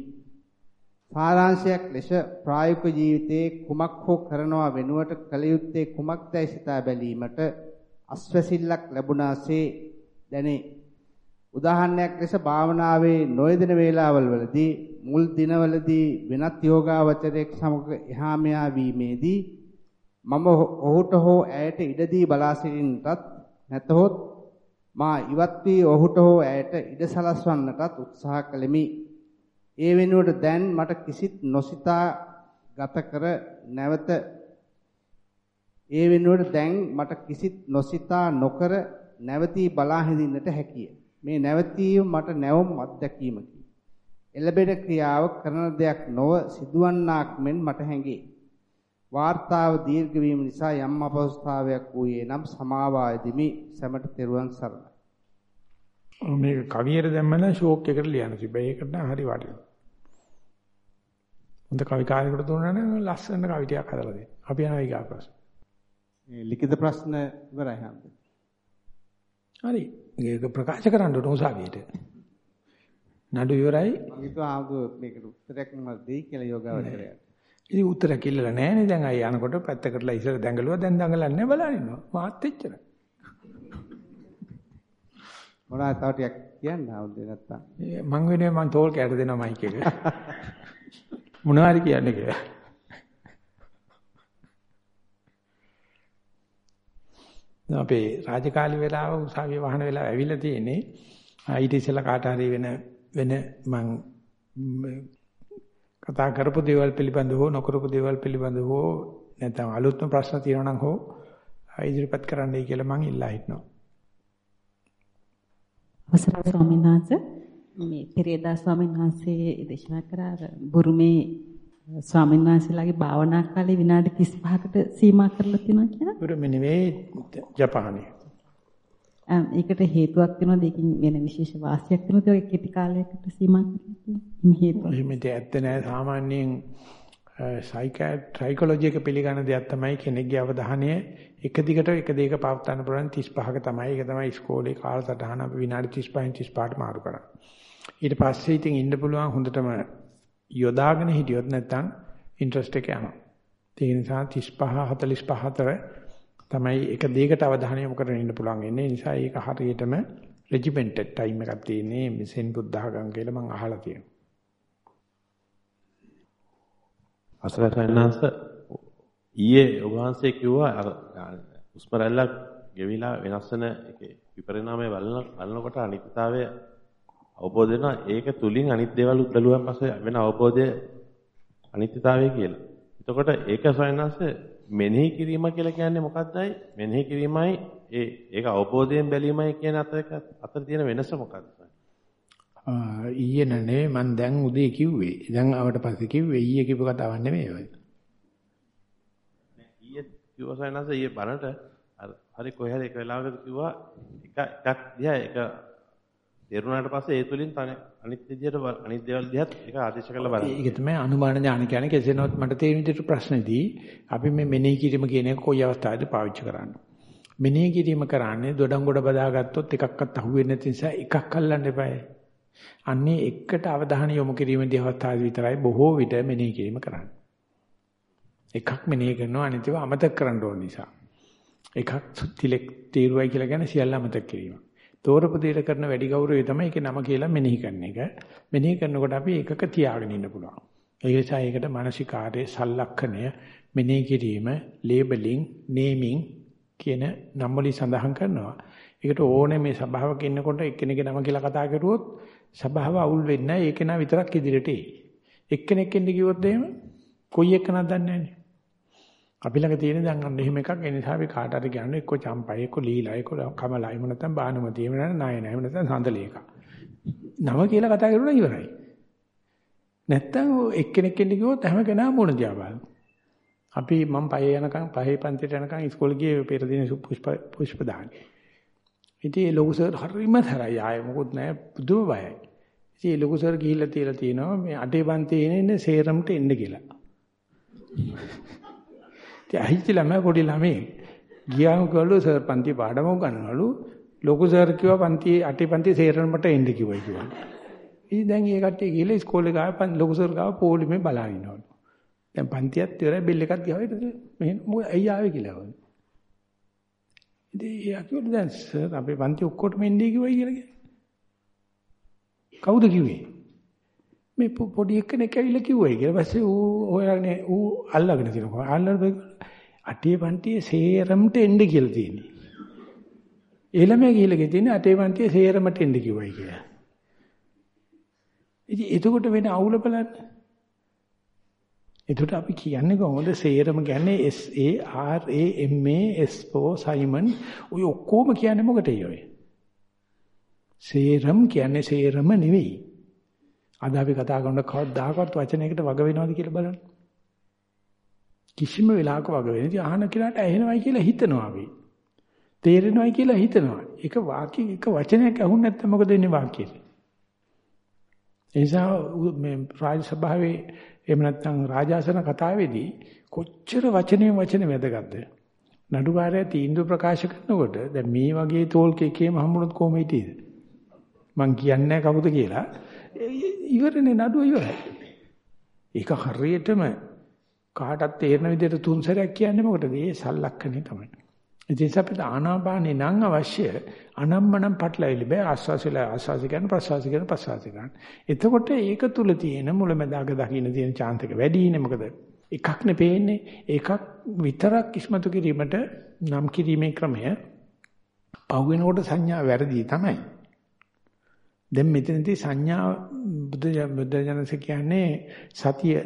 සාරාංශයක් ලෙස ප්‍රායෝගික ජීවිතයේ කුමක් හෝ කරනවා වෙනුවට කල යුත්තේ කුමක්දයි සිතා බැලීමට අස්වැසිල්ලක් ලැබුණාසේ දැනේ. උදාහරණයක් ලෙස භාවනාවේ නොයදෙන වේලාවල් වලදී මුල් දිනවලදී වෙනත් යෝගාවචරයක් සමග එහා මෙහා වීමේදී මම ඔහුට හෝ ඇයට ඉඩ දී බලා සිටින්නටත් නැතහොත් මා ඉවත් වී ඔහුට හෝ ඇයට ඉඩ සලස්වන්නටත් උත්සාහ කළෙමි. ඒ වෙනුවට දැන් මට කිසිත් නොසිතා ගත කර නැවත ඒ වෙනුවට දැන් මට කිසිත් නොසිතා නොකර නැවතී බලා හිඳින්නට හැකිය. මේ නැවතීම මට නැවුම් අත්දැකීමකි. එළබෙන ක්‍රියාව කරන දෙයක් නොව සිදුවන්නාක් මෙන් මට හැඟේ. වාර්තාව දීර්ඝ වීම නිසා යම් අපහසුතාවයක් වූයේ නම් සමාවායදිමි සැමට තෙරුවන් සරණයි. මේක කවියට දැම්මම ෂෝක් එකකට ලියන්න තිබ්බා. ඒකට නම් හරි වටිනවා. හොඳ කවි කාර්යයකට දුන්නා නම් ලස්සන කවි ටිකක් හදලා දෙන්න. අපි යනවා ඊගා ප්‍රශ්න. මේ ලිඛිත ප්‍රශ්න ඉවරයි හැමද? හරි. ඒක ප්‍රකාශ කරන්න ඕන උසාවියට. නඩු ඉවරයි. හිතුවා ආවු මේකට උත්තරයක් මම දෙයි කියලා යෝගාවචරයට. ඉතින් උත්තරයක් ඉල්ලලා නැහැනේ දැන් අය යනකොට පැත්තකටලා ඉස්සර දැඟලුවා දැන් දඟලන්නේ බලන්න ඉන්නවා. මාත් එච්චරයි. මොනවද තව ටිකක් කියන්න ආවද නැත්තම්? මං වෙනුවෙන් මං තෝල් කැට දෙනවා මයික් එක. මොනවා හරි කියන්න කියලා. අපේ රාජකාලි වෙලාව උසාවිය වහන වෙලාව ඇවිල්ලා තියෙන්නේ. ඊට ඉස්සෙල්ලා කාට හරි වෙන වෙන මං කතා කරපු දේවල් පිළිබඳව හෝ නොකරපු දේවල් පිළිබඳව හෝ නැත්නම් අලුත්ම ප්‍රශ්න තියෙනවා නම් හෝ ඉදිරිපත් කරන්නයි කියලා මං ඉල්ලා හිටනවා. අවසරයි ස්වාමීන් වහන්සේ මේ පෙරේදා ස්වාමීන් වහන්සේ දේශනා කරා බුරුමේ ස්වාමීන් වහන්සේලාගේ භාවනා කාලේ විනාඩි 35කට සීමා කරලා තියෙනවා කියලා. බුරුමේ නෙවෙයි ජපානයේ. ඒකට හේතුවක් වෙනවද? ඒකින් වෙන විශේෂ වාසියක් වෙනවද? ඔය කෙටි කාලයකට සීමා කරලා හේතුව. එහෙම ඇත්ත නෑ සාමාන්‍යයෙන් සයිකොලොජි එක පිළිගන්න දෙයක් තමයි කෙනෙක්ගේ අවධානය එක දිගට එක දෙයක පවත්වන්න පුළුවන් 35ක තමයි. ඒක තමයි ඉස්කෝලේ කාලසටහන අපි විනාඩි 35න් 35ට මාරු කරන්නේ. ඊට පස්සේ ඉතින් ඉන්න පුළුවන් හොඳටම යොදාගෙන හිටියොත් නැත්තම් ඉන්ට්‍රස්ට් එක යනවා. ඒ නිසා 35 45 අතර තමයි එක දෙයකට අවධානය යොමු කරගෙන ඉන්න පුළුවන් ඉන්නේ. ඒ නිසා ඒක හරියටම රෙජිමෙන්ටඩ් ටයිම් එකක් තියෙන්නේ මෙසෙන් බුද්ධඝම් කියලා මම අහලා තියෙනවා. අසල සයන්හන්ස ඊයේ ඔබ වහන්සේ කිව්වා අර හුස්ම රැල්ලක් ගෙවිලා වෙනස් වෙන එකේ විපරිණාමය බලන බලනකොට අනිත්‍යතාවය අවබෝධ වෙනවා ඒක තුලින් අනිත් දේවල් උදලුවන් පස්සේ වෙන අවබෝධය අනිත්‍යතාවය කියලා. එතකොට ඒක සයන්හන්ස මෙනෙහි කිරීම කියලා කියන්නේ මොකක්දයි? මෙනෙහි කිරීමයි ඒ ඒක අවබෝධයෙන් බැලීමයි කියන අතර අතර තියෙන වෙනස මොකක්ද? ඊයේ නෙවෙයි මම දැන් උදේ කිව්වේ. දැන් ආවට පස්සේ කිව්වේ ඊයේ කිව්ව කතාවක් නෙමෙයි ඔය. ඊයේ කිව්ව සයන්හන්ස ඊයේ අර හරි කොහේ හරි එක වෙලාවකට කිව්වා එක එකක් දිහා එක තේරුණාට පස්සේ ඒ තුලින් තන අනිත් විදියට අනිත් දේවල් දිහත් ඒක ආදේශ කරලා බලන්න. ඒක තමයි අනුමාන ඥාන කියන්නේ කෙසේනොත් මට තේරෙන විදිහට ප්‍රශ්නේදී අපි මේ මෙනෙහි කිරීම කියන එක කොයි අවස්ථාවේදී පාවිච්චි කරන්නේ. මෙනෙහි කිරීම කරන්නේ දොඩම් ගොඩ බදාගත්තොත් එකක්වත් අහුවෙන්නේ නැති නිසා එකක් අල්ලන්න එපායි. අන්නේ එකට අවධානය යොමු කිරීමේදී අවස්ථාවේ විතරයි බොහෝ විට මෙනෙහි කිරීම කරන්නේ. එකක් මෙනෙහි කරනවා අනිතව අමතක කරන්න ඕන නිසා. එකක් තිලෙක් තීරුවයි කියලා කියන්නේ සියල්ල අමතක කිරීම. තෝරපු දෙයට කරන වැඩි ගෞරවය තමයි ඒකේ නම කියලා මෙනෙහි කරන එක. මෙනෙහි කරනකොට අපි එකක තියාගෙන ඉන්න පුළුවන්. ඒ නිසා ඒකට මානසිකාර්ය සලලක්ෂණය මෙනෙහි කිරීම, ලේබලින්, නේමින් කියන නම් වලින් සඳහන් කරනවා. ඒකට ඕනේ මේ සභාවක ඉන්නකොට එක්කෙනෙක්ගේ නම කියලා කතා කරුවොත් සභාව අවුල් වෙන්නේ නැහැ. ඒක නා විතරක් ඉදිරියට එයි. එක්කෙනෙක් එන්න කිව්වොත් එහෙම කොයි එක්කනක් දන්නේ නැහැ. අපි ළඟ තියෙන දැන් අන්න එහෙම එකක් ඒ නිසා අපි කාට හරි කියන්නේ එක්ක චම්පයි එක්ක ලීලා එක්ක කමලයි එහෙම නැත්නම් බානුමති එහෙම නැත්නම් නායන එහෙම නැත්නම් සඳලී එක. නම කියලා කතා කරුණා ඉවරයි. නැත්නම් එක්කෙනෙක් එන්න කිව්වොත් හැම කෙනාම මොන දිහා බලන. අපි මම පහේ යනකම් පහේ පන්තිට යනකම් ඉස්කෝලේ ගියේ පෙර දින පුෂ්ප පුෂ්ප දාන. ඉතින් ඒ ලොකු සර් හරිම තරයි ආයේ මොකුත් නැහැ පුදුම බයයි. ඉතින් ඒ ලොකු සර් ගිහිල්ලා තියලා තියෙනවා මේ අටේ පන්තියේ ඉන්නේ සේරමට එන්න කියලා. ඉතින් අහිච්ච ළමයා පොඩි ළමයි. ගියාම කළු සර් පන්ති පාඩම උගන්වනවලු. ලොකු සර් කිව්වා පන්ති අටේ පන්ති සේරමට එන්න කිව්වයි කිව්වා. ඉතින් දැන් ඒ කට්ටිය ගිහලා ඉස්කෝලේ ගාව ලොකු සර් ගාව පොලිමේ බලන් ඉන්නවලු. දැන් පන්තියත් ඉවරයි බෙල් එකක් ගහවෙයිද මෙහෙම මොකද ඇයි ආවේ කියලා වුණා. ඉතින් එයා කිව්වලු දැන් සර් අපේ පන්ති ඔක්කොටම එන්නේ කිව්වයි කියලා කිව්වා. කවුද කිව්වේ? මේ පොඩි එක්කෙනෙක් ඇවිල්ලා කිව්වයි කියලා. පස්සේ ඌ හොයාගෙන ඌ අල්ලගෙන තිනකෝ. අල්ලලා අටේ පන්තියේ සේරමට එන්න කියලා තියෙන්නේ. එළමයා ගිහලා තියෙන්නේ අටේ පන්තියේ සේරමට එන්න කිව්වයි කියලා. ඉතින් එතකොට වෙන අවුල බලන්න. එතකොට අපි කියන්නේ කොහොමද සේරම කියන්නේ S A R A M A S O Simon ඔය ඔක්කොම කියන්නේ මොකටද ඔය? සේරම කියන්නේ සේරම නෙවෙයි. අද අපි කතා කරන කවදාකවත් වචනයකට වග වෙනවද කියලා බලන්න. කිසිම වෙලාවක වග වෙන්නේ නැති අහන කෙනාට ඇහෙනවයි කියලා හිතනවා අපි. තේරෙනවයි කියලා හිතනවා. ඒක වාක්‍ය එක වචනයක් අහුන් නැත්නම් මොකද වෙන්නේ වාක්‍යයට? ඒ නිසා මේ රාජ සභාවේ එහෙම නැත්නම් රාජාසන කතාවේදී කොච්චර වචනේ වචන වැදගත්ද? නඩුකාරය තීන්දුව ප්‍රකාශ කරනකොට දැන් මේ වගේ තෝල්ක එකේම හම්බුනොත් කොහොම හිටියේද? මං කියන්නේ කවුද කියලා. ඉවරනේ නඩුව ඉවරයි. ඒක හරියටම කාටත් තේරෙන විදිහට තුන් සැරයක් කියන්නේ මොකටද? ඒ සල්ලක්කනේ තමයි. ඉතින් අපිට ආනාපානේ නම් අවශ්‍ය අනම්මනම් පටලවිලි බෑ ආස්වාසිලා ආස්වාසි කරන ප්‍රසවාසි කරන ප්‍රසවාසි කරන. එතකොට ඒක තුල තියෙන මුලැමැදාක දකින්න තියෙන chance එක වැඩිනේ මොකද? එකක් නේ පේන්නේ. එකක් විතරක් ඉස්මතු කිරීමට නම් කිරීමේ ක්‍රමය පහු වෙනකොට සංඥා වැරදි තමයි. දැන් මෙතනදී සංඥා බුද්ධ බුද්ධ ජනස කියන්නේ සතිය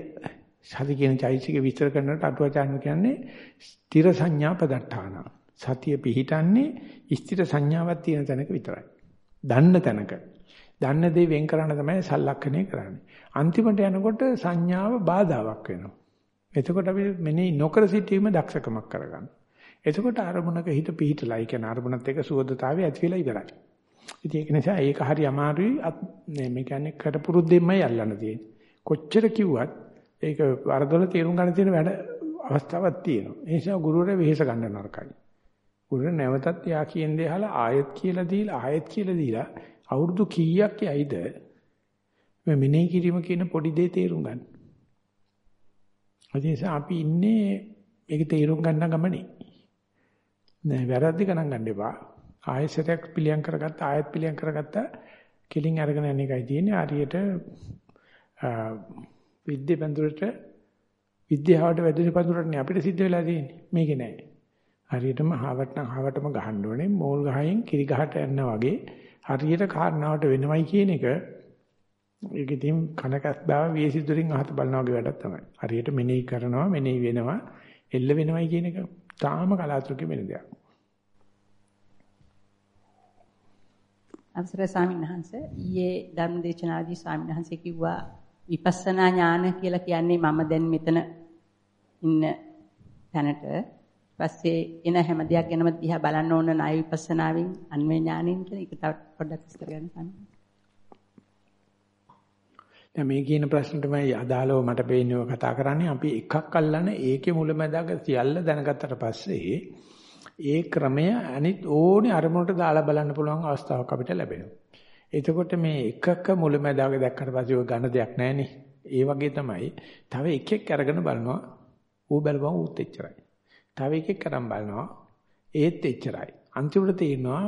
සති කියන චෛසික විස්තර කරනකොට අටුවාචාර්ය කියන්නේ ස්ථිර සංඥා පදට්ඨාන. සතිය පිහිටන්නේ ස්ථිර සංඥාවක් තියෙන තැනක විතරයි. දන්න තැනක. දන්න දේ වෙන් කරන්න තමයි සලලක්ෂණය කරන්නේ. අන්තිමට යනකොට සංඥාව බාධාවක් වෙනවා. එතකොට අපි මෙනේ නොකර සිටීම දක්ෂකමක් කරගන්න. එතකොට අරමුණක හිත පිහිටලා, ඒ කියන්නේ අරමුණත් එක්ක සුවදතාවය ඇති වෙලා ඉවරයි. ඉතින් ඒක නිසා ඒක හරි අමාරුයි මේ කියන්නේ කරපුරුද්දෙන්මයි අල්ලන්න තියෙන්නේ. කොච්චර කිව්වත් ඒක වරදොල තේරුම් ගන්න තියෙන වැඩ අවස්ථාවක් තියෙනවා. ඒ නිසා ගුරුවරයා වෙහෙස ගන්න නරකයි. ගුරුවරයා නැවතත් යා කියන දේ අහලා ආයෙත් කියලා දීලා ආයෙත් කියලා දීලා අවුරුදු කීයක් යයිද මේ මෙනෙහි කිරීම කියන පොඩි දේ තේරුම් ගන්න. ඒ නිසා අපි ඉන්නේ මේක තේරුම් ගන්න ගමනේ. නෑ වැරද්ද ගණන් ගන්න එපා. ආයෙසරයක් පිළියම් කරගත්ත ආයෙත් පිළියම් කරගත්ත කෙලින් අරගෙන යන එකයි තියෙන්නේ. හරියට විද්‍ය බඳුරට විද්‍යාවට වැදුනේ පඳුරන්නේ අපිට සිද්ධ වෙලා තියෙන්නේ. මේකේ නෑ. හරියටම හාවට නම් හාවටම ගහන්න ඕනේ. මෝල් ගහෙන් කිරි ගහට යනවා වගේ හරියට කාරණාවට වෙනවයි කියන එක ඒක ඉතින් කනකස් බව වීසිදුරින් අහත බලනවා වගේ වැඩක් තමයි. හරියට මෙනෙහි කරනවා මෙනෙහි වෙනවා එල්ල වෙනවයි කියන එක තාම කලාතුරකින් වෙන දෙයක්. අවසරයි ස්වාමීන් වහන්සේ ඊයේ ධර්මදේශනාදී ස්වාමීන් වහන්සේ කිව්වා විපස්සනා ඥාන කියලා කියන්නේ මම දැන් මෙතන ඉන්න තැනට. පස්සේ එන හැම දෙයක් ගැනම දිහා බලන්න ඕන ණය විපස්සනාවෙන් අන්වේ ඥානෙන් කියලා ඒක තව පොඩ්ඩක් විස්තර කරන්න ස්වාමීන් දැන් මේ කියන ප්‍රශ්නටමයි අදාළව මට පේන්නේ කතා කරන්නේ. අපි එකක් අල්ලන ඒකේ මුලැමැදාක සියල්ල දැනගත්තට පස්සේ ඒ ක්‍රමය අනිත් ඕනේ අරමුණට දාලා බලන්න පුළුවන් අවස්ථාවක් අපිට ලැබෙනවා. එතකොට මේ එකක මුලැමැදාක දැක්කට පස්සේ ඔය ඝන දෙයක් නැහෙනේ. ඒ වගේ තමයි තව එකෙක් අරගෙන බලනවා. ඌ බලපුවම ඌත් එච්චරයි. තව එකෙක් අරන් බලනවා. ඒත් එච්චරයි. අන්තිමට තේරෙනවා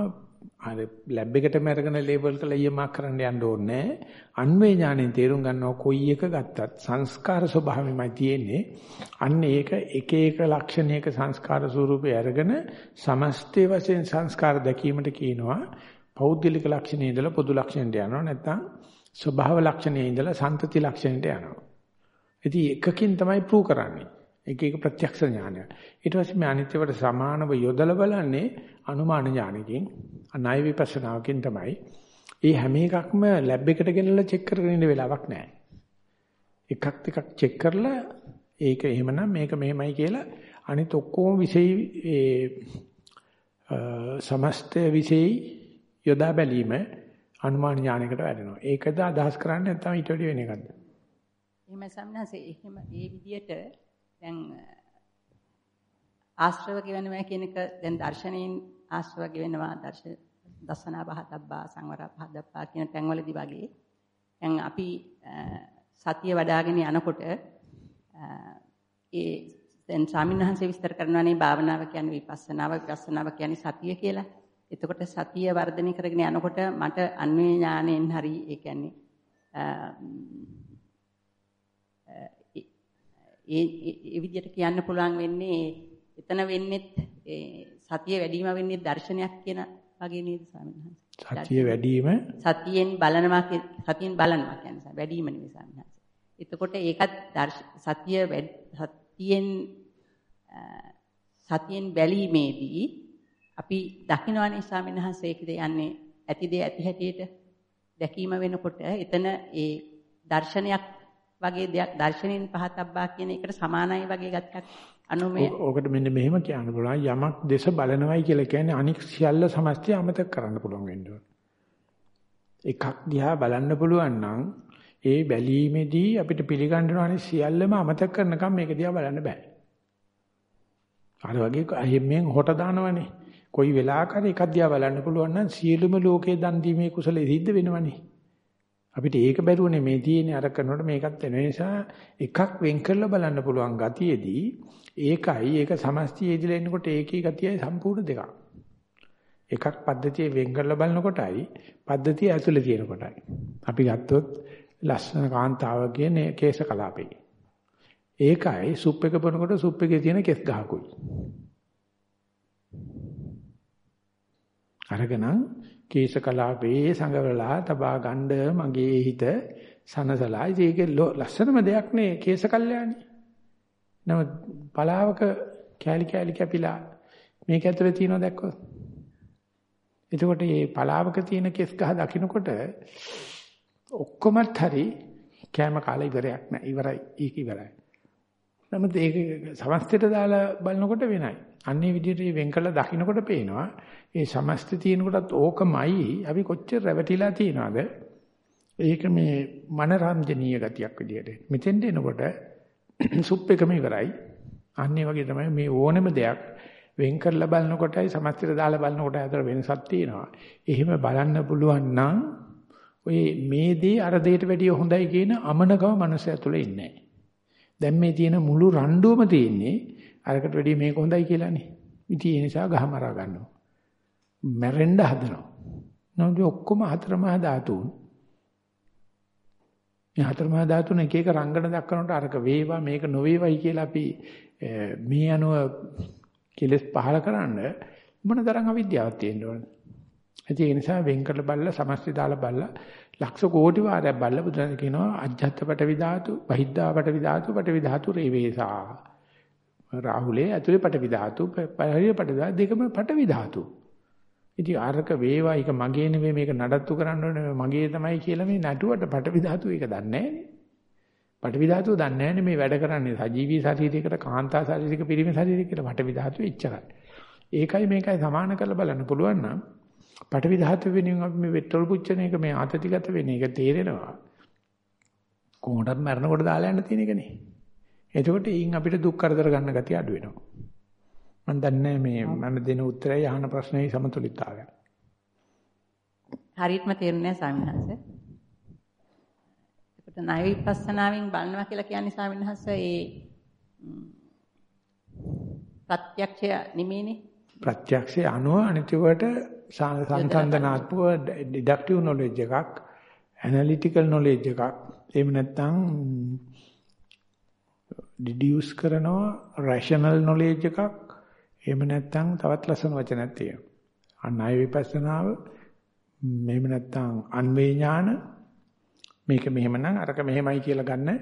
අර ලැබ් එකටම අරගෙන ලේබල් කරලා ඊයමාක් කරන්න යන්න ඕනේ අන්වේ ඥාණයෙන් තේරුම් ගන්නවා කොයි එක ගත්තත් සංස්කාර ස්වභාවයමයි තියෙන්නේ අන්න ඒක එක එක ලක්ෂණයක සංස්කාර ස්වරූපේ අරගෙන සමස්තය වශයෙන් සංස්කාර දැකීමට කියනවා පෞද්ගලික ලක්ෂණේ ඉඳලා පොදු ලක්ෂණයට යනවා නැත්නම් ස්වභාව ලක්ෂණේ ඉඳලා සන්තති ලක්ෂණයට යනවා ඉතින් එකකින් තමයි ප්‍රූව් කරන්නේ එක එක ප්‍රත්‍යක්ෂ ඥානය. ඊට පස්සේ මේ අනිත්‍යවට සමානව යොදලා බලන්නේ අනුමාන ඥානකින්, අනයි විපස්සනාවකින් තමයි. ඒ හැම එකක්ම ලැබ් එකට ගෙනල්ලා චෙක් කරගෙන ඉන්න වෙලාවක් නැහැ. එකක් එකක් චෙක් කරලා ඒක එහෙමනම් මේක මෙහෙමයි කියලා අනිත් ඔක්කොම විශේෂ ඒ සමස්ත විශේෂ යොදා බැලීම අනුමාන ඥානයකට වැඩෙනවා. ඒකද අදහස් කරන්නේ නැත්නම් ඊට වඩා වෙන එකක්ද? එහෙම සම්නසේ එහෙම ඒ විදියට දැන් ආශ්‍රව ගෙවෙනවා කියන එක දැන් දර්ශනයෙන් ආශ්‍රව ගෙවෙනවා දර්ශ දසනා බහතබ්බා සංවර පහදබ්බා කියන තැන්වලදී වගේ දැන් අපි සතිය වඩ아가ගෙන යනකොට ඒ දැන් ස්වාමින්වහන්සේ විස්තර කරනවානේ භාවනාව කියන්නේ විපස්සනාව විපස්සනාව කියන්නේ සතිය කියලා. එතකොට සතිය වර්ධනය කරගෙන යනකොට මට අන්වේ ඥාණයෙන් හරි ඒ කියන්නේ ඒ ඒ විදිහට කියන්න පුළුවන් වෙන්නේ එතන වෙන්නේත් සතිය වැඩිම වෙන්නේ දර්ශනයක් කියන වගේ නේද ස්වාමීන් වහන්සේ. සතිය වැඩිම සතියෙන් බලනවා සතියෙන් බලනවා කියන්නේ වැඩිම නෙවෙයි ස්වාමීන් වහන්සේ. එතකොට ඒකත් සතිය සතියෙන් සතියෙන් බැලීමේදී අපි දකින්නවනේ ස්වාමීන් වහන්සේ ඒකද යන්නේ ඇති දේ ඇති හැටියට දැකීම වෙනකොට එතන ඒ දර්ශනයක් වගේ දෙයක් දර්ශනෙන් පහතබ්බා කියන එකට සමානයි වගේ ගත්තක් අනුමය. ඕකට මෙන්න මෙහෙම කියන්න පුළුවන් යමක් දේශ බලනවයි කියලා කියන්නේ අනික් සියල්ල සමස්තය අමතක කරන්න පුළුවන් වෙන්න එකක් දිහා බලන්න පුළුවන් නම් ඒ බැලීමේදී අපිට පිළිගන්න ඕනේ සියල්ලම අමතක කරනකම් මේක දිහා බලන්න බෑ. අර වගේ අහිම්මෙන් හොට දානවනේ. කොයි වෙලාවකරි එකක් දිහා බලන්න පුළුවන් නම් සියලුම ලෝකේ දන් දීමේ කුසලෙ සිද්ධ වෙනවනේ. අපිට ඒක බැරුවනේ මේ තියෙන්නේ අර කරනකොට මේකත් වෙන නිසා එකක් වෙන් කරලා බලන්න පුළුවන් ගතියේදී ඒකයි ඒක සමස්තයේදීලා එනකොට ඒකේ ගතියයි සම්පූර්ණ දෙකක්. එකක් පද්ධතිය වෙන් කරලා බලනකොටයි පද්ධතිය ඇතුලේ තියෙන කොටයි. අපි ගත්තොත් ලස්සන කාන්තාවගේ කේශ කලාපේ. ඒකයි සුප් එක බොනකොට සුප් එකේ තියෙන කෙස් ගහකුයි. අරගෙනන් කේශ කලාපේ සංගවලා තබා ගන්න මගේ හිත සනසලා ඒකේ ලස්සනම දෙයක් නේ කේශ කල්යාණි. නම පලාවක කෑලි කෑලි කැපිලා මේක ඇතුලේ තියෙනව දැක්කොත්. එතකොට මේ පලාවක තියෙන කෙස් ගහ දකින්නකොට ඔක්කොමත් හරි කෑම කාලා ඉවරයක් නෑ ඉවරයි ඒක ඉවරයි. නමුත් ඒක සමස්තයට දාලා බලනකොට වෙනයි. අන්නේ විදිහට වෙන් කළා දකින්නකොට පේනවා ඒ සමස්ත තියෙනකොටත් ඕකමයි අපි කොච්චර රැවටිලා තියනවද? ඒක මේ මනරම්ජනීය ගතියක් විදියට. මෙතෙන්ට එනකොට [clears throat] සුප් එකම ඉවරයි. අන්නේ වගේ තමයි මේ ඕනෙම දෙයක් වෙන් කරලා බලනකොටයි සමස්තයට දාලා බලනකොට අතර වෙනසක් තියෙනවා. එහෙම බලන්න පුළුවන් නම් ඔය මේ දේ අර දෙයට වැඩිය හොඳයි කියන අමනකම මනස ඇතුලේ ඉන්නේ දැන් මේ තියෙන මුළු රණ්ඩුවම තියෙන්නේ අරකට වැඩිය මේක හොඳයි කියලානේ. ඉතින් ඒ නිසා ගහමරා ගන්නවා. මැරෙන්න හදනවා. නමුත් ඔක්කොම හතරමහා ධාතුන්. මේ හතර මහා ධාතුන එක එක රංගන දක්වනකොට අරක වේවා මේක නොවේවයි කියලා අපි මේ අනුව කෙලස් පහල කරන්න මොන තරම් අවිද්‍යාවක් තියෙන්න ඕනද? ඒ නිසා වෙන් කරලා බලලා සමස්ත දාලා බලලා ලක්ෂ කෝටි වාරයක් බලලා බුදුන් කියනවා අජ්ජත් පටවි ධාතු, බහිද්ධා පටවි ධාතු, පටවි ධාතු රේවේසා. රාහුලේ ඇතුලේ පටවි ධාතු, පරිහරිය පටවි ධාතු දෙකම පටවි ධාතු. ඉතින් අරක වේවා එක මගේ නෙවෙයි මේක නඩත්තු කරන්න ඕනේ මගේ තමයි කියලා මේ නටුවට පටවි ධාතු ඒක දන්නේ නැහැනේ. පටවි ධාතුව දන්නේ නැහැනේ මේ වැඩ කරන්නේ සජීවී ශරීරයකට කාන්තා ශරීරයක පිරිමි ශරීරයකට පටවි ධාතුව ඉච්චරයි. ඒකයි මේකයි සමාන කරලා බලන්න පුළුවන් නම් පටවි ධාතුව වෙනුවෙන් අපි මේ පෙට්‍රල් පුච්චන එක මේ ආතතිගත වෙන එක තේරෙනවා. කොහොමදත් මරනකොට දාලා යන්න තියෙන එකනේ. එතකොට ඊයින් අපිට දුක් කරදර ගන්න ගතිය අඩු වෙනවා. මම දන්නේ මේ මම දෙන උත්තරය අහන ප්‍රශ්නේ සමතුලිතතාවය. හරියටම තේරුණේ ස්වාමීන් වහන්සේ. ඒකට ණය විපස්සනාවෙන් බලනවා කියලා කියන්නේ ස්වාමීන් වහන්සේ ඒ ප්‍රත්‍යක්ෂය නෙමෙයිනේ. ප්‍රත්‍යක්ෂය අනුව අනිත්‍යවට සංසන්දනාත්මක ඩිඩක්ටිව් නොලෙජ් එකක්, ඇනලිටිකල් නොලෙජ් එකක්, එහෙම නැත්නම් ඩිඩියුස් කරනවා රෂනල් නොලෙජ් එකක් එහෙම නැත්නම් තවත් ලස්සන වචනයක් තියෙනවා. අන්නය විපස්සනාව මෙහෙම නැත්නම් අන්වේ ඥාන මේක මෙහෙමනම් අරක මෙහෙමයි කියලා ගන්න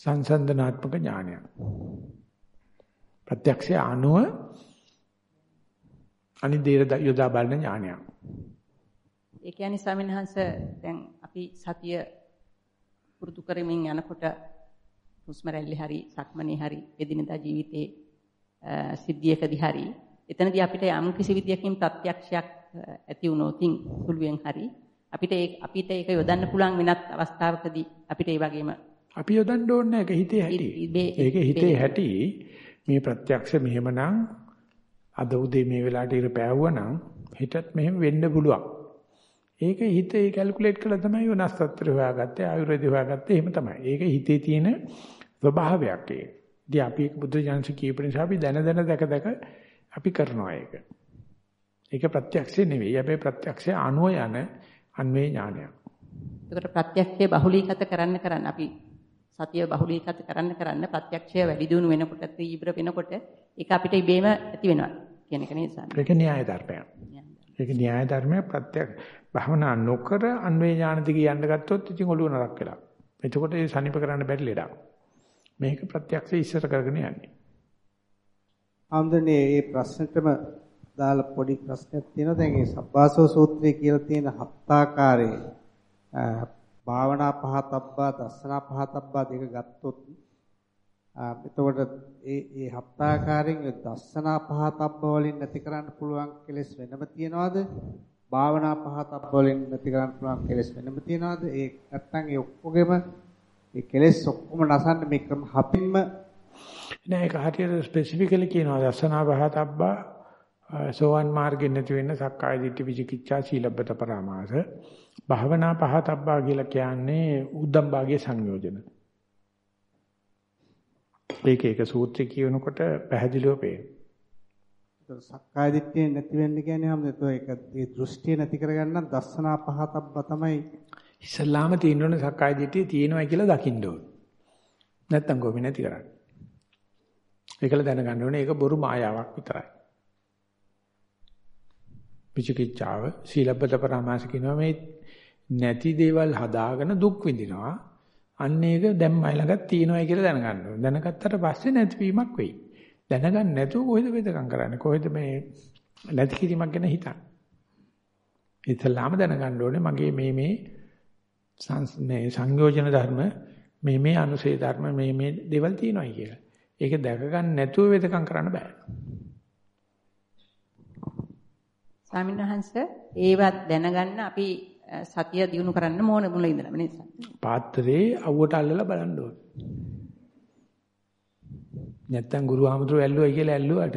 සංසන්දනාත්මක ඥානයක්. ප්‍රත්‍යක්ෂය අනුව අනිදේර යොදා බලන ඥානයක්. ඒ කියන්නේ ස්වාමීන් වහන්සේ දැන් අපි සතිය පුරුදු කරමින් යනකොට හුස්ම රැල්ලේ හරි සක්මනේ හරි එදිනදා ජීවිතේ සිද්ධියකදී හරි එතනදී අපිට යම් කිසි විදියකින් ප්‍රත්‍යක්ෂයක් ඇති වුණොතින් සුළුවෙන් හරි අපිට ඒ අපිට ඒක යොදන්න පුළුවන් වෙනත් අවස්ථාවකදී අපිට ඒ වගේම අපි යොදන්න ඕනේ ඒක හිතේ හැටි. ඒක හිතේ හැටි මේ ප්‍රත්‍යක්ෂ මෙහෙමනම් අද උදේ මේ වෙලාවට ඉර පෑවුවනම් හිතත් මෙහෙම වෙන්න පුළුවන්. ඒක හිතේ කැල්කියුලේට් කළා තමයි වෙනස්ත්‍ර හොයාගත්තේ ආයුර්වේද හොයාගත්තේ එහෙම තමයි. ඒක හිතේ තියෙන ස්වභාවයක් ඒක. ඉතින් අපි බුද්ධ ජානක කීප නිසා අපි දැන දැන දැක දැක අපි කරනවා ඒක. ඒක ප්‍රත්‍යක්ෂය නෙවෙයි. හැබැයි ප්‍රත්‍යක්ෂය අනුව යන අන්වේ ඥානයක්. ඒකට ප්‍රත්‍යක්ෂය බහුලීගත කරන්න කරන්න අපි සතිය බහුලීගත කරන්න කරන්න ප්‍රත්‍යක්ෂය වැඩි දියුණු වෙනකොට තීව්‍ර වෙනකොට ඒක අපිට ඉබේම ඇති වෙනවා කියන එක නේද? ඒක න්‍යාය ධර්මයක්. ඒක න්‍යාය ධර්මයේ ප්‍රත්‍යක් භවනා නොකර අන්වේ ඥාන දිගේ යන්න ගත්තොත් ඉතින් ඔළුව නරක් වෙලා. එතකොට ඒ සනීප කරන්න බැරි ලෙඩක්. මේක ප්‍රත්‍යක්ෂ ඉස්සර කරගෙන යන්නේ. ආම්දනේ මේ ප්‍රශ්නෙටම දාලා පොඩි ප්‍රශ්නයක් තියෙනවා. දැන් මේ සබ්බාසෝ සූත්‍රයේ කියලා තියෙන හත්තාකාරයේ භාවනා පහතබ්බා දස්සනා පහතබ්බා දෙක ගත්තොත් එතකොට ඒ ඒ හත්තාකාරයෙන් දස්සනා පහතබ්බ වලින් නැති කරන්න පුළුවන් කෙලෙස් වෙනම තියනවාද? භාවනා පහතබ්බ වලින් නැති කරන්න පුළුවන් කෙලෙස් වෙනම තියනවාද? ඒ නැත්තම් ඒ ඔක්කොගෙම ඒ කෙලෙස් ඔක්කොම නසන්න මේ ක්‍රම හපින්ම නෑ ඒක හරියට ස්පෙસિෆිකලි කියනවා දසනා බහතබ්බා සෝවන් මාර්ගෙ නැති වෙන්න සක්කාය දිට්ඨි විචිකිච්ඡා සීලබ්බත පරාමාස භාවනා පහතබ්බා කියලා කියන්නේ උද්දම් භාගයේ සංයෝජන. ඒක ඒක සූත්‍රය කියනකොට පැහැදිලිව පේනවා. සක්කාය දිට්ඨිය නැති වෙන්න කියන්නේ හැමද ඒක ඒ දෘෂ්ටිය නැති කරගන්න දස්සනා පහතබ්බා තමයි ඉස්ලාම තියෙනවනේ සක්කාය දිට්ඨිය තියෙනවා කියලා දකින්න ඕන. නැත්තම් කොහොම නැති කරන්නේ. ඒකල දැනගන්න ඕනේ ඒක බොරු මායාවක් විතරයි. විචිකිච්ඡාව සීලබ්බත පරමාස කියනවා මේ නැති දේවල් හදාගෙන දුක් විඳිනවා. අන්න ඒක දැම්මයි ළඟ තියෙනවයි කියලා දැනගන්න ඕනේ. දැනගත්තට පස්සේ නැතිවීමක් වෙයි. දැනගන්න නැතුව කොහෙද වේදකම් කරන්නේ? කොහෙද මේ නැති කිරීමක් ගැන හිතන්නේ? ඉතලාම දැනගන්න ඕනේ මගේ මේ මේ මේ සංයෝජන ධර්ම මේ මේ අනුසේ ධර්ම මේ මේ දේවල් තියෙනවායි කියලා. ඒක දැක ගන්න නැතුව වෙදකම් කරන්න බෑ. ස්වාමීන් වහන්සේ ඒවත් දැනගන්න අපි සතිය දිනු කරන්න ඕන මුල ඉඳලම නේද? පාත්‍රේ අවුවට අල්ලලා බලන්න ඕන. නැත්තම් ගුරු ආමතුරු ඇල්ලුවයි කියලා ඇල්ලුවට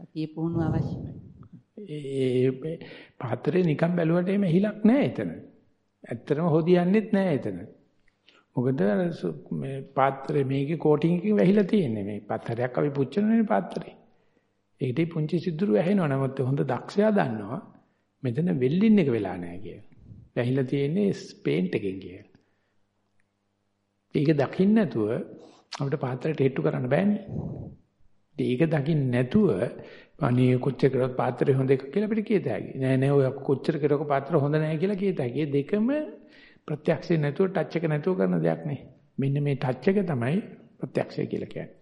සතිය පුහුණුව අවශ්‍යයි. ඒ පාත්‍රේ නිකන් බැලුවට එමෙ හිලක් නැහැ එතන. ඇත්තටම හොදියන්නේත් නැහැ එතන. මොකද මේ පාත්‍රේ මේකේ කෝටින් එකකින් වැහිලා තියෙන්නේ මේ පත්තරයක් අපි පුච්චනනේ පාත්‍රේ. ඒකේ පුංචි සිදුරු ඇහෙනවා නමුත් හොඳ දක්ෂයා දන්නවා මෙතන වෙල්ලින් එක වෙලා නැහැ කියලා. වැහිලා තියෙන්නේ පේන්ට් එකෙන් කියලා. ඒක දකින්න නැතුව අපිට පාත්‍රයට හෙට්ටු කරන්න බෑනේ. ඒක දකින්න නැතුව අනේ කොච්චර කරත් පාත්‍රය හොඳ එක කියලා අපිට කියත හැකි. නෑ නෑ ඔය කොච්චර කරක පාත්‍ර හොඳ නෑ කියලා කියත හැකි. දෙකම ප්‍රත්‍යක්ෂේ නැතුව ටච් එක නැතුව කරන දෙයක් නේ. මෙන්න මේ ටච් එක තමයි ප්‍රත්‍යක්ෂය කියලා කියන්නේ.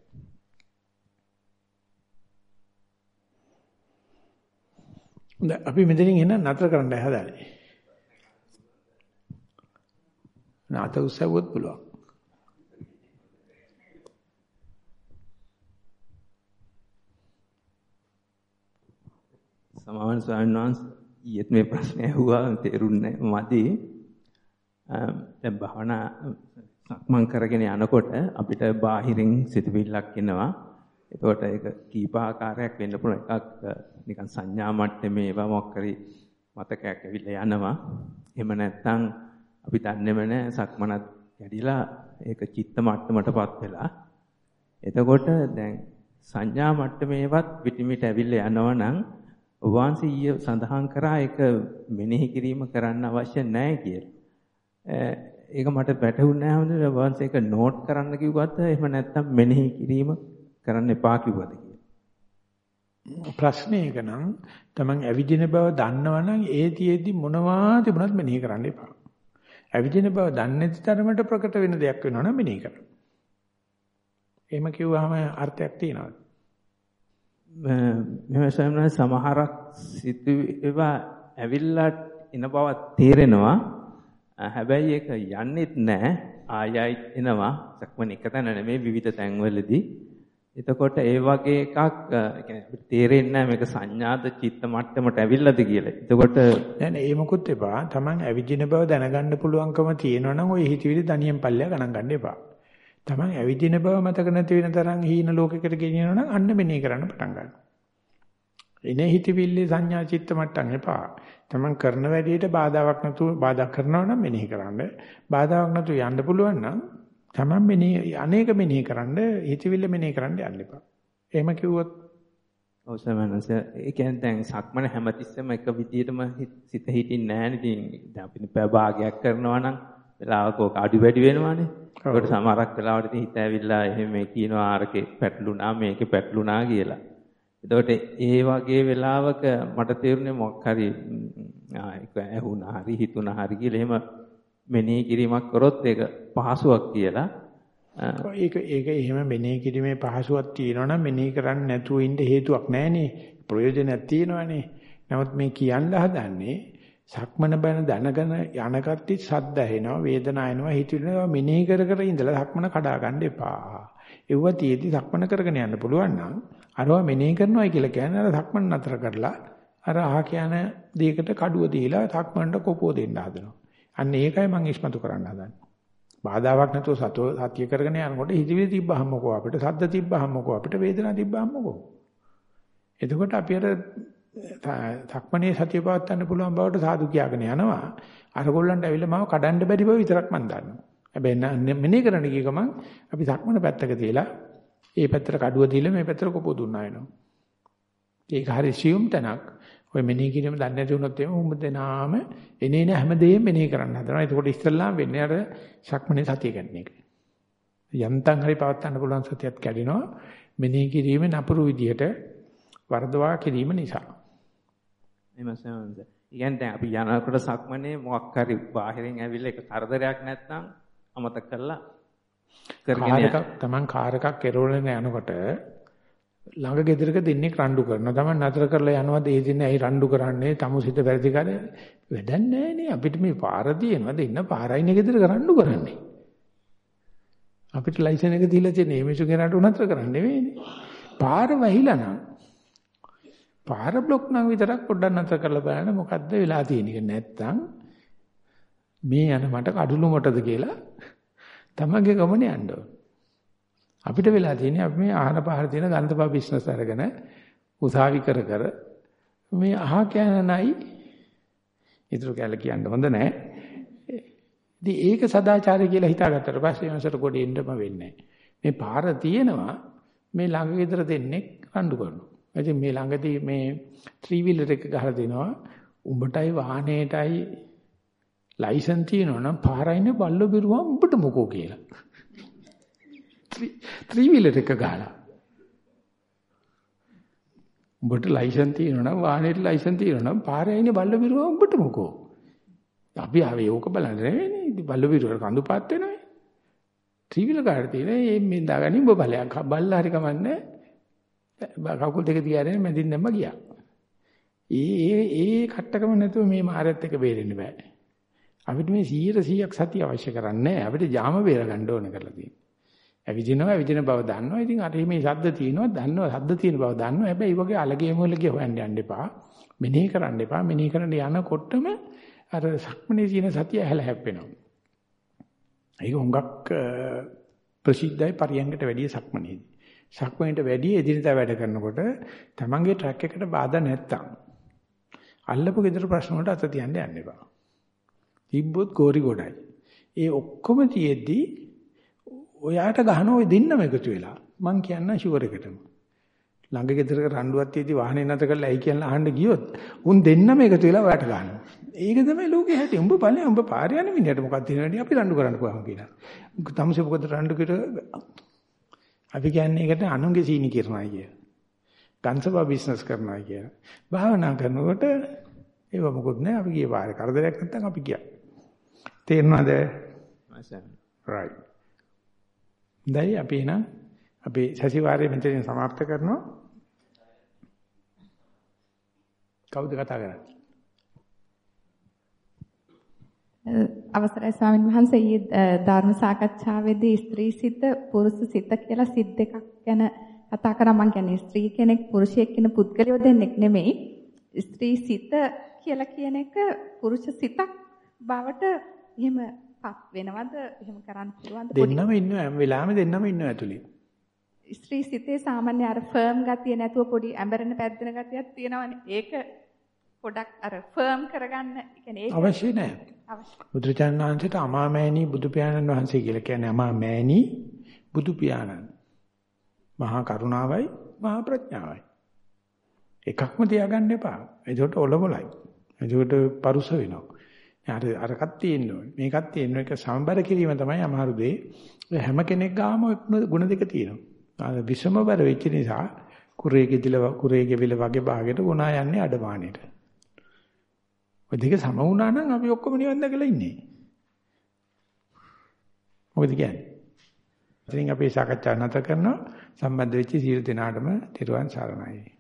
අපි මෙතනින් එන නතර කරන්න හදාන්නේ. නාත උස්සවුවොත් පුළුවන්. සමාවෙන් ස්වාමීන් වහන්සේ ඊයේත් මේ ප්‍රශ්නේ අහුවා තේරුන්නේ මදි. දැන් භවනා සක්මන් කරගෙන යනකොට අපිට බාහිරින් සිතුවිල්ලක් එනවා. එතකොට ඒක කීප ආකාරයක් වෙන්න පුළුවන්. එකක් නිකන් සංඥා මට්ටමේ ඒවා මොකක් හරි මතකයක් ඇවිල්ලා යනවා. එහෙම නැත්නම් අපි දන්නේම නැහැ සක්මනත් කැඩිලා ඒක චිත්ත මට්ටමටපත් වෙලා. එතකොට දැන් සංඥා මට්ටමේවත් පිටිමිට ඇවිල්ලා යනවා නම් වහන්සේ ඊයේ සඳහන් කරා ඒක මෙනෙහි කිරීම කරන්න අවශ්‍ය නැහැ කියලා. ඒක මට වැටහුන්නේ නැහැ හොඳට වහන්සේ ඒක නෝට් කරන්න කිව්වද එහෙම නැත්නම් මෙනෙහි කිරීම කරන්න එපා කිව්වද කියලා. ප්‍රශ්නේ ඒක නම් තමන් ඇවිදින බව දන්නවනම් ඒ තියේදි මොනවා තිබුණත් මෙනෙහි කරන්න එපා. ඇවිදින බව දන්නේ නැති තරමට ප්‍රකට වෙන දෙයක් වෙනවනම් මෙනෙහි කරන්න. එහෙම කිව්වහම අර්ථයක් තියෙනවද? මෙහෙම ස්වාමීන් සමහරක් සිතුවා ඇවිල්ලා එන බව තේරෙනවා. හැබැයි ඒක යන්නේත් නැහැ. ආයයි එනවා. සක්මන් එක තැන නෙමෙයි විවිධ තැන්වලදී. එතකොට ඒ වගේ එකක් අපිට තේරෙන්නේ නැහැ මේක සංඥාද චිත්ත මට්ටමට ඇවිල්ලාද කියලා. එතකොට නෑ නෑ ඒ මොකුත් එපා. Taman ඇවිදින බව දැනගන්න පුළුවන්කම තියෙනවනම් ওই හිතවිලි දනියෙන් පල්ලෙය ගණන් ගන්න එපා. Taman ඇවිදින බව මතක නැති වෙන තරම් හීන ලෝකයකට ගෙනියනවා නම් අන්න මෙනේ කරන්න පටන් ගන්නවා. එනේ හිතවිල්ලේ සංඥා චිත්ත මට්ටම් එපා. Taman කරන වැඩේට බාධාවක් නැතුව බාධා කරනවා නම් මෙනෙහි කරන්න. බාධාවක් නැතුව යන්න පුළුවන් නම් Taman මෙනෙහි අනේක මෙනෙහි කරන්න හිතවිල්ල මෙනෙහි කරන්න යන්න එපා. එහෙම කිව්වොත් ඔව් සමනස ඒ කියන්නේ දැන් සක්මන හැමතිස්සෙම එක විදියටම සිත හිටින්නේ නැහැ නේ. ඉතින් දැන් අපි පැය භාගයක් කරනවා නම් වෙලාවක ඔක අඩු වැඩි වෙනවානේ. ඒකට සමහරක් වෙලාවට ඉතින් හිත ඇවිල්ලා එහෙම මේ කියනවා ආරකේ පැටලුණා මේකේ පැටලුණා කියලා. එතකොට ඒ වගේ වෙලාවක මට තේරුනේ මොකක් හරි ඒක ඇහුණා හරි හිතුණා හරි කියලා එහෙම මෙනෙහි කිරීමක් කරොත් ඒක පහසුවක් කියලා. ඒක ඒක එහෙම මෙනෙහි කිරීමේ පහසුවක් තියෙනවා නම් මෙනෙහි කරන්නේ නැතුව ඉන්න හේතුවක් නැහනේ. ප්‍රයෝජනයක් තියෙනවානේ. නමුත් මේ කියන්න හදන්නේ සක්මන බන දැනගෙන යන කට්ටි සද්ද ඇහෙනවා වේදනාව එනවා හිතෙනවා මෙනෙහි කර කර ඉඳලා සක්මන කඩා ගන්න එපා. ඒව තියේදී සක්මන කරගෙන යන්න පුළුවන් නම් අරවා මෙනෙහි කරනවායි කියලා කියන්නේ අර සක්මන නතර කරලා අර අහ කියන දෙයකට කඩුව දීලා සක්මනට කොපුව දෙන්න හදනවා. අන්න ඒකයි මම ඉස්මතු කරන්න හදන්නේ. බාධාවක් නැතුව සතෝ සත්‍ය කරගෙන යනකොට හිතවිලි තිබ්බහමකෝ අපිට සද්ද තිබ්බහමකෝ අපිට වේදනාවක් තිබ්බහමකෝ. එතකොට අපි අර සක්මණේ සතිය පවත්වන්න පුළුවන් බවට සාදු කියාගෙන යනවා. අර ගොල්ලන්ට ඇවිල්ලා මාව කඩන්න බැරි බව විතරක් මම දන්නවා. හැබැයි මෙනේ කරන්න ගිය ගමන් අපි සක්මණ පැත්තක තියලා ඒ පැත්තට කඩුව දීලා මේ පැත්තට කොපුව දුන්නා වෙනවා. ඒක හරි සියුම් තැනක්. ඔය මෙනේ කිරීම දන්නේ නැති වුණොත් එimhe උඹ දෙනාම එනේන හැමදේම මෙනේ කරන්න හදනවා. ඒකෝට ඉස්සල්ලාම වෙන්නේ අර සක්මණේ සතිය ගන්න එක. යන්තම් හරි පවත්වන්න පුළුවන් සතියත් කැඩෙනවා. මෙනේ කිරීම නපුරු විදියට වර්ධවා කිරීම නිසා. එහෙම සමන්ද. ඉතින් දැන් අපි යනකොට සක්මනේ මොකක් හරි බාහිරින් ඇවිල්ලා ඒක කරදරයක් නැත්නම් අමතක කරලා කරගෙන තමන් කාර් එකක් කෙරවලන යනකොට ළඟ ගෙදරක දෙන්නේ රණ්ඩු කරනවා. තමන් නතර කරලා යනවාද ඒ දින ඇයි රණ්ඩු කරන්නේ? තමුසිත වැඩි කර වැඩක් නැහැ අපිට මේ පාර තියෙනවා දෙන්න පාරයිනේ ගෙදර රණ්ඩු කරන්නේ. අපිට ලයිසන් එක දීලා තියෙන මේ මිනිස්සු කෙනාට උනතර කරන්නේ නෙවෙයිනේ. පාර වැහිලා නම් පාර બ્લોක් නම් විතරක් පොඩ්ඩක් නතර කරලා බලන්න මොකද්ද වෙලා තියෙන්නේ නැත්තම් මේ යන මට කඩුළු මොටද කියලා තමගේ ගමනේ යන්න ඕන. අපිට වෙලා තියෙන්නේ අපි මේ ආහන පහර තියෙන ගන්ධපා බිස්නස් අරගෙන උසාවි කර කර මේ අහ කියනයි ඊටු කැල කියන්න හොඳ නැහැ. ඉතින් ඒක සදාචාරය කියලා හිතාගත්තට පස්සේ මනසට ගොඩ එන්නම වෙන්නේ මේ පාර තියෙනවා මේ ළඟ ගෙදර දෙන්නේ රණ්ඩු කරනවා. ඉතින් මේ ළඟදී මේ ත්‍රී වීලර් එක ගහලා දෙනවා. උඹටයි වාහනේටයි ලයිසන් තියෙනවා නම් පාරයින බල්ලෝ බිරුවා උඹට මොකෝ කියලා. ත්‍රී වීලර් එක ගහලා. උඹට ලයිසන් තියෙනවා නම් වාහනේට ලයිසන් තියෙනවා නම් පාරයින බල්ලෝ බිරුවා උඹට මොකෝ. අපි ආවේ ඕක බලන්න නෙවෙයිනේ. ඉතින් බල්ලෝ බිරුවා කඳු පාත් වෙනවා. ත්‍රී වීලර් කාර්ය තියෙන මේ දාගනි උඹ බලයක් බල්ලා හරි කමන්නේ. කකුල් දෙක තියාගෙන මැදින් නැම්ම ගියා. ඒ ඒ ඒ කට්ටකම නැතුව මේ මාරයත් එක බේරෙන්න බෑ. අපිට මේ 100 100ක් සතිය අවශ්‍ය කරන්නේ නැහැ. අපිට ජාම බේර ගන්න ඕන කරලා තියෙනවා. ඇවිදිනවා ඇවිදින බව දන්නවා. ඉතින් අර මේ ශබ්ද තියෙනවා දන්නවා ශබ්ද තියෙන බව දන්නවා. හැබැයි වගේ අලගේ මොලගේ හොයන්න යන්න එපා. මෙනෙහි කරන්න එපා. මෙනෙහි කරන්න යනකොටම අර සක්මනේ තියෙන සතිය හැල හැප්පෙනවා. ඒක හුඟක් ප්‍රසිද්ධයි පරියංගට වැඩිය සක්මනේදී. සක්මනේට වැඩිය එදිනදා වැඩ කරනකොට තමන්ගේ ට්‍රැක් එකට බාධා නැත්තම් අල්ලපු gedara ප්‍රශ්න වලට අත තියන්න යන්න එපා. තිබ්බොත් ගෝරි ගොඩයි. ඒ ඔක්කොම තියෙද්දි ඔයාට ගහන ඔය දෙන්නම එකතු වෙලා මං කියන්න ෂුවර් එකටම. ළඟ ගෙදරක රණ්ඩුවක් තියදී වාහනේ නැත කරලා ඇයි කියලා අහන්න ගියොත් උන් දෙන්නම එකතු වෙලා ඔයාට ගහනවා. ඒක තමයි ලෝකේ හැටි. උඹ බලන්නේ උඹ පාරේ යන මිනිහට මොකක්ද තියෙනවද අපි රණ්ඩු කරන්න පුළුවන් කියලා. තමසේ මොකද රණ්ඩු කර අපි කියන්නේ ඒකට අනුන්ගේ සීනි කිරණයි කිය. ගන්සබා බිස්නස් කරනවා කිය. භාවනා කරනකොට ඒව මොකොත් නෑ අපි ගියේ පාරේ කරදරයක් නැත්තම් අපි ගියා. තේරෙනවද? right. දැයි අපි එන අපේ සැසිවාරයේ මෙතනින් සමාප්ත කරනවා. කවුද කතා කරන්නේ? අවසරයි ස්වාමීන් වහන්සේ ඊයේ ධර්ම සාකච්ඡාවේදී ස්ත්‍රී සිත පුරුෂ සිත කියලා සිත් දෙකක් ගැන කතා කරා. මම කියන්නේ ස්ත්‍රී කෙනෙක් පුරුෂයෙක් කියන පුද්ගලයෝ දෙන්නෙක් නෙමෙයි. ස්ත්‍රී සිත කියලා කියන එක පුරුෂ සිතක් බවට එහෙම පත් වෙනවද? එහෙම කරන්න පුළුවන්ද? දෙන්නම ඉන්නවා හැම වෙලාවෙම දෙන්නම ඉන්නවා ඇතුලේ ස්ත්‍රී සිතේ සාමාන්‍ය අර ෆර්ම් ගතිය නැතුව පොඩි ඇඹරෙන පැද්දෙන ගතියක් තියෙනවනේ. ඒක පොඩක් අර ෆර්ම් කරගන්න කියන්නේ ඒක අවශ්‍ය නැහැ අවශ්‍ය. බුදුරජාණන් වහන්සේට අමාමෑණී බුදු පියාණන් වහන්සේ කියලා කියන්නේ අමාමෑණී බුදු පියාණන්. මහා කරුණාවයි මහා ප්‍රඥාවයි. එකක්ම තියාගන්න එපා. ඒකට ඔලොමලයි. ඒකට පරුස වෙනවා. අර අරකට තියෙන්න ඕනේ. මේකත් තියෙන එක සමබර කිරීම තමයි අමාරු දේ. හැම කෙනෙක් ගාම ಗುಣ දෙක තියෙනවා. අර විෂමබර වෙච්ච නිසා කුරේ ගෙදිල කුරේ ගෙවිල වගේ භාගයට ගුණා යන්නේ අඩමාණයට. ඔය දෙක සම වුණා නම් අපි ඔක්කොම නිවන් දැකලා ඉන්නේ. මොකද කියන්නේ? ඉතින් අපි සාකච්ඡා නැත කරනවා සම්බන්ධ වෙච්ච සියලු දෙනාටම තෙරුවන් සරණයි.